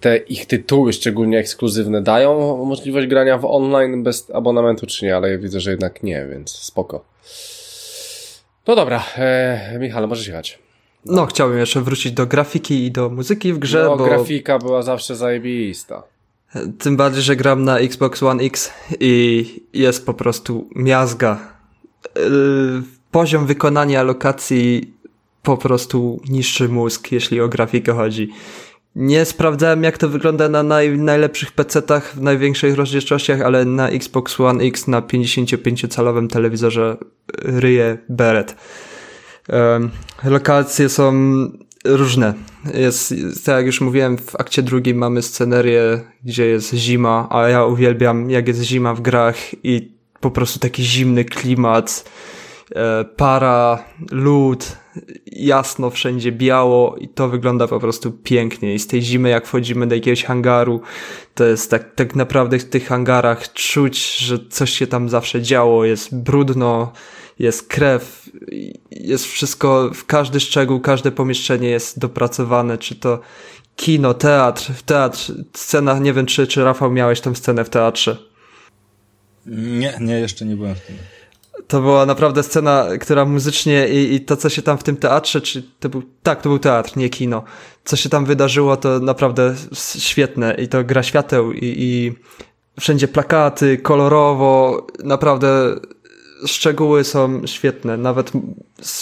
te ich tytuły, szczególnie ekskluzywne, dają możliwość grania w online bez abonamentu, czy nie, ale ja widzę, że jednak nie, więc spoko. No dobra, e, Michale, możesz jechać. No, chciałbym jeszcze wrócić do grafiki i do muzyki w grze, no, bo grafika była zawsze zajebista. tym bardziej, że gram na Xbox One X i jest po prostu miazga. Yy, Poziom wykonania lokacji po prostu niszczy mózg, jeśli o grafikę chodzi. Nie sprawdzałem jak to wygląda na naj, najlepszych PC-tach w największych rozdzielczościach, ale na Xbox One X na 55-calowym telewizorze ryje beret. Um, lokacje są różne. Jest, tak jak już mówiłem, w akcie drugim mamy scenerię, gdzie jest zima, a ja uwielbiam jak jest zima w grach i po prostu taki zimny klimat, para, lód, jasno wszędzie biało i to wygląda po prostu pięknie. I z tej zimy, jak wchodzimy do jakiegoś hangaru, to jest tak, tak naprawdę w tych hangarach czuć, że coś się tam zawsze działo, jest brudno, jest krew, jest wszystko, w każdy szczegół, każde pomieszczenie jest dopracowane, czy to kino, teatr, teatr, scena, nie wiem czy, czy Rafał miałeś tą scenę w teatrze. Nie, nie, jeszcze nie byłem w tym. To była naprawdę scena, która muzycznie i, i to, co się tam w tym teatrze, czy to był, tak, to był teatr, nie kino. Co się tam wydarzyło, to naprawdę świetne i to gra świateł i, i wszędzie plakaty, kolorowo, naprawdę szczegóły są świetne. Nawet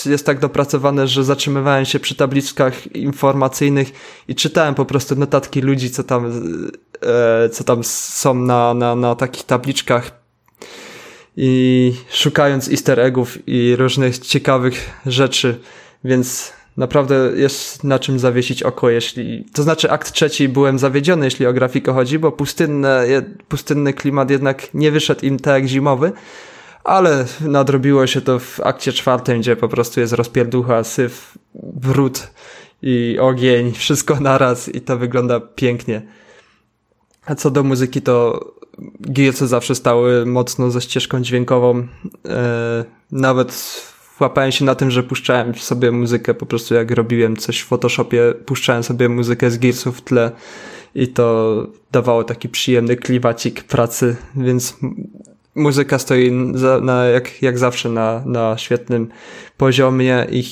jest tak dopracowane, że zatrzymywałem się przy tabliczkach informacyjnych i czytałem po prostu notatki ludzi, co tam, e, co tam są na, na, na takich tabliczkach i szukając easter eggów i różnych ciekawych rzeczy, więc naprawdę jest na czym zawiesić oko, jeśli, to znaczy akt trzeci byłem zawiedziony, jeśli o grafikę chodzi, bo pustynne, pustynny klimat jednak nie wyszedł im tak jak zimowy, ale nadrobiło się to w akcie czwartym, gdzie po prostu jest rozpierducha, syf, brud i ogień, wszystko naraz i to wygląda pięknie. A co do muzyki, to Gearsy zawsze stały mocno ze ścieżką dźwiękową. E, nawet łapałem się na tym, że puszczałem sobie muzykę, po prostu jak robiłem coś w Photoshopie, puszczałem sobie muzykę z Gearsów w tle i to dawało taki przyjemny kliwacik pracy, więc muzyka stoi na, jak, jak zawsze na, na świetnym poziomie i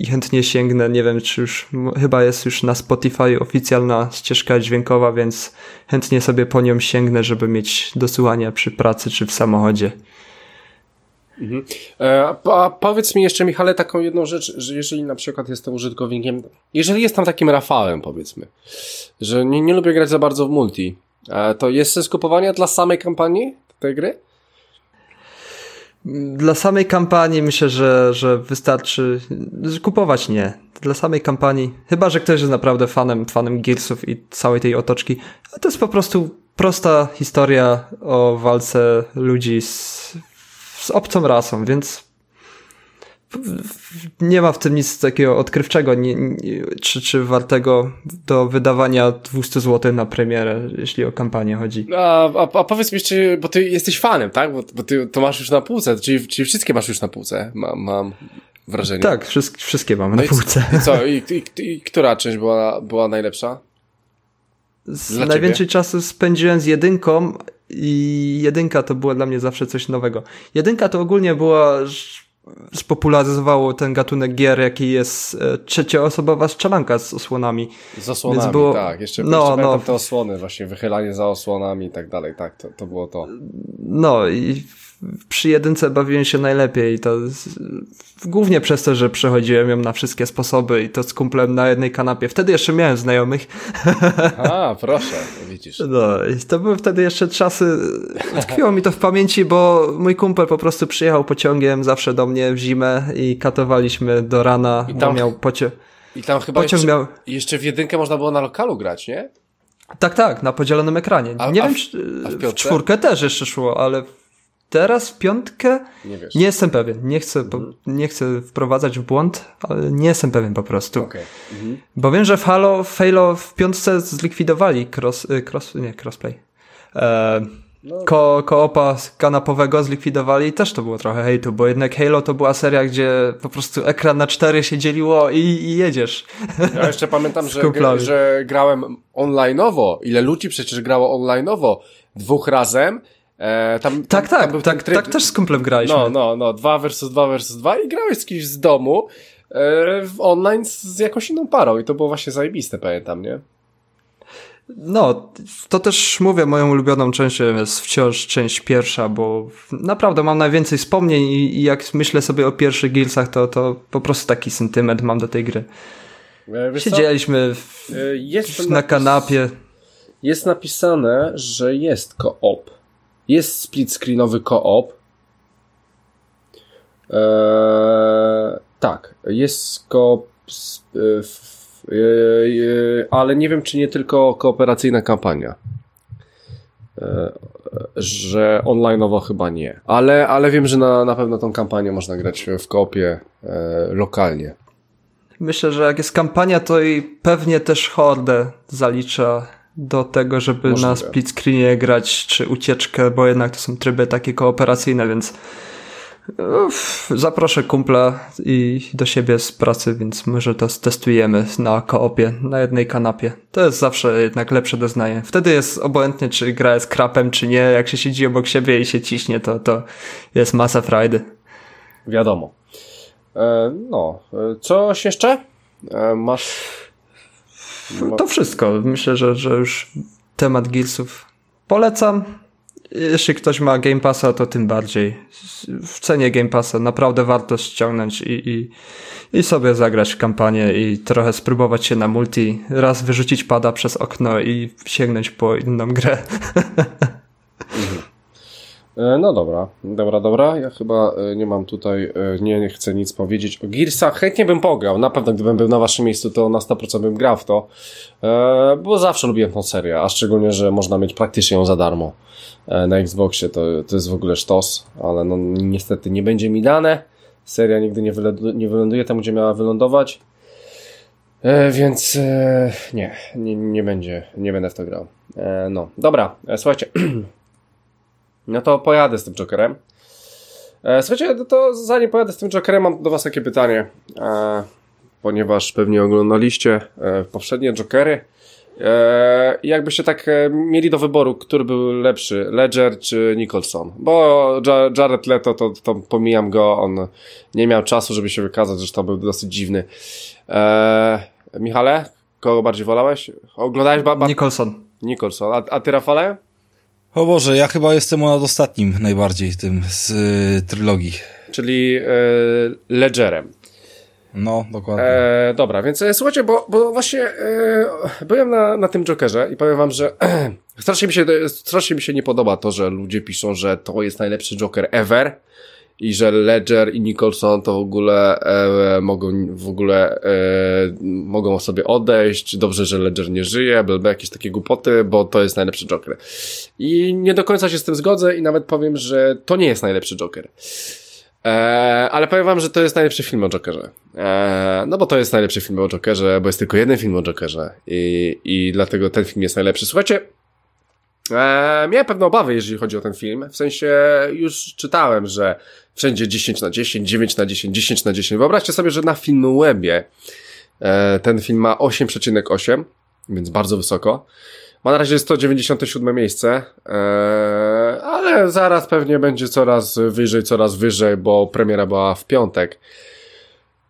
i chętnie sięgnę. Nie wiem, czy już, chyba jest już na Spotify oficjalna ścieżka dźwiękowa, więc chętnie sobie po nią sięgnę, żeby mieć do słuchania przy pracy czy w samochodzie. Mhm. E, a powiedz mi jeszcze, Michale, taką jedną rzecz, że jeżeli na przykład jestem użytkownikiem, jeżeli jestem takim Rafałem, powiedzmy, że nie, nie lubię grać za bardzo w multi, e, to jest sens kupowania dla samej kampanii tej gry? Dla samej kampanii myślę, że, że wystarczy kupować nie. Dla samej kampanii, chyba że ktoś jest naprawdę fanem, fanem Gearsów i całej tej otoczki, to jest po prostu prosta historia o walce ludzi z, z obcą rasą, więc nie ma w tym nic takiego odkrywczego, nie, nie, czy, czy wartego do wydawania 200 zł na premierę, jeśli o kampanię chodzi. A, a, a powiedz mi jeszcze, bo ty jesteś fanem, tak? Bo, bo ty to masz już na półce, czyli, czyli wszystkie masz już na półce, mam, mam wrażenie. Tak, wszystkie, wszystkie mamy no na półce. I co, i, i, i, która część była, była najlepsza? Z najwięcej czasu spędziłem z jedynką i jedynka to było dla mnie zawsze coś nowego. Jedynka to ogólnie była spopularyzowało ten gatunek gier, jaki jest e, trzecioosobowa strzelanka z osłonami. Z osłonami, było... tak. Jeszcze, no, jeszcze no. te osłony, właśnie wychylanie za osłonami i tak dalej, tak, to, to było to. No i przy jedynce bawiłem się najlepiej i to głównie przez to, że przechodziłem ją na wszystkie sposoby i to z kumplem na jednej kanapie. Wtedy jeszcze miałem znajomych. A, proszę, widzisz. No i to były wtedy jeszcze czasy, tkwiło mi to w pamięci, bo mój kumpel po prostu przyjechał pociągiem zawsze do mnie w zimę i katowaliśmy do rana, I tam, miał pociąg. I tam chyba pociąg jeszcze, miał... jeszcze w jedynkę można było na lokalu grać, nie? Tak, tak, na podzielonym ekranie. A, nie a wiem, czy w, w czwórkę też jeszcze szło, ale teraz piątkę? Nie, wiesz. nie jestem pewien. Nie chcę, mhm. nie chcę wprowadzać w błąd, ale nie jestem pewien po prostu. Okay. Mhm. Bo wiem, że w Halo, w Halo w piątce zlikwidowali cross, y, cross nie, crossplay. E, no. Ko koopa kanapowego zlikwidowali i też to było trochę hejtu, bo jednak Halo to była seria, gdzie po prostu ekran na cztery się dzieliło i, i jedziesz. Ja jeszcze pamiętam, że, że grałem online'owo. Ile ludzi przecież grało online'owo dwóch razem E, tam, tak, tam, tak, tam tak, tryb... tak też z kumplem graliśmy. No, no, no, 2 versus 2 versus 2 i grałeś z kimś z domu e, w online z, z jakąś inną parą i to było właśnie zajebiste, pamiętam, nie? No, to też mówię, moją ulubioną częścią jest wciąż część pierwsza, bo naprawdę mam najwięcej wspomnień i, i jak myślę sobie o pierwszych Gearsach, to, to po prostu taki sentyment mam do tej gry. E, wiesz? Siedzieliśmy w, E, na kanapie. Jest napisane, że jest koop. Jest split screenowy koop. Eee, tak, jest s- e, e, e, ale nie wiem, czy nie tylko kooperacyjna kampania. E, że online'owo chyba nie. Ale, ale wiem, że na, na pewno tą kampanię można grać w koopie e, lokalnie. Myślę, że jak jest kampania, to i pewnie też hordę zalicza do tego, żeby Możliwe. na split screenie grać, czy ucieczkę, bo jednak to są tryby takie kooperacyjne, więc uff, zaproszę kumpla i do siebie z pracy, więc może to testujemy na koopie, na jednej kanapie. To jest zawsze jednak lepsze doznanie. Wtedy jest obojętnie, czy gra jest krapem, czy nie. Jak się siedzi obok siebie i się ciśnie, to, to jest masa frajdy. Wiadomo. E, no, e, coś jeszcze? E, masz. Ma- To wszystko. Myślę, że, że już temat Gearsów polecam. Jeśli ktoś ma Game Passa, to tym bardziej. W cenie Game Passa naprawdę warto ściągnąć i, i, i sobie zagrać w kampanię i trochę spróbować się na multi. Raz wyrzucić pada przez okno i sięgnąć po inną grę. E, No dobra, dobra, dobra. Ja chyba e, nie mam tutaj, e, nie, nie chcę nic powiedzieć o Gearsach. Chętnie bym pograł. Na pewno, gdybym był na waszym miejscu, to na 100% bym grał w to. Bo zawsze lubiłem tą serię, a szczególnie, że można mieć praktycznie ją za darmo na Xboxie. To, to jest w ogóle sztos, ale no niestety nie będzie mi dane. Seria nigdy nie, nie wyląduje tam, gdzie miała wylądować. Więc nie, nie, nie będzie, nie będę w to grał. No, dobra, słuchajcie. No to pojadę z tym Jokerem. E, słuchajcie, no to zanim pojadę z tym Jokerem, mam do Was takie pytanie. E, ponieważ pewnie oglądaliście e, poprzednie Jokery. Jakbyście tak mieli do wyboru, który był lepszy, Ledger czy Nicholson? Bo Ja- Jared Leto, to, to pomijam go, on nie miał czasu, żeby się wykazać, zresztą był dosyć dziwny. Michale, kogo bardziej wolałeś? Oglądałeś Baba? Nicholson. Nicholson. A, a ty, Rafale? O Boże, ja chyba jestem nad ostatnim najbardziej tym z y, trylogii. Czyli e, Ledgerem. No, dokładnie. E, dobra, więc e, słuchajcie, bo, bo właśnie e, byłem na, na tym Jokerze i powiem wam, że strasznie mi, się, strasznie mi się nie podoba to, że ludzie piszą, że to jest najlepszy Joker ever i że Ledger i Nicholson to w ogóle e, mogą w ogóle e, mogą sobie odejść, dobrze, że Ledger nie żyje, bla, bla, jakieś takie głupoty, bo to jest najlepszy Joker. I nie do końca się z tym zgodzę i nawet powiem, że to nie jest najlepszy Joker. Eee, ale powiem wam, że to jest najlepszy film o Jokerze. Eee, no bo to jest najlepszy film o Jokerze, bo jest tylko jeden film o Jokerze i, i dlatego ten film jest najlepszy. Słuchajcie, eee, miałem pewne obawy, jeżeli chodzi o ten film. W sensie już czytałem, że wszędzie 10 na 10, 9 na 10, 10 na 10. Wyobraźcie sobie, że na Filmwebie e, ten film ma 8,8, więc bardzo wysoko. Ma na razie 197 miejsce, eee, ale zaraz pewnie będzie coraz wyżej, coraz wyżej, bo premiera była w piątek.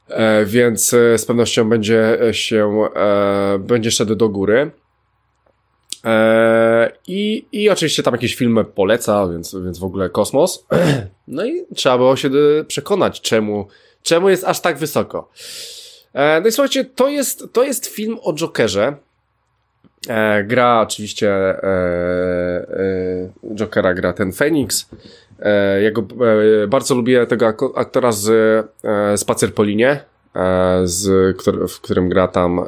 E, więc e, z pewnością będzie się, e, będzie szedł do góry. I, I oczywiście tam jakieś filmy poleca, więc, więc w ogóle kosmos. No i trzeba było się e, przekonać, czemu, czemu jest aż tak wysoko. E, no i słuchajcie, to jest, to jest film o Jokerze. E, gra oczywiście e, e, Jokera gra ten Phoenix. E, ja go bardzo lubię tego aktora z Spacer po linie, z, w którym gra tam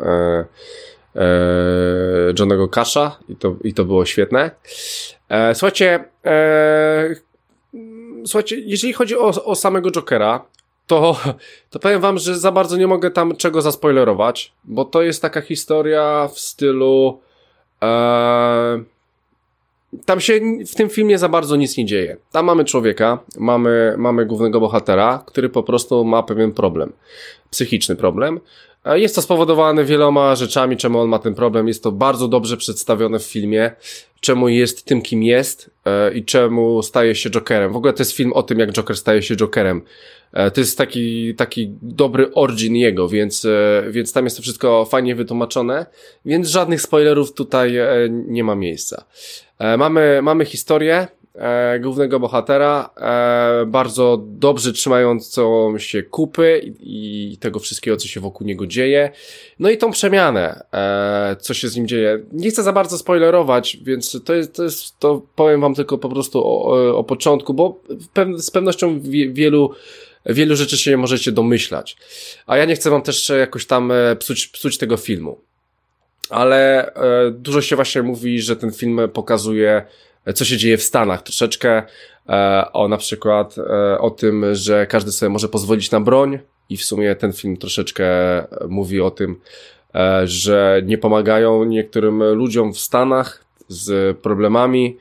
Johnego Casha i to, i to było świetne. E, słuchajcie, e, słuchajcie, jeżeli chodzi o, o samego Jokera, to, to powiem wam, że za bardzo nie mogę tam czego zaspoilerować, bo to jest taka historia w stylu e, tam się w tym filmie za bardzo nic nie dzieje. Tam mamy człowieka, mamy, mamy głównego bohatera, który po prostu ma pewien problem. Psychiczny problem. E, Jest to spowodowane wieloma rzeczami, czemu on ma ten problem. Jest to bardzo dobrze przedstawione w filmie, czemu jest tym, kim jest e, i czemu staje się Jokerem. W ogóle to jest film o tym, jak Joker staje się Jokerem. E, To jest taki, taki dobry origin jego, więc, więc tam jest to wszystko fajnie wytłumaczone, więc żadnych spoilerów tutaj nie ma miejsca. Mamy, mamy historię, e, głównego bohatera, e, bardzo dobrze trzymającą się kupy i, i, tego wszystkiego, co się wokół niego dzieje. No i tą przemianę, e, co się z nim dzieje. Nie chcę za bardzo spoilerować, więc to jest, to jest, to powiem wam tylko po prostu o, o, początku, bo z pewnością wielu wielu rzeczy się możecie domyślać. A ja nie chcę wam też jakoś tam e, psuć, psuć tego filmu. Ale e, dużo się właśnie mówi, że ten film pokazuje, co się dzieje w Stanach. Troszeczkę e, o na przykład e, o tym, że każdy sobie może pozwolić na broń i w sumie ten film troszeczkę mówi o tym, e, że nie pomagają niektórym ludziom w Stanach z problemami,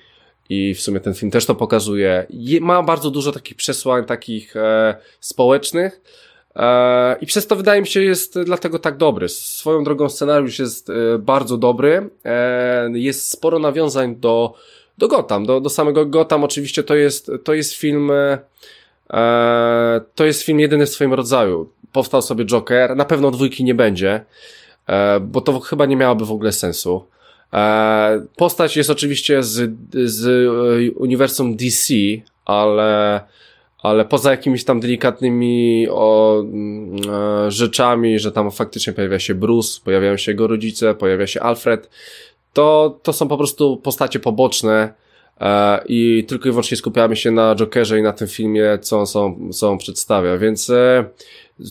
i w sumie ten film też to pokazuje. Je, ma bardzo dużo takich przesłań, takich e, społecznych. E, I przez to wydaje mi się jest dlatego tak dobry. Swoją drogą scenariusz jest e, bardzo dobry. E, jest sporo nawiązań do, do Gotham, do, do samego Gotham. Oczywiście to jest, to jest film, e, e, to jest film jedyny w swoim rodzaju. Powstał sobie Joker. Na pewno dwójki nie będzie, e, bo to chyba nie miałoby w ogóle sensu. E, postać jest oczywiście z, z e, uniwersum DC, ale, ale poza jakimiś tam delikatnymi o, mm, e, rzeczami, że tam faktycznie pojawia się Bruce, pojawiają się jego rodzice, pojawia się Alfred, to, to są po prostu postacie poboczne, i tylko i wyłącznie skupiamy się na Jokerze i na tym filmie, co on, są, co on przedstawia, więc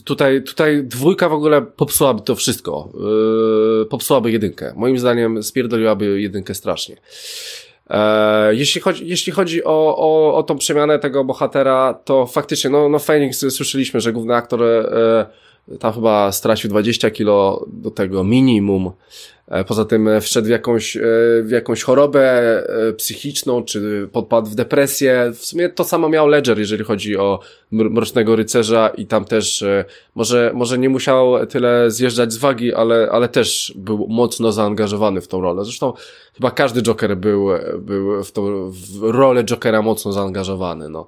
Tutaj, tutaj dwójka w ogóle popsułaby to wszystko. Yy, popsułaby jedynkę. Moim zdaniem spierdoliłaby jedynkę strasznie. E, jeśli chodzi, jeśli chodzi o, o, o tą przemianę tego bohatera, to faktycznie, no, no Phoenix słyszeliśmy, że główny aktor e, tam chyba stracił 20 kilo do tego minimum. E, poza tym wszedł w jakąś, e, w jakąś chorobę e, psychiczną, czy podpadł w depresję. W sumie to samo miał Ledger, jeżeli chodzi o Mrocznego Rycerza i tam też może, może nie musiał tyle zjeżdżać z wagi, ale, ale też był mocno zaangażowany w tą rolę. Zresztą chyba każdy Joker był, był w tą w rolę Jokera mocno zaangażowany, no.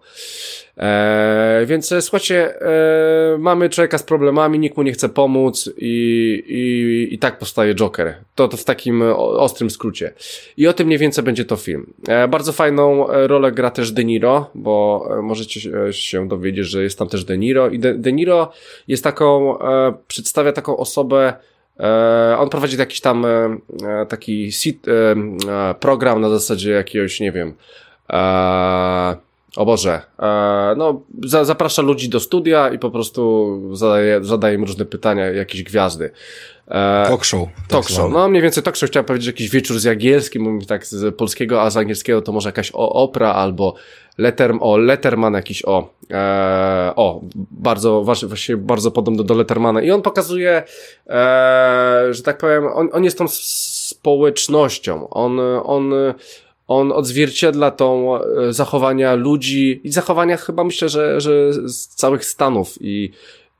E, więc e, słuchajcie, e, mamy człowieka z problemami, nikt mu nie chce pomóc i, i, i tak powstaje Joker. To, to w takim ostrym skrócie. I o tym mniej więcej będzie to film. E, bardzo fajną e, rolę gra też De Niro, bo e, możecie się dowiedzieć, że jest tam też De Niro i De, De Niro jest taką, przedstawia taką osobę, on prowadzi jakiś tam taki sit, program na zasadzie jakiegoś, nie wiem, o Boże, e, no za, zaprasza ludzi do studia i po prostu zadaje, zadaje im różne pytania, jakieś gwiazdy. E, talk show. Tak talk show. No mniej więcej talk show chciałem powiedzieć jakiś wieczór z Jagielskim, mówię tak z polskiego, a z angielskiego to może jakaś o, opera albo letter, o Letterman jakiś o, e, o, bardzo, właśnie bardzo podobny do Lettermana i on pokazuje, e, że tak powiem, on, on jest tą społecznością, on, on on odzwierciedla tą e, zachowania ludzi i zachowania chyba myślę, że, że z całych Stanów i,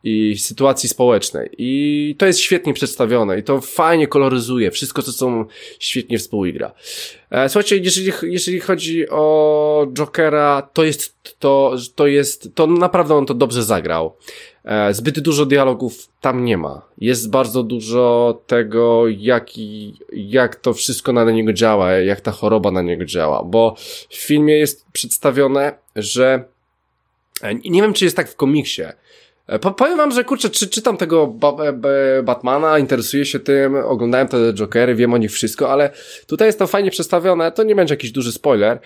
i sytuacji społecznej. I to jest świetnie przedstawione i to fajnie koloryzuje wszystko, co są świetnie współgra. E, słuchajcie, jeżeli, jeżeli chodzi o Jokera, to jest, to, to jest, to naprawdę on to dobrze zagrał. E, zbyt dużo dialogów tam nie ma. Jest bardzo dużo tego, jak, jak to wszystko na niego działa, jak ta choroba na niego działa, bo w filmie jest przedstawione, że e, nie wiem, czy jest tak w komiksie, e, Powiem wam, że kurczę, czy, czytam tego ba Batmana, interesuję się tym, oglądałem te Jokery, wiem o nich wszystko, ale tutaj jest to fajnie przedstawione, to nie będzie jakiś duży spoiler.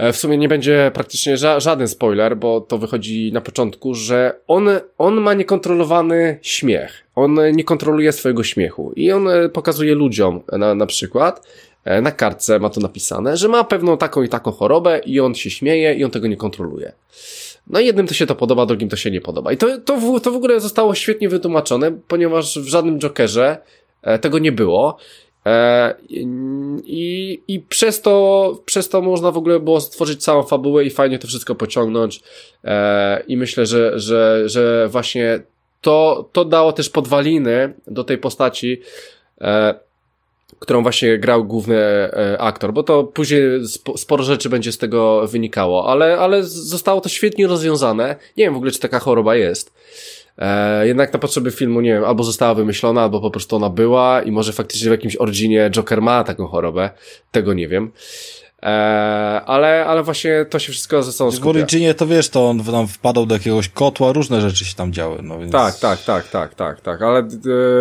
E, w sumie nie będzie praktycznie ża żaden spoiler, bo to wychodzi na początku, że on, on ma niekontrolowany śmiech. On nie kontroluje swojego śmiechu i on e, pokazuje ludziom na, na przykład, e, na kartce ma to napisane, że ma pewną taką i taką chorobę i on się śmieje i on tego nie kontroluje. No jednym to się to podoba, drugim to się nie podoba. I to, to, w, to w ogóle zostało świetnie wytłumaczone, ponieważ w żadnym Jokerze tego nie było. E, I, I przez to, przez to można w ogóle było stworzyć całą fabułę i fajnie to wszystko pociągnąć. E, I myślę, że, że, że właśnie to, to dało też podwaliny do tej postaci, e, którą właśnie grał główny aktor, bo to później sporo rzeczy będzie z tego wynikało, ale, ale zostało to świetnie rozwiązane. Nie wiem w ogóle, czy taka choroba jest. E, jednak na potrzeby filmu, nie wiem, albo została wymyślona, albo po prostu ona była i może faktycznie w jakimś ordzinie Joker ma taką chorobę. Tego nie wiem. E, ale, ale właśnie to się wszystko ze sobą W skupia. Originie to wiesz, to on tam wpadał do jakiegoś kotła, różne rzeczy się tam działy, no więc... Tak, tak, tak, tak, tak, tak, ale e,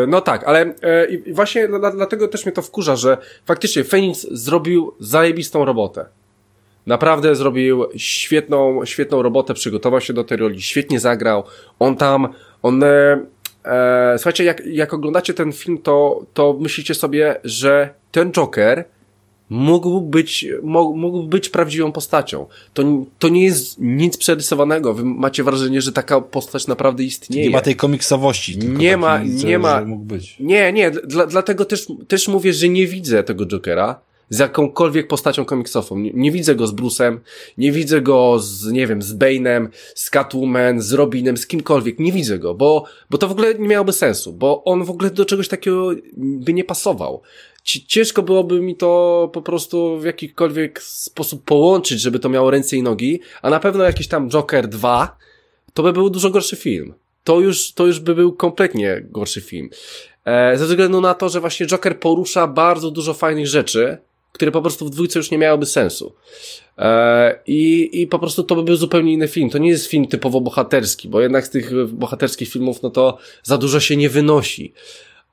no tak, ale e, i właśnie dla, dlatego też mnie to wkurza, że faktycznie Phoenix zrobił zajebistą robotę. Naprawdę zrobił świetną, świetną robotę, przygotował się do tej roli, świetnie zagrał. On tam, on, e, e, słuchajcie, jak, jak oglądacie ten film, to, to myślicie sobie, że ten Joker mógł być, mógł, być prawdziwą postacią. To, to nie jest nic przerysowanego. Wy macie wrażenie, że taka postać naprawdę istnieje. Nie ma tej komiksowości. Nie ma- nie ma-. Nie, nie, dla, dlatego też, też mówię, że nie widzę tego Jokera z jakąkolwiek postacią komiksową. Nie, nie widzę go z Bruce'em, nie widzę go z, nie wiem, z Bane'em, z Catwoman, z Robinem, z kimkolwiek. Nie widzę go, bo, bo to w ogóle nie miałoby sensu, bo on w ogóle do czegoś takiego by nie pasował. Ci- Ciężko byłoby mi to po prostu w jakikolwiek sposób połączyć, żeby to miało ręce i nogi, a na pewno jakiś tam Joker 2 to by był dużo gorszy film. To już, to już by był kompletnie gorszy film. E, ze względu na to, że właśnie Joker porusza bardzo dużo fajnych rzeczy, które po prostu w dwójce już nie miałyby sensu. E, i, I po prostu to by był zupełnie inny film. To nie jest film typowo bohaterski, bo jednak z tych bohaterskich filmów, no to za dużo się nie wynosi.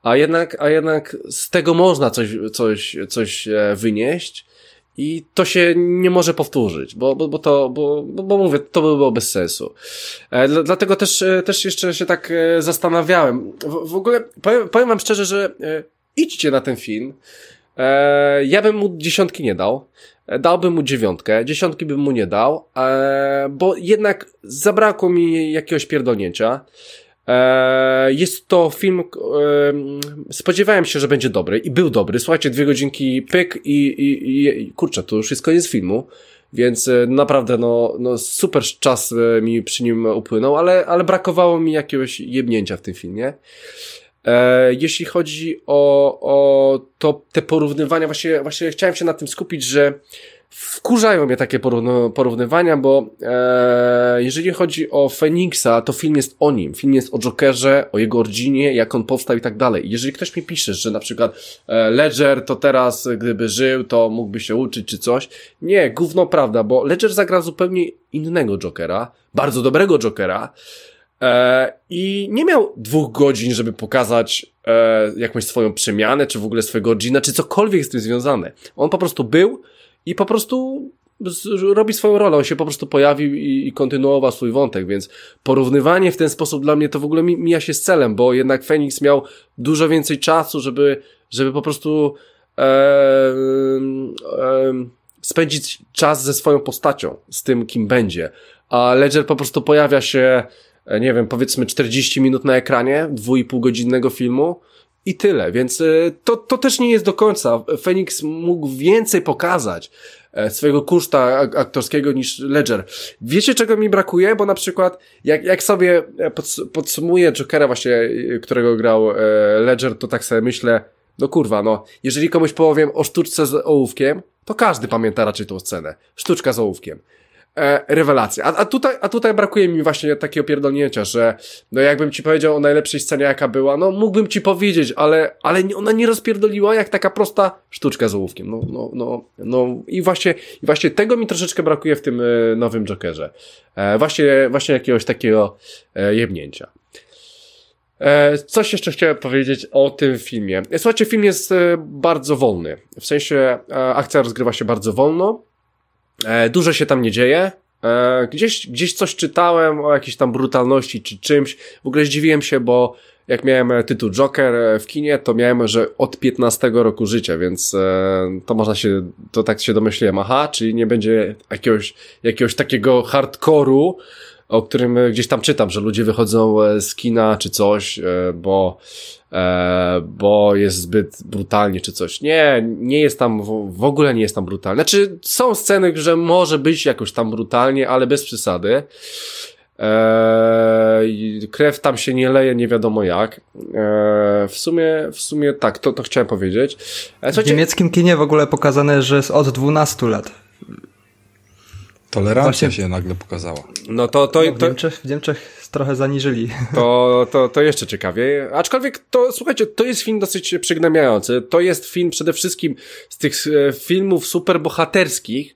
A jednak, a jednak z tego można coś, coś, coś e, wynieść i to się nie może powtórzyć, bo, bo, bo to, bo, bo, mówię, to by było bez sensu. E, dla- dlatego też, e, też jeszcze się tak zastanawiałem. W, w ogóle powiem, powiem wam szczerze, że e, idźcie na ten film. E, ja bym mu dziesiątki nie dał. E, Dałbym mu dziewiątkę, dziesiątki bym mu nie dał, e, bo jednak zabrakło mi jakiegoś pierdolnięcia. E, Jest to film, em, spodziewałem się, że będzie dobry i był dobry. Słuchajcie, dwie godzinki pyk i, i, i, i kurczę, to już jest koniec filmu. Więc e, naprawdę, no, no super czas e, mi przy nim upłynął, ale, ale brakowało mi jakiegoś jebnięcia w tym filmie. E, jeśli chodzi o, o to, te porównywania, właśnie, właśnie chciałem się na tym skupić, że wkurzają mnie takie porównywania, bo e, jeżeli chodzi o Feniksa, to film jest o nim. Film jest o Jokerze, o jego rodzinie, jak on powstał i tak dalej. Jeżeli ktoś mi pisze, że na przykład e, Ledger to teraz, gdyby żył, to mógłby się uczyć czy coś. Nie, gówno prawda, bo Ledger zagra zupełnie innego Jokera, bardzo dobrego Jokera, E, I nie miał dwóch godzin, żeby pokazać e, jakąś swoją przemianę, czy w ogóle swojego origina, czy cokolwiek z tym związane. On po prostu był i po prostu robi swoją rolę. On się po prostu pojawił i, i kontynuował swój wątek, więc porównywanie w ten sposób dla mnie to w ogóle mi, mija się z celem, bo jednak Phoenix miał dużo więcej czasu, żeby, żeby po prostu e, e, spędzić czas ze swoją postacią, z tym, kim będzie. A Ledger po prostu pojawia się nie wiem, powiedzmy 40 minut na ekranie, dwójpół godzinnego filmu i tyle, więc e, to, to też nie jest do końca. Phoenix mógł więcej pokazać e, swojego kuszta ak- aktorskiego niż Ledger. Wiecie czego mi brakuje? Bo na przykład jak, jak sobie e, pods podsumuję Jokera właśnie, e, którego grał e, Ledger, to tak sobie myślę, no kurwa, no, jeżeli komuś powiem o sztuczce z ołówkiem, to każdy pamięta raczej tą scenę. Sztuczka z ołówkiem e, rewelacja. A, a, tutaj, a tutaj brakuje mi właśnie takiego pierdolnięcia, że no jakbym ci powiedział o najlepszej scenie jaka była, no mógłbym ci powiedzieć, ale, ale ona nie rozpierdoliła jak taka prosta sztuczka z ołówkiem. No, no, no, no i właśnie, i właśnie tego mi troszeczkę brakuje w tym e, nowym Jokerze. E, właśnie, właśnie jakiegoś takiego e, jebnięcia. E, Coś jeszcze chciałem powiedzieć o tym filmie. Słuchajcie, film jest e, bardzo wolny. W sensie e, akcja rozgrywa się bardzo wolno. E, dużo się tam nie dzieje. E, gdzieś, gdzieś coś czytałem o jakiejś tam brutalności czy czymś. W ogóle zdziwiłem się, bo jak miałem e, tytuł Joker w kinie, to miałem, że od 15 roku życia, więc to można się, to tak się domyśliłem. Aha, czyli nie będzie jakiegoś, jakiegoś takiego hardkoru, o którym gdzieś tam czytam, że ludzie wychodzą z kina czy coś, bo, bo jest zbyt brutalnie czy coś. Nie, nie jest tam, w, w ogóle nie jest tam brutalnie. Znaczy, są sceny, że może być jakoś tam brutalnie, ale bez przesady. Eee, krew tam się nie leje, nie wiadomo jak. Eee, w sumie, w sumie tak, to, to chciałem powiedzieć. E, W słuchajcie, niemieckim kinie w ogóle pokazane, że jest od 12 lat. Tolerancja Właśnie... się nagle pokazała. No to, to, no, w, Niemczech, w Niemczech trochę zaniżyli. To, to, to jeszcze ciekawiej. Aczkolwiek to, słuchajcie, to jest film dosyć przygnębiający. To jest film przede wszystkim z tych e, filmów superbohaterskich.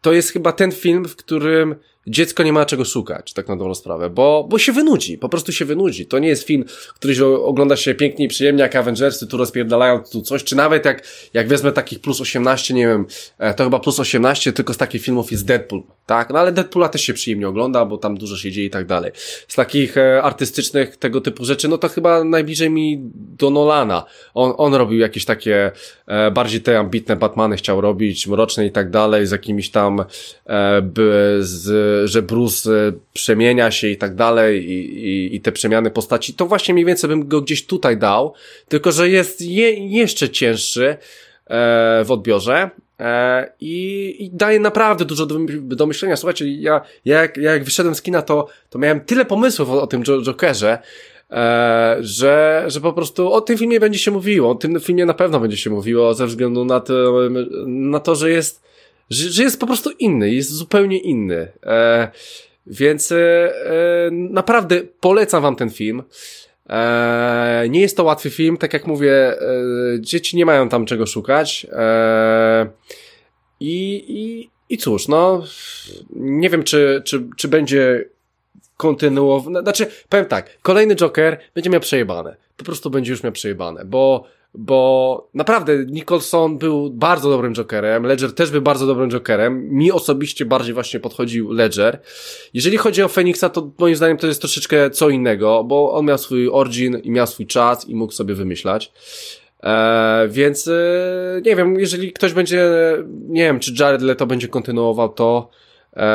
To jest chyba ten film, w którym dziecko nie ma czego szukać, tak na dobrą sprawę, bo, bo się wynudzi, po prostu się wynudzi. To nie jest film, który się ogląda się pięknie i przyjemnie, jak Avengersy tu rozpierdalają tu coś, czy nawet jak, jak wezmę takich plus 18, nie wiem, e, to chyba plus 18, tylko z takich filmów jest Deadpool, tak? No ale Deadpoola też się przyjemnie ogląda, bo tam dużo się dzieje i tak dalej. Z takich e, artystycznych tego typu rzeczy, no to chyba najbliżej mi do Nolana. On, on robił jakieś takie e, bardziej te ambitne Batmany chciał robić, mroczne i tak dalej, z jakimiś tam z że Bruce e, przemienia się i tak dalej i, i, i te przemiany postaci, to właśnie mniej więcej bym go gdzieś tutaj dał, tylko że jest je, jeszcze cięższy e, w odbiorze e, i, i daje naprawdę dużo do, do myślenia. Słuchajcie, ja, ja, jak, ja jak wyszedłem z kina, to, to miałem tyle pomysłów o, o tym Jokerze, E, że, że po prostu o tym filmie będzie się mówiło, o tym filmie na pewno będzie się mówiło ze względu na to, na to że jest że, że jest po prostu inny, jest zupełnie inny. E, więc e, e, naprawdę polecam wam ten film. E, nie jest to łatwy film, tak jak mówię, e, dzieci nie mają tam czego szukać. E, i, i, I cóż, no, nie wiem, czy, czy, czy będzie kontynuowany. Znaczy, powiem tak, kolejny Joker będzie miał przejebane. Po prostu będzie już miał przejebane, bo bo naprawdę Nicholson był bardzo dobrym Jokerem, Ledger też był bardzo dobrym Jokerem, mi osobiście bardziej właśnie podchodził Ledger. Jeżeli chodzi o Phoenixa, to moim zdaniem to jest troszeczkę co innego, bo on miał swój origin i miał swój czas i mógł sobie wymyślać. Eee, więc e, nie wiem, jeżeli ktoś będzie, nie wiem, czy Jared Leto będzie kontynuował to,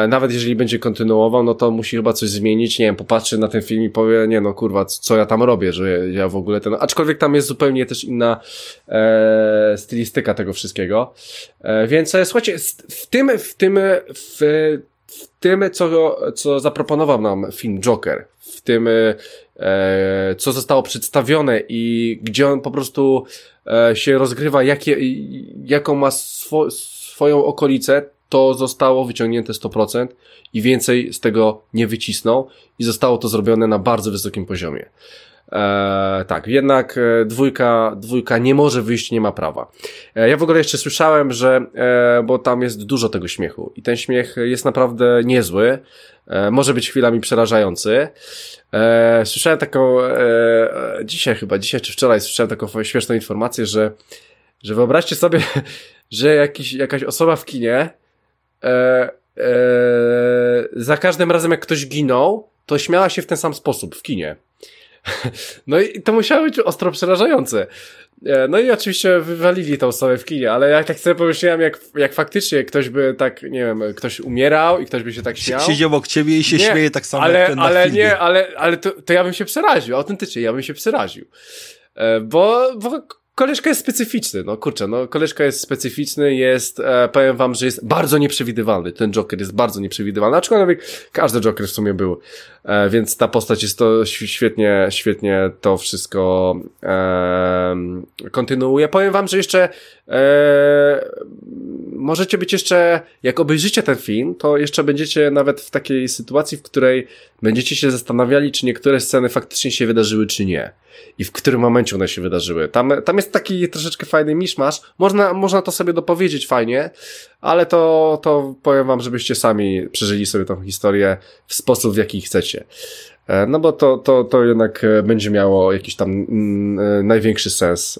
nawet jeżeli będzie kontynuował, no to musi chyba coś zmienić, nie wiem, popatrzy na ten film i powie, nie no kurwa, co ja tam robię, że ja w ogóle ten, aczkolwiek tam jest zupełnie też inna e, stylistyka tego wszystkiego, e, więc e, słuchajcie, w tym, w tym, w, w tym, co, co zaproponował nam film Joker, w tym, e, co zostało przedstawione i gdzie on po prostu e, się rozgrywa, jakie, jaką ma swo, swoją okolicę, to zostało wyciągnięte 100% i więcej z tego nie wycisnął i zostało to zrobione na bardzo wysokim poziomie. Eee, tak, jednak e, dwójka, dwójka nie może wyjść, nie ma prawa. E, ja w ogóle jeszcze słyszałem, że, e, bo tam jest dużo tego śmiechu i ten śmiech jest naprawdę niezły, e, może być chwilami przerażający. E, słyszałem taką, e, dzisiaj chyba, dzisiaj czy wczoraj słyszałem taką śmieszną informację, że, że wyobraźcie sobie, że jakiś, jakaś osoba w kinie e, e, za każdym razem jak ktoś ginął, to śmiała się w ten sam sposób w kinie. No i to musiało być ostro przerażające. E, no i oczywiście wywalili tą osobę w kinie, ale jak tak sobie pomyślałem, jak, jak faktycznie ktoś by tak, nie wiem, ktoś umierał i ktoś by się tak śmiał. Siedział obok ciebie i się nie, śmieje tak samo ale, jak ten Ale nie, ale, ale to, to ja bym się przeraził, autentycznie, ja bym się przeraził. E, bo, bo Koleżka jest specyficzny, no kurczę, no koleżka jest specyficzny, jest, e, powiem wam, że jest bardzo nieprzewidywalny, ten Joker jest bardzo nieprzewidywalny, aczkolwiek każdy Joker w sumie był, e, więc ta postać jest to świetnie, świetnie to wszystko e, kontynuuje. Powiem wam, że jeszcze e, możecie być jeszcze, jak obejrzycie ten film, to jeszcze będziecie nawet w takiej sytuacji, w której będziecie się zastanawiali, czy niektóre sceny faktycznie się wydarzyły, czy nie i w którym momencie one się wydarzyły. Tam, tam jest taki troszeczkę fajny miszmasz. Można, można to sobie dopowiedzieć fajnie, ale to, to powiem wam, żebyście sami przeżyli sobie tą historię w sposób, w jaki chcecie. E, no bo to, to, to jednak e, będzie miało jakiś tam mm, e, największy sens,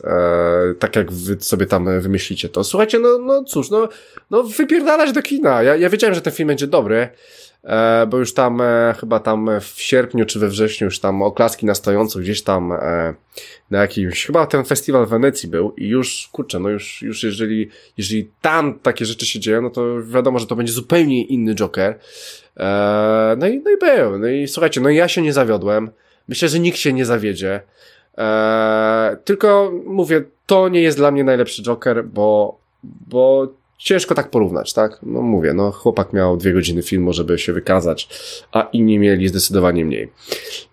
tak jak wy sobie tam wymyślicie to. Słuchajcie, no, no cóż, no, no wypierdalać do kina. Ja, ja wiedziałem, że ten film będzie dobry, bo już tam e, chyba tam w sierpniu czy we wrześniu już tam oklaski na stojąco gdzieś tam e, na jakimś, chyba ten festiwal w Wenecji był i już, kurczę, no już, już jeżeli, jeżeli tam takie rzeczy się dzieją, no to wiadomo, że to będzie zupełnie inny Joker. E, no i, no i był, no i słuchajcie, no ja się nie zawiodłem. Myślę, że nikt się nie zawiedzie. E, tylko mówię, to nie jest dla mnie najlepszy Joker, bo, bo ciężko tak porównać, tak? No mówię, no chłopak miał dwie godziny filmu, żeby się wykazać, a inni mieli zdecydowanie mniej.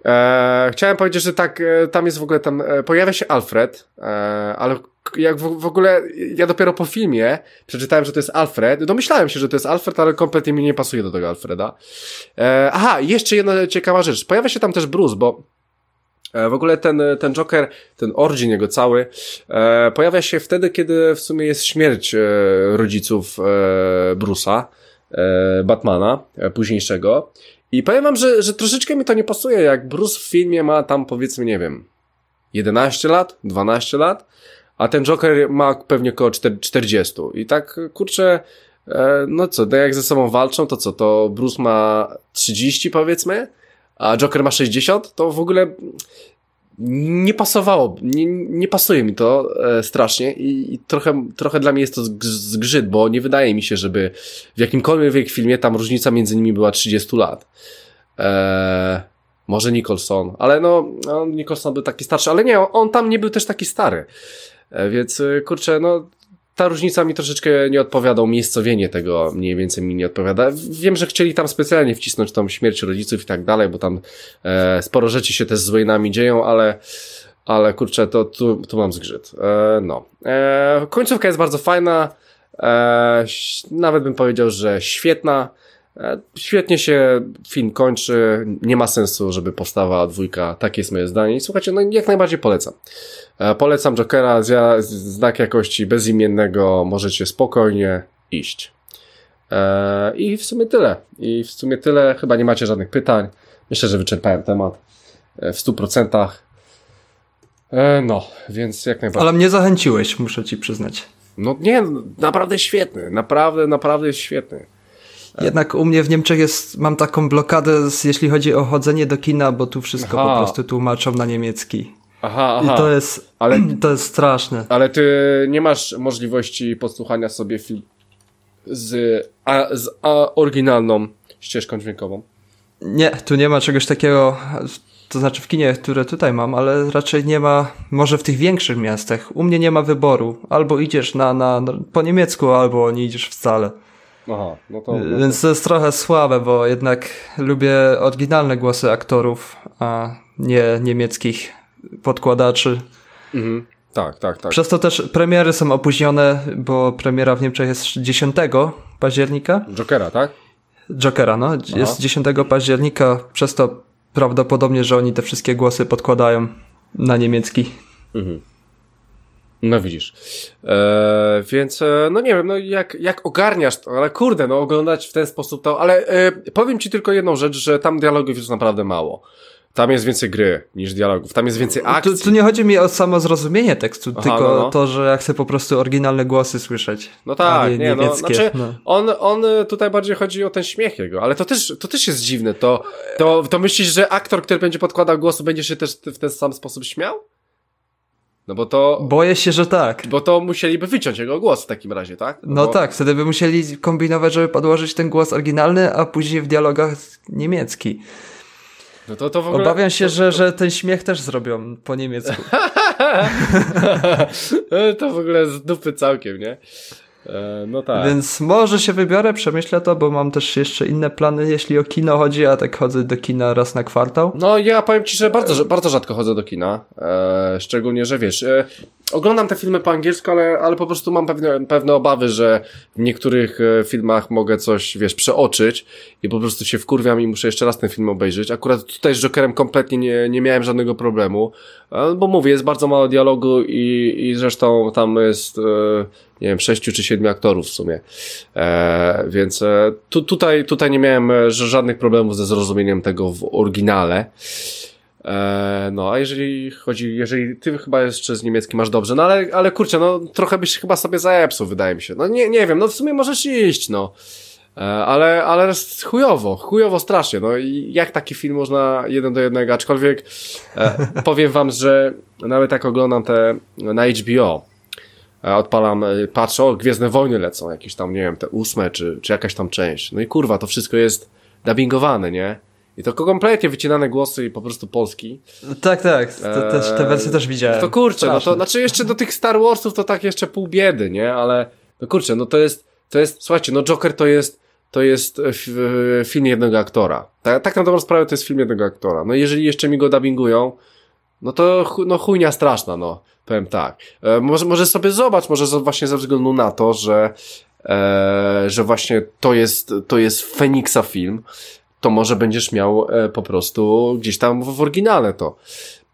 E, chciałem powiedzieć, że tak, e, tam jest w ogóle tam, e, pojawia się Alfred, e, ale jak w, w ogóle, ja dopiero po filmie przeczytałem, że to jest Alfred. Domyślałem się, że to jest Alfred, ale kompletnie mi nie pasuje do tego Alfreda. E, aha, jeszcze jedna ciekawa rzecz. Pojawia się tam też Bruce, bo w ogóle ten, ten Joker, ten origin jego cały, e, pojawia się wtedy, kiedy w sumie jest śmierć e, rodziców e, Bruce'a, e, Batmana, e, późniejszego. I powiem wam, że, że troszeczkę mi to nie pasuje, jak Bruce w filmie ma tam powiedzmy, nie wiem, 11 lat, 12 lat, a ten Joker ma pewnie około 40. I tak, kurczę, e, no co, no jak ze sobą walczą, to co, to Bruce ma 30 powiedzmy, a Joker ma 60, to w ogóle nie pasowało, nie, nie pasuje mi to e, strasznie i, i, trochę, trochę dla mnie jest to zgrzyt, bo nie wydaje mi się, żeby w jakimkolwiek filmie tam różnica między nimi była 30 lat. E, może Nicholson, ale no, no, Nicholson był taki starszy, ale nie, on tam nie był też taki stary. E, więc e, kurczę, no ta różnica mi troszeczkę nie odpowiada, umiejscowienie tego mniej więcej mi nie odpowiada. Wiem, że chcieli tam specjalnie wcisnąć tą śmierć rodziców i tak dalej, bo tam e, sporo rzeczy się też z Wayne'ami dzieją, ale ale kurczę, to tu, tu mam zgrzyt. E, no. E, końcówka jest bardzo fajna, e, nawet bym powiedział, że świetna. E, świetnie się film kończy, nie ma sensu, żeby powstawała dwójka, takie jest moje zdanie słuchajcie, no jak najbardziej polecam. E, polecam Jokera, znak jakości bezimiennego, możecie spokojnie iść. E, I w sumie tyle. I w sumie tyle, chyba nie macie żadnych pytań. Myślę, że wyczerpałem temat w 100%. No, więc jak najbardziej. Ale mnie zachęciłeś, muszę ci przyznać. No nie, naprawdę świetny, naprawdę, naprawdę jest świetny. Jednak u mnie w Niemczech jest, mam taką blokadę, jeśli chodzi o chodzenie do kina, bo tu wszystko aha. po prostu tłumaczą na niemiecki. Aha, aha. I to jest, ale, to jest straszne. Ale ty nie masz możliwości posłuchania sobie film z, a, z a, oryginalną ścieżką dźwiękową? Nie, tu nie ma czegoś takiego, to znaczy w kinie, które tutaj mam, ale raczej nie ma, może w tych większych miastach. U mnie nie ma wyboru. Albo idziesz na, na, po niemiecku, albo nie idziesz wcale. Aha, no to, no to... Więc to jest trochę słabe, bo jednak lubię oryginalne głosy aktorów, a nie niemieckich podkładaczy. Mhm. Tak, tak, tak. Przez to też premiery są opóźnione, bo premiera w Niemczech jest 10 października. Jokera, tak? Jokera, no. Aha. Jest 10 października, przez to prawdopodobnie, że oni te wszystkie głosy podkładają na niemiecki. Mhm. No widzisz. Eee, więc, e, no nie wiem, no jak, jak ogarniasz to, ale kurde, no oglądać w ten sposób to, ale e, powiem ci tylko jedną rzecz, że tam dialogów jest naprawdę mało. Tam jest więcej gry niż dialogów, tam jest więcej akcji. Tu, tu nie chodzi mi o samo zrozumienie tekstu, Aha, tylko no, no. to, że ja chcę po prostu oryginalne głosy słyszeć. No tak, nie, nie no, znaczy, no. On, on tutaj bardziej chodzi o ten śmiech jego, ale to też, to też jest dziwne, to, to, to myślisz, że aktor, który będzie podkładał głos, będzie się też w ten sam sposób śmiał? No bo to. Boję się, że tak. Bo to musieliby wyciąć jego głos w takim razie, tak? No, no bo... tak, wtedy by musieli kombinować, żeby podłożyć ten głos oryginalny, a później w dialogach niemiecki. No to, to w ogóle... Obawiam się, że, że ten śmiech też zrobią po niemiecku. to w ogóle z dupy całkiem, nie? E, no tak. Więc może się wybiorę, przemyślę to, bo mam też jeszcze inne plany, jeśli o kino chodzi, a tak chodzę do kina raz na kwartał. No ja powiem ci, że bardzo, bardzo rzadko chodzę do kina. E, szczególnie, że wiesz, e, oglądam te filmy po angielsku, ale, ale po prostu mam pewne, pewne obawy, że w niektórych e, filmach mogę coś, wiesz, przeoczyć i po prostu się wkurwiam i muszę jeszcze raz ten film obejrzeć. Akurat tutaj z Jokerem kompletnie nie, nie miałem żadnego problemu, e, bo mówię, jest bardzo mało dialogu i, i zresztą tam jest, e, nie wiem, sześciu czy siedmiu aktorów w sumie. Więc tu, tutaj, tutaj nie miałem żadnych problemów ze zrozumieniem tego w oryginale. E, no, a jeżeli chodzi, jeżeli ty chyba jeszcze z niemieckim masz dobrze, no ale, ale kurczę, no trochę byś chyba sobie zajepsuł, wydaje mi się. No nie, nie wiem, no w sumie możesz iść, no. E, ale, ale chujowo, chujowo strasznie, no i jak taki film można jeden do jednego, aczkolwiek e, powiem wam, że nawet jak oglądam te na HBO, odpalam, patrzę, o, Gwiezdne Wojny lecą, jakieś tam, nie wiem, te ósme, czy, czy jakaś tam część. No i kurwa, to wszystko jest dubbingowane, nie? I to kompletnie wycinane głosy i po prostu polski. Tak, tak. To, te, te wersje też widziałem. To kurczę, no to znaczy jeszcze do tych Star Warsów to tak jeszcze pół biedy, nie? Ale no kurczę, no to jest, to jest, słuchajcie, no Joker to jest, to jest e, film jednego aktora. Tak, tak na dobrą sprawę to jest film jednego aktora. No jeżeli jeszcze mi go dubbingują, no to no chujnia straszna, no. Powiem tak. E, może, może sobie zobacz, może właśnie ze względu na to, że, e, że właśnie to jest, to jest Feniksa film, to może będziesz miał e, po prostu gdzieś tam w, oryginale to.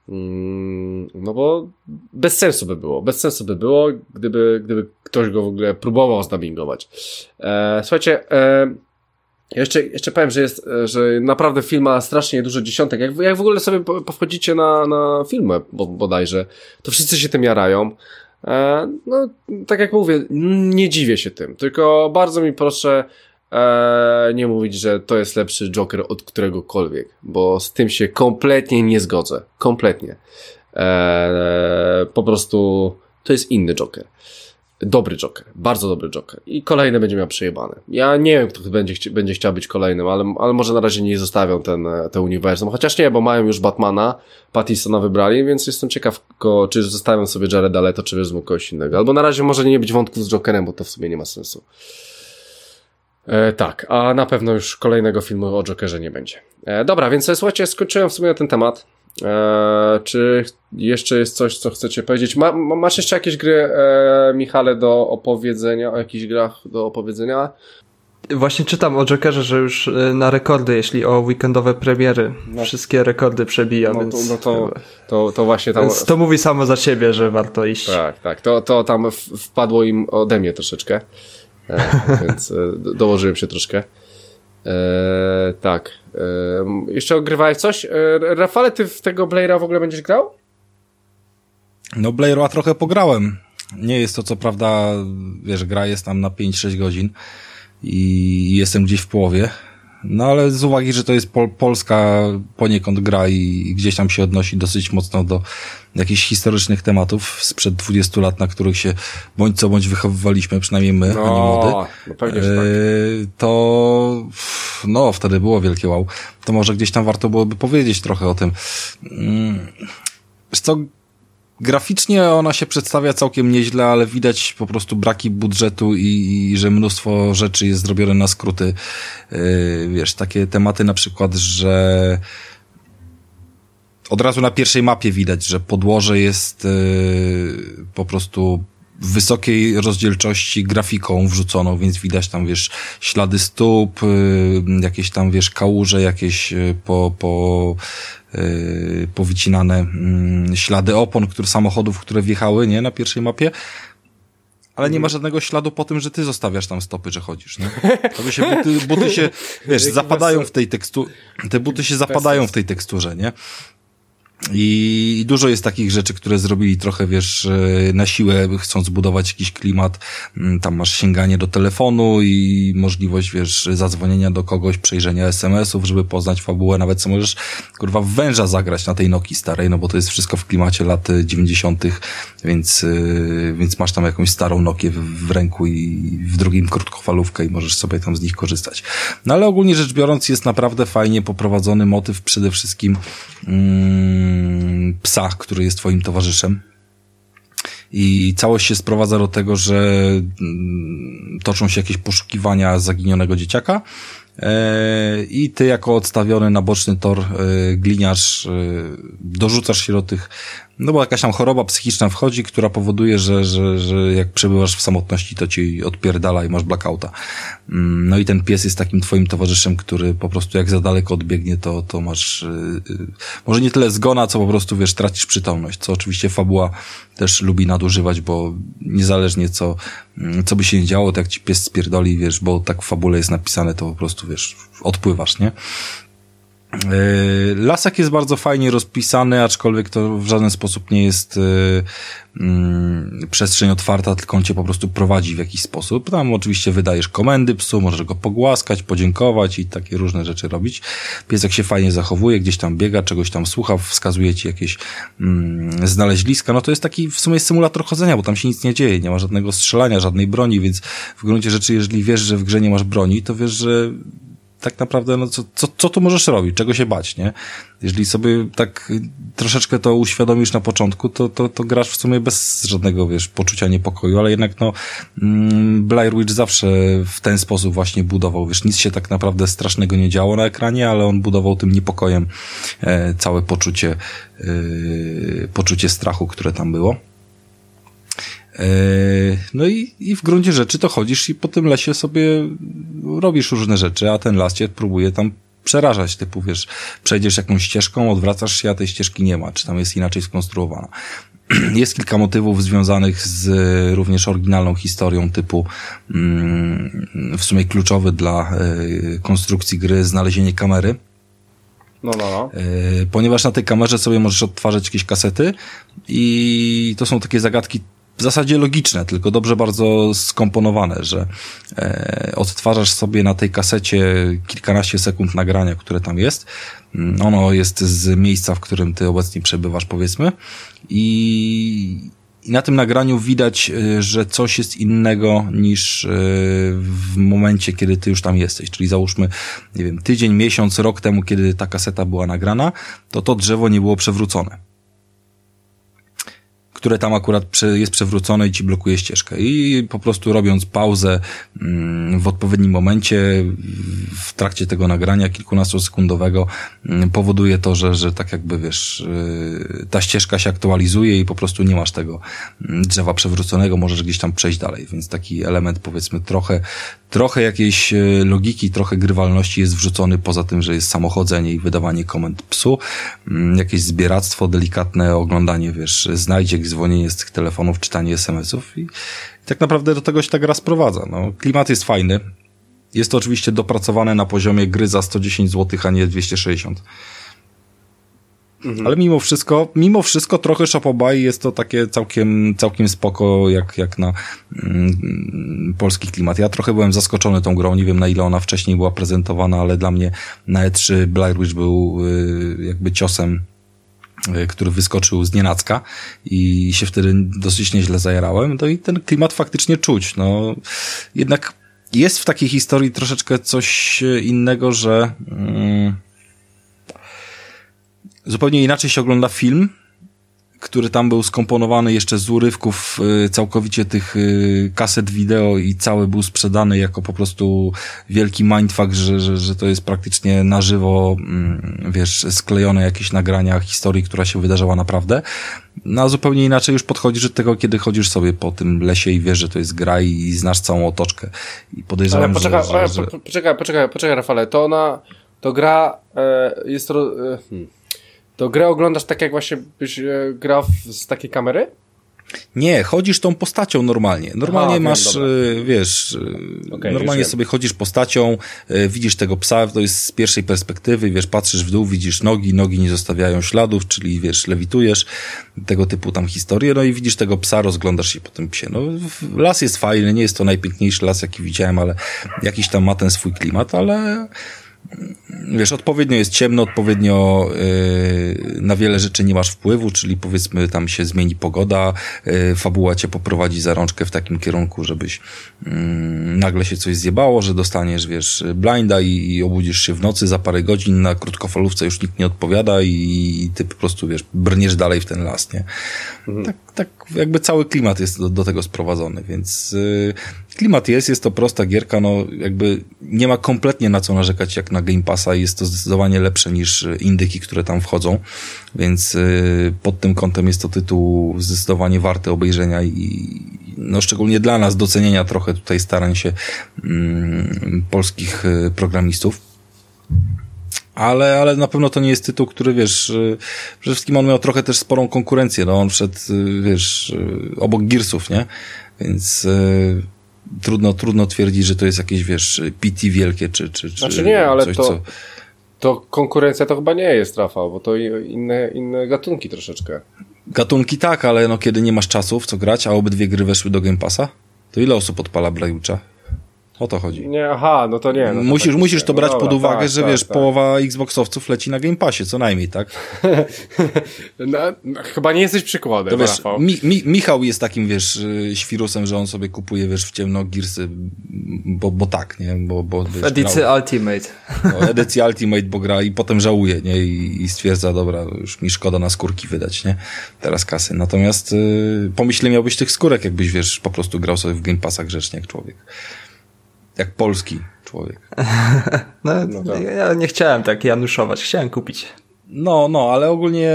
Mm, No bo bez sensu by było. Bez sensu by było, gdyby, gdyby ktoś go w ogóle próbował zdubbingować. E, słuchajcie, e, jeszcze, jeszcze powiem, że jest, że naprawdę film ma strasznie dużo dziesiątek. Jak, jak w ogóle sobie po- powchodzicie na, na filmę bo, bodajże, to wszyscy się tym jarają. No, tak jak mówię, nie dziwię się tym, tylko bardzo mi proszę e, nie mówić, że to jest lepszy Joker od któregokolwiek, bo z tym się kompletnie nie zgodzę. Kompletnie. E, po prostu to jest inny Joker. Dobry Joker, bardzo dobry Joker. I kolejny będzie miał przejebane. Ja nie wiem, kto będzie, chci- będzie chciał być kolejnym, ale, ale może na razie nie zostawią ten, e, te uniwersum. Chociaż nie, bo mają już Batmana, Pattisona wybrali, więc jestem ciekaw, czy zostawią sobie Jareda Leto, czy wezmą kogoś innego. Albo na razie może nie być wątków z Jokerem, bo to w sumie nie ma sensu. E, tak, a na pewno już kolejnego filmu o Jokerze nie będzie. E, dobra, więc e, słuchajcie, skończyłem w sumie ten temat. E, czy jeszcze jest coś, co chcecie powiedzieć? Ma, ma, masz jeszcze jakieś gry, e, Michale, do opowiedzenia, o jakichś grach do opowiedzenia? Właśnie czytam o Jokerze, że już y, na rekordy, jeśli o weekendowe premiery, No. wszystkie rekordy przebija, No to, więc, no to, to, to właśnie tam... więc to mówi samo za siebie, że warto iść. Tak, tak, to, to tam wpadło im ode mnie troszeczkę, e, więc e, do- dołożyłem się troszkę. E, tak. E, jeszcze ogrywałeś coś? E, Rafale, ty w tego Blaira w ogóle będziesz grał? No Blair'a trochę pograłem. Nie jest to co prawda, wiesz, gra jest tam na 5-6 godzin i jestem gdzieś w połowie. No ale z uwagi, że to jest pol polska poniekąd gra i gdzieś tam się odnosi dosyć mocno do jakichś historycznych tematów sprzed 20 lat, na których się bądź co bądź wychowywaliśmy, przynajmniej my, a nie młody. no pewnie, tak. Yy, to no, wtedy było wielkie wow. To może gdzieś tam warto byłoby powiedzieć trochę o tym. Mm, co, graficznie ona się przedstawia całkiem nieźle, ale widać po prostu braki budżetu i, i że mnóstwo rzeczy jest zrobione na skróty. Yy, wiesz, takie tematy na przykład, że od razu na pierwszej mapie widać, że podłoże jest yy, po prostu wysokiej rozdzielczości grafiką wrzuconą, więc widać tam, wiesz, ślady stóp, yy, jakieś tam, wiesz, kałuże, jakieś yy, po, po, powycinane yy, ślady opon, które, samochodów, które wjechały, nie, na pierwszej mapie. Ale nie ma żadnego śladu po tym, że ty zostawiasz tam stopy, że chodzisz, nie? To by się buty, buty się, wiesz, zapadają w tej teksturze, te buty się zapadają w tej teksturze, nie? I dużo jest takich rzeczy, które zrobili trochę, wiesz, e, na siłę, chcąc zbudować jakiś klimat. Mm, Tam masz sięganie do telefonu i możliwość, wiesz, zadzwonienia do kogoś, przejrzenia SMS-ów, żeby poznać fabułę. Nawet co możesz, kurwa, węża zagrać na tej Nokii starej, no bo to jest wszystko w klimacie lat e, 90., więc, e, więc masz tam jakąś starą Nokię w, w ręku i w drugim krótkofalówkę i możesz sobie tam z nich korzystać. No ale ogólnie rzecz biorąc jest naprawdę fajnie poprowadzony motyw przede wszystkim mm, psa, który jest twoim towarzyszem. I całość się sprowadza do tego, że mm, toczą się jakieś poszukiwania zaginionego dzieciaka. E, I ty jako odstawiony na boczny tor e, gliniarz e, dorzucasz się do tych, no bo jakaś tam choroba psychiczna wchodzi, która powoduje, że, że, że jak przebywasz w samotności, to ci odpierdala i masz blackouta. Mm, No i ten pies jest takim twoim towarzyszem, który po prostu jak za daleko odbiegnie, to, to masz e, może nie tyle zgona, co po prostu wiesz, tracisz przytomność, co oczywiście fabuła też lubi nadużywać, bo niezależnie co, mm, co by się nie działo, to jak ci pies spierdoli, wiesz, bo tak w fabule jest napisane, to po prostu, wiesz, odpływasz, nie? Yy, Lasek jest bardzo fajnie rozpisany, aczkolwiek to w żaden sposób nie jest yy, mm, przestrzeń otwarta, tylko on cię po prostu prowadzi w jakiś sposób. Tam oczywiście wydajesz komendy psu, możesz go pogłaskać, podziękować i takie różne rzeczy robić. Piesek się fajnie zachowuje, gdzieś tam biega, czegoś tam słucha, wskazuje ci jakieś mm, znaleźliska. No to jest taki w sumie symulator chodzenia, bo tam się nic nie dzieje, nie ma żadnego strzelania, żadnej broni, więc w gruncie rzeczy, jeżeli wiesz, że w grze nie masz broni, to wiesz, że tak naprawdę, no co, co, co tu możesz robić? Czego się bać, nie? Jeżeli sobie tak troszeczkę to uświadomisz na początku, to, to, to grasz w sumie bez żadnego, wiesz, poczucia niepokoju, ale jednak no, mm, Blair Witch zawsze w ten sposób właśnie budował, wiesz, nic się tak naprawdę strasznego nie działo na ekranie, ale on budował tym niepokojem e, całe poczucie, e, poczucie strachu, które tam było. E, no i, i w gruncie rzeczy to chodzisz i po tym lesie sobie robisz różne rzeczy, a ten las cię próbuje tam przerażać, typu wiesz, przejdziesz jakąś ścieżką, odwracasz się, a tej ścieżki nie ma, czy tam jest inaczej skonstruowana. Jest kilka motywów związanych z również oryginalną historią typu mm, w sumie kluczowy dla y, konstrukcji gry znalezienie kamery. No, no, no. Ponieważ na tej kamerze sobie możesz odtwarzać jakieś kasety i to są takie zagadki w zasadzie logiczne, tylko dobrze bardzo skomponowane, że e, odtwarzasz sobie na tej kasecie kilkanaście sekund nagrania, które tam jest. Mm, ono jest z miejsca, w którym ty obecnie przebywasz, powiedzmy. I, i na tym nagraniu widać, e, że coś jest innego niż e, w momencie, kiedy ty już tam jesteś. Czyli załóżmy, nie wiem, tydzień, miesiąc, rok temu, kiedy ta kaseta była nagrana, to to drzewo nie było przewrócone które tam akurat jest przewrócone i ci blokuje ścieżkę. I po prostu robiąc pauzę mm, w odpowiednim momencie, w trakcie tego nagrania kilkunastosekundowego, mm, powoduje to, że, że tak jakby wiesz, y, ta ścieżka się aktualizuje i po prostu nie masz tego mm, drzewa przewróconego, możesz gdzieś tam przejść dalej. Więc taki element powiedzmy trochę, trochę jakiejś y, logiki, trochę grywalności jest wrzucony poza tym, że jest samochodzenie i wydawanie komend psu, jakieś zbieractwo, delikatne oglądanie, wiesz, znajdziek, dzwonienie z tych telefonów, czytanie SMS-ów i, i tak naprawdę do tego się ta gra sprowadza. No, klimat jest fajny. Jest to oczywiście dopracowane na poziomie gry za 110 zł, a nie 260. Mhm. Ale mimo wszystko, mimo wszystko trochę Shopobay jest to takie całkiem, całkiem spoko, jak, jak na mm, polski klimat. Ja trochę byłem zaskoczony tą grą, nie wiem na ile ona wcześniej była prezentowana, ale dla mnie na E3 Blair Witch był y, jakby ciosem E, który wyskoczył z nienacka i się wtedy dosyć nieźle zajarałem, no i ten klimat faktycznie czuć. No, jednak jest w takiej historii troszeczkę coś innego, że mm, zupełnie inaczej się ogląda film, który tam był skomponowany jeszcze z urywków y, całkowicie tych y, kaset wideo i cały był sprzedany jako po prostu wielki mindfuck, że, że, że to jest praktycznie na żywo, mm, wiesz, sklejone jakieś nagrania historii, która się wydarzała naprawdę. No a zupełnie inaczej już podchodzisz do tego, kiedy chodzisz sobie po tym lesie i wiesz, że to jest gra i znasz całą otoczkę. I podejrzewam, ale poczekaj, że, że, że... Poczekaj, poczekaj, poczekaj, Rafale, to ona, to gra e, jest... E, hmm to grę oglądasz tak, jak właśnie byś e, grał z takiej kamery? Nie, chodzisz tą postacią normalnie. Normalnie Aha, masz, wiem, e, wiesz, e, okay, normalnie sobie chodzisz postacią, widzisz tego psa, to jest z pierwszej perspektywy, wiesz, patrzysz w dół, widzisz nogi, nogi nie zostawiają śladów, czyli wiesz, lewitujesz, tego typu tam historie, no i widzisz tego psa, rozglądasz się po tym psie. No, las jest fajny, nie jest to najpiękniejszy las, jaki widziałem, ale jakiś tam ma ten swój klimat, ale wiesz, odpowiednio jest ciemno, odpowiednio yy, na wiele rzeczy nie masz wpływu, czyli powiedzmy tam się zmieni pogoda, yy, fabuła cię poprowadzi za rączkę w takim kierunku, żebyś yy, nagle się coś zjebało, że dostaniesz, wiesz, blinda i, i, obudzisz się w nocy za parę godzin, na krótkofalówce już nikt nie odpowiada i, i ty po prostu, wiesz, brniesz dalej w ten las, nie? Mhm. Tak, tak jakby cały klimat jest do, do tego sprowadzony, więc yy, klimat jest, jest to prosta gierka, no jakby nie ma kompletnie na co narzekać jak na Game Passa i jest to zdecydowanie lepsze niż indyki, które tam wchodzą, więc yy, pod tym kątem jest to tytuł zdecydowanie warty obejrzenia i no szczególnie dla nas docenienia trochę tutaj starań się yy, polskich y, programistów ale, ale na pewno to nie jest tytuł, który wiesz, y, przede wszystkim on miał trochę też sporą konkurencję, no on wszedł, y, wiesz, y, obok Gearsów, nie? Więc trudno, trudno twierdzić, że to jest jakieś, wiesz, PT wielkie, czy, czy, czy Znaczy nie, ale coś, to, co... to konkurencja to chyba nie jest, Rafał, bo to inne, inne gatunki troszeczkę. Gatunki tak, ale no kiedy nie masz czasu w co grać, a obydwie gry weszły do Game Passa, to ile osób odpala Blajucza? O to chodzi. Nie, aha, no to nie. No to musisz, musisz to no brać dobra, pod uwagę, tak, że tak, wiesz, tak. połowa Xboxowców leci na Game Passie, co najmniej, tak? no, no, chyba nie jesteś przykładem, To wiesz, mi, mi, Michał jest takim, wiesz, y, świrusem, że on sobie kupuje, wiesz, w ciemno Gearsy, bo, bo tak, nie? Bo, bo, wiesz, W edycji grał- Ultimate. no, edycji Ultimate, bo gra i potem żałuje, nie? I, i stwierdza, dobra, już mi szkoda na skórki wydać, nie? Teraz kasy. Natomiast y, pomyśl, ile miałbyś tych skórek, jakbyś, wiesz, po prostu grał sobie w Game Passa grzecznie jak człowiek. Jak polski człowiek. No, tak. ja nie chciałem tak januszować, chciałem kupić. No, no, ale ogólnie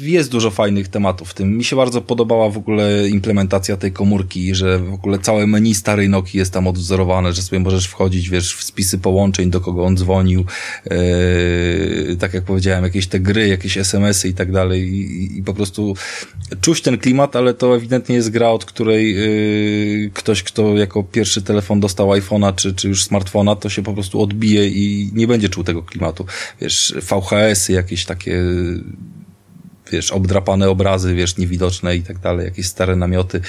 jest dużo fajnych tematów w tym. Mi się bardzo podobała w ogóle implementacja tej komórki, że w ogóle całe menu starej Nokii jest tam odwzorowane, że sobie możesz wchodzić, wiesz, w spisy połączeń, do kogo on dzwonił, yy, tak jak powiedziałem, jakieś te gry, jakieś SMS-y i tak dalej i, i po prostu czuć ten klimat, ale to ewidentnie jest gra, od której yy, ktoś, kto jako pierwszy telefon dostał iPhone'a czy, czy już smartfona, to się po prostu odbije i nie będzie czuł tego klimatu. Wiesz, VHS-y, jakieś takie wiesz, obdrapane obrazy, wiesz, niewidoczne i tak dalej, jakieś stare namioty.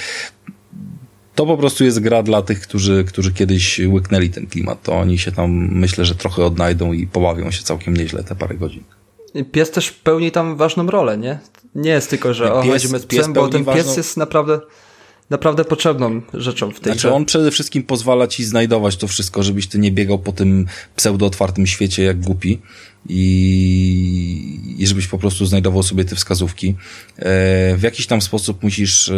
To po prostu jest gra dla tych, którzy, którzy kiedyś łyknęli ten klimat. To oni się tam, myślę, że trochę odnajdą i pobawią się całkiem nieźle te parę godzin. Pies też pełni tam ważną rolę, nie? Nie jest tylko, że o, Pies- chodzimy z pies psem, bo ten pies ważną- jest naprawdę, naprawdę potrzebną rzeczą w tej Znaczy grze. on przede wszystkim pozwala ci znajdować to wszystko, żebyś ty nie biegał po tym pseudo-otwartym świecie jak głupi i, i żebyś po prostu znajdował sobie te wskazówki. E, w jakiś tam sposób musisz e,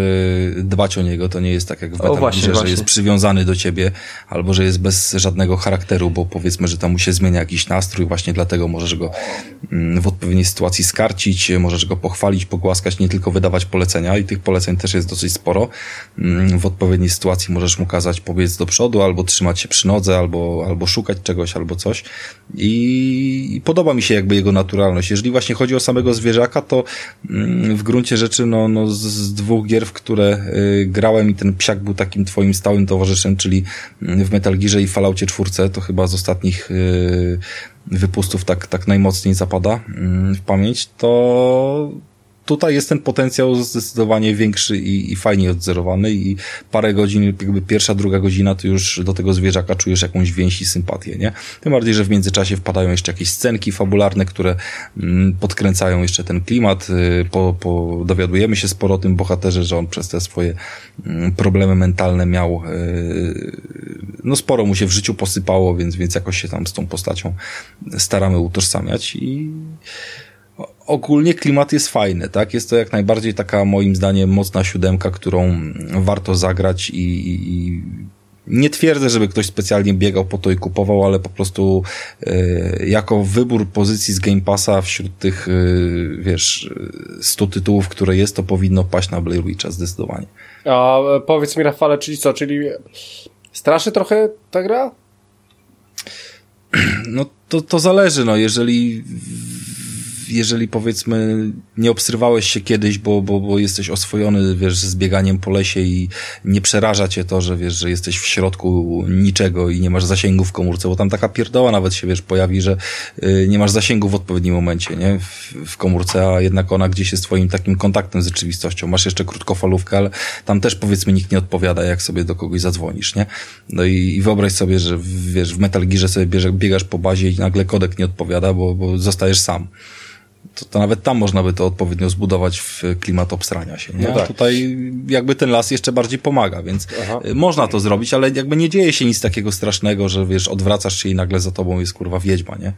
dbać o niego, to nie jest tak jak w Metal właśnie, Gearze, że jest przywiązany do ciebie, albo że jest bez żadnego charakteru, bo powiedzmy, że tam mu się zmienia jakiś nastrój, właśnie dlatego możesz go mm, w odpowiedniej sytuacji skarcić, możesz go pochwalić, pogłaskać, nie tylko wydawać polecenia i tych poleceń też jest dosyć sporo. Mm, W odpowiedniej sytuacji możesz mu kazać pobiec do przodu, albo trzymać się przy nodze, albo, albo szukać czegoś, albo coś. I, i podoba mi się jakby jego naturalność. Jeżeli właśnie chodzi o samego zwierzaka, to mm, w gruncie rzeczy no, no z, dwóch gier, w które y, grałem i ten psiak był takim twoim stałym towarzyszem, czyli mm, w Metal Gearze i Falloutie 4, to chyba z ostatnich y, wypustów tak, tak najmocniej zapada mm, w pamięć, to tutaj jest ten potencjał zdecydowanie większy i, i fajnie odzerowany i parę godzin, jakby pierwsza, druga godzina, to już do tego zwierzaka czujesz jakąś więź i sympatię, nie? Tym bardziej, że w międzyczasie wpadają jeszcze jakieś scenki fabularne, które mm, podkręcają jeszcze ten klimat, y, po, po, dowiadujemy się sporo o tym bohaterze, że on przez te swoje mm, problemy mentalne miał, y, no sporo mu się w życiu posypało, więc, więc jakoś się tam z tą postacią staramy utożsamiać i ogólnie klimat jest fajny, tak? Jest to jak najbardziej taka moim zdaniem mocna siódemka, którą warto zagrać i, i, i nie twierdzę, żeby ktoś specjalnie biegał po to i kupował, ale po prostu e, jako wybór pozycji z Game Passa wśród tych, e, wiesz, e, 100 tytułów, które jest, to powinno paść na Blair Witcha zdecydowanie. A e, powiedz mi, Rafale, czyli co, czyli straszy trochę ta gra? No to, to zależy, no jeżeli jeżeli powiedzmy nie obsrywałeś się kiedyś, bo, bo, bo jesteś oswojony, wiesz, z bieganiem po lesie i nie przeraża cię to, że wiesz, że jesteś w środku niczego i nie masz zasięgu w komórce, bo tam taka pierdoła nawet się, wiesz, pojawi, że y, nie masz zasięgu w odpowiednim momencie, nie, w, w komórce, a jednak ona gdzieś jest twoim takim kontaktem z rzeczywistością. Masz jeszcze krótkofalówkę, ale tam też powiedzmy nikt nie odpowiada, jak sobie do kogoś zadzwonisz, nie? No i, i wyobraź sobie, że wiesz, w Metal Gearze sobie biegasz po bazie i nagle kodek nie odpowiada, bo, bo zostajesz sam to, to nawet tam można by to odpowiednio zbudować w klimat obsrania się. Nie? No tak. tutaj jakby ten las jeszcze bardziej pomaga, więc Aha. y, można to zrobić, ale jakby nie dzieje się nic takiego strasznego, że wiesz, odwracasz się i nagle za tobą jest kurwa wiedźma, nie?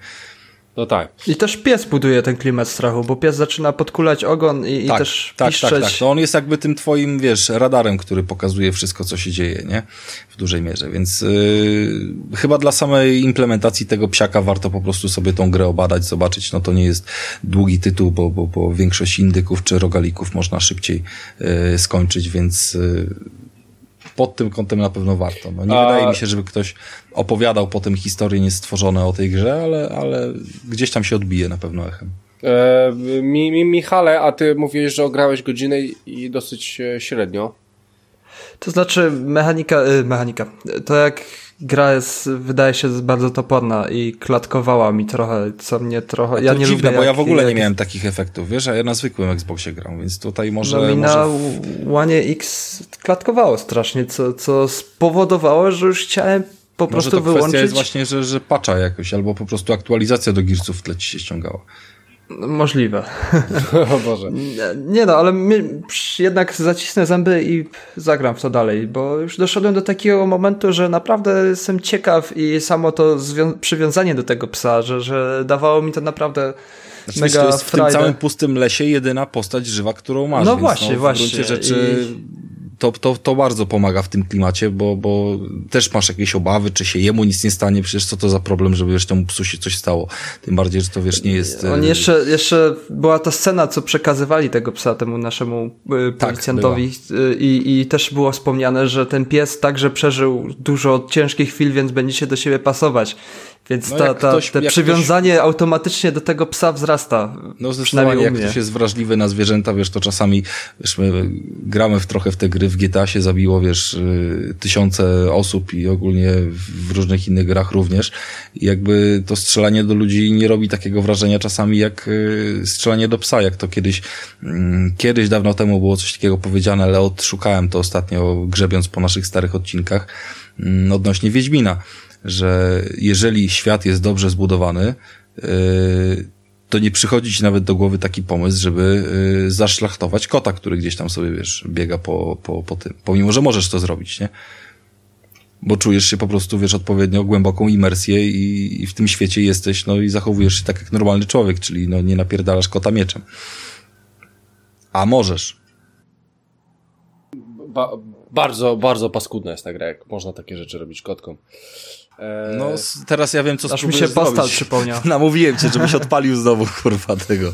No tak. I też pies buduje ten klimat strachu, bo pies zaczyna podkulać ogon i, i tak, też tak, piszczeć. tak, tak. No on jest jakby tym twoim, wiesz, radarem, który pokazuje wszystko, co się dzieje, nie? W dużej mierze, więc yy, chyba dla samej implementacji tego psiaka warto po prostu sobie tą grę obadać, zobaczyć. No to nie jest długi tytuł, bo, bo, bo większość indyków czy rogalików można szybciej yy, skończyć, więc yy, pod tym kątem na pewno warto. No, nie A- wydaje mi się, żeby ktoś opowiadał potem historie niestworzone o tej grze, ale, ale gdzieś tam się odbije na pewno echem. E, mi, mi, Michale, a ty mówiłeś, że ograłeś godzinę i- dosyć e, średnio. To znaczy mechanika, y, mechanika. To jak gra jest, wydaje się bardzo toporna i klatkowała mi trochę, co mnie trochę... Ja to nie dziwne, lubię bo ja w ogóle nie jak- miałem takich efektów, wiesz, a ja na zwykłym Xboxie gram, więc tutaj może... No mi może na One X klatkowało strasznie, co, co spowodowało, że już chciałem po prostu Może to wyłączyć. kwestia jest właśnie, że, że patcha jakoś, albo po prostu aktualizacja do Gearsów w tle ci się ściągała. Możliwe. o Boże. Nie, nie no, ale jednak zacisnę zęby i zagram w to dalej, bo już doszedłem do takiego momentu, że naprawdę jestem ciekaw i samo to przywiązanie do tego psa, że, że dawało mi to naprawdę Znaczy, mega to jest w tym frajdę. całym pustym lesie jedyna postać żywa, którą masz. No więc właśnie, no, w właśnie. gruncie rzeczy to, to, to bardzo pomaga w tym klimacie, bo, bo też masz jakieś obawy, czy się jemu nic nie stanie, przecież co to za problem, żeby wiesz, temu psu się coś stało. Tym bardziej, że to wiesz, nie jest... e, Oni jeszcze, jeszcze była ta scena, co przekazywali tego psa temu naszemu y, Tak, policjantowi y, i, i też było wspomniane, że ten pies także przeżył dużo ciężkich chwil, więc będzie się do siebie pasować. Więc No ta, ta, ktoś- te przywiązanie automatycznie do tego psa wzrasta. No zdecydowanie, jak ktoś jest wrażliwy na zwierzęta, wiesz, to czasami, wiesz, my gramy w trochę w te gry, w GTA się zabiło, wiesz, y, tysiące osób i ogólnie w różnych innych grach również. I jakby to strzelanie do ludzi nie robi takiego wrażenia czasami jak y, strzelanie do psa, jak to kiedyś, mm, kiedyś dawno temu było coś takiego powiedziane, ale odszukałem to ostatnio, grzebiąc po naszych starych odcinkach, mm, odnośnie Wiedźmina, że jeżeli świat jest dobrze zbudowany, y, to nie przychodzi ci nawet do głowy taki pomysł, żeby y, zaszlachtować kota, który gdzieś tam sobie, wiesz, biega po, po, po tym. Pomimo, że możesz to zrobić, nie? Bo czujesz się po prostu, wiesz, odpowiednio głęboką imersję i, i w tym świecie jesteś, no i zachowujesz się tak jak normalny człowiek, czyli no nie napierdalasz kota mieczem. A możesz. Ba bardzo, bardzo paskudna jest ta gra, jak można takie rzeczy robić kotką. E, No, s- teraz ja wiem, co Aż mi się zrobić. przypomniał. Namówiłem cię, żebyś odpalił znowu, kurwa, tego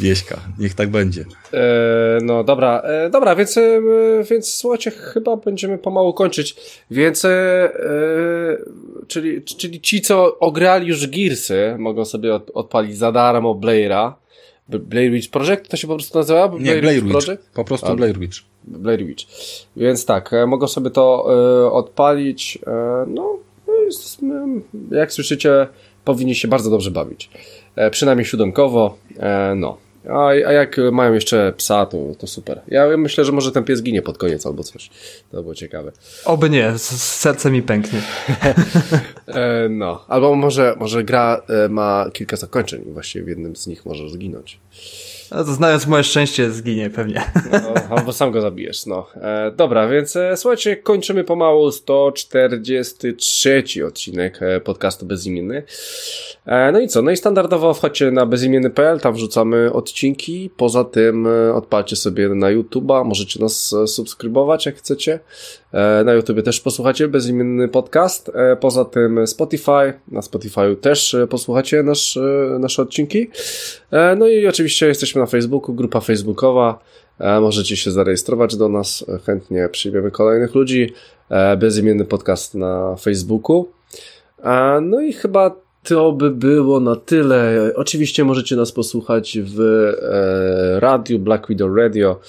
wieśka. Niech tak będzie. E, no dobra, e, dobra, więc, e, więc słuchajcie, chyba będziemy pomału kończyć. Więc, e, e, czyli, czyli ci, co ograli już Gearsy, mogą sobie od, odpalić za darmo Blaira. Blair Witch Project to się po prostu nazywa? Nie, Blair Witch. Project? Po prostu A. Blair Witch. Blair Witch. Więc tak, e, mogą sobie to e, odpalić. E, no, jak słyszycie, powinni się bardzo dobrze bawić. E, przynajmniej siódemkowo. E, no. A, a jak mają jeszcze psa, to, to super. Ja myślę, że może ten pies ginie pod koniec albo coś. To było ciekawe. Oby nie, serce mi pęknie. E, no. Albo może, może gra e, ma kilka zakończeń i właściwie w jednym z nich może zginąć. No, to znając moje szczęście, zginie pewnie. No, albo sam go zabijesz, no. E, dobra, więc e, słuchajcie, kończymy pomału 143 odcinek e, podcastu Bezimienny. E, no i co? No i standardowo wchodźcie na bezimienny.pl, tam wrzucamy odcinki. Poza tym e, odpalcie sobie na YouTube'a, możecie nas e, subskrybować jak chcecie. E, na YouTubie też posłuchacie bezimienny podcast. E, poza tym Spotify, na Spotify też e, posłuchacie nasz, nasze odcinki. No i oczywiście jesteśmy na Facebooku, grupa facebookowa. Możecie się zarejestrować do nas, chętnie przyjmiemy kolejnych ludzi. Bezimienny podcast na Facebooku. No i chyba to by było na tyle. Oczywiście możecie nas posłuchać w e, radiu Black Widow Radio.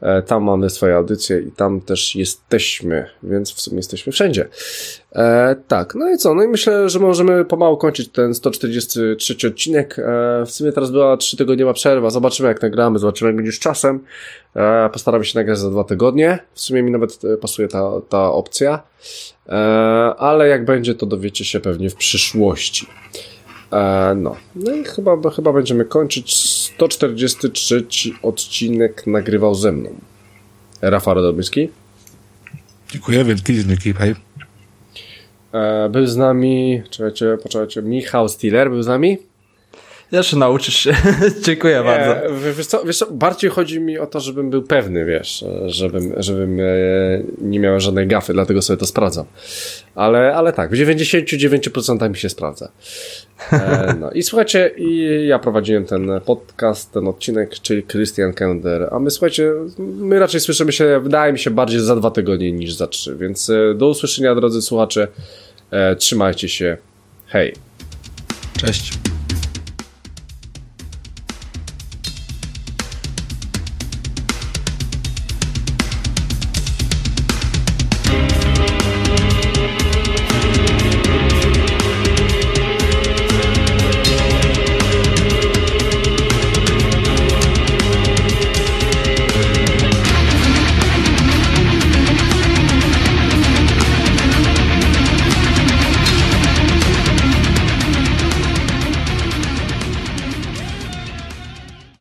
E, tam mamy swoje audycje i tam też jesteśmy, więc w sumie jesteśmy wszędzie. E, tak, no i co? No i myślę, że możemy pomału kończyć ten 143 odcinek. E, w sumie teraz była 3 tygodniowa przerwa. Zobaczymy jak nagramy, zobaczymy jak będzie z czasem. E, postaramy się nagrać za dwa tygodnie. W sumie mi nawet e, pasuje ta, ta opcja. E, ale jak będzie, to dowiecie się pewnie w przyszłości. E, no. no i chyba, chyba będziemy kończyć. 143 odcinek nagrywał ze mną. Rafał Radomyski. Dziękuję, wielki dzięki, hej. E, był z nami, czekajcie, poczekajcie, Michał Stiller był z nami. Jeszcze nauczysz się. Dziękuję bardzo. Nie, w- wiesz, co, wiesz co, bardziej chodzi mi o to, żebym był pewny, wiesz, żebym, żebym e, nie miał żadnej gafy, dlatego sobie to sprawdzam. Ale, ale tak, w 99% mi się sprawdza. E, no i słuchajcie, i ja prowadziłem ten podcast, ten odcinek, czyli Christian Kender, a my słuchajcie, my raczej słyszymy się, wydaje mi się, bardziej za dwa tygodnie niż za trzy, więc e, do usłyszenia, drodzy słuchacze, e, trzymajcie się, hej. Cześć.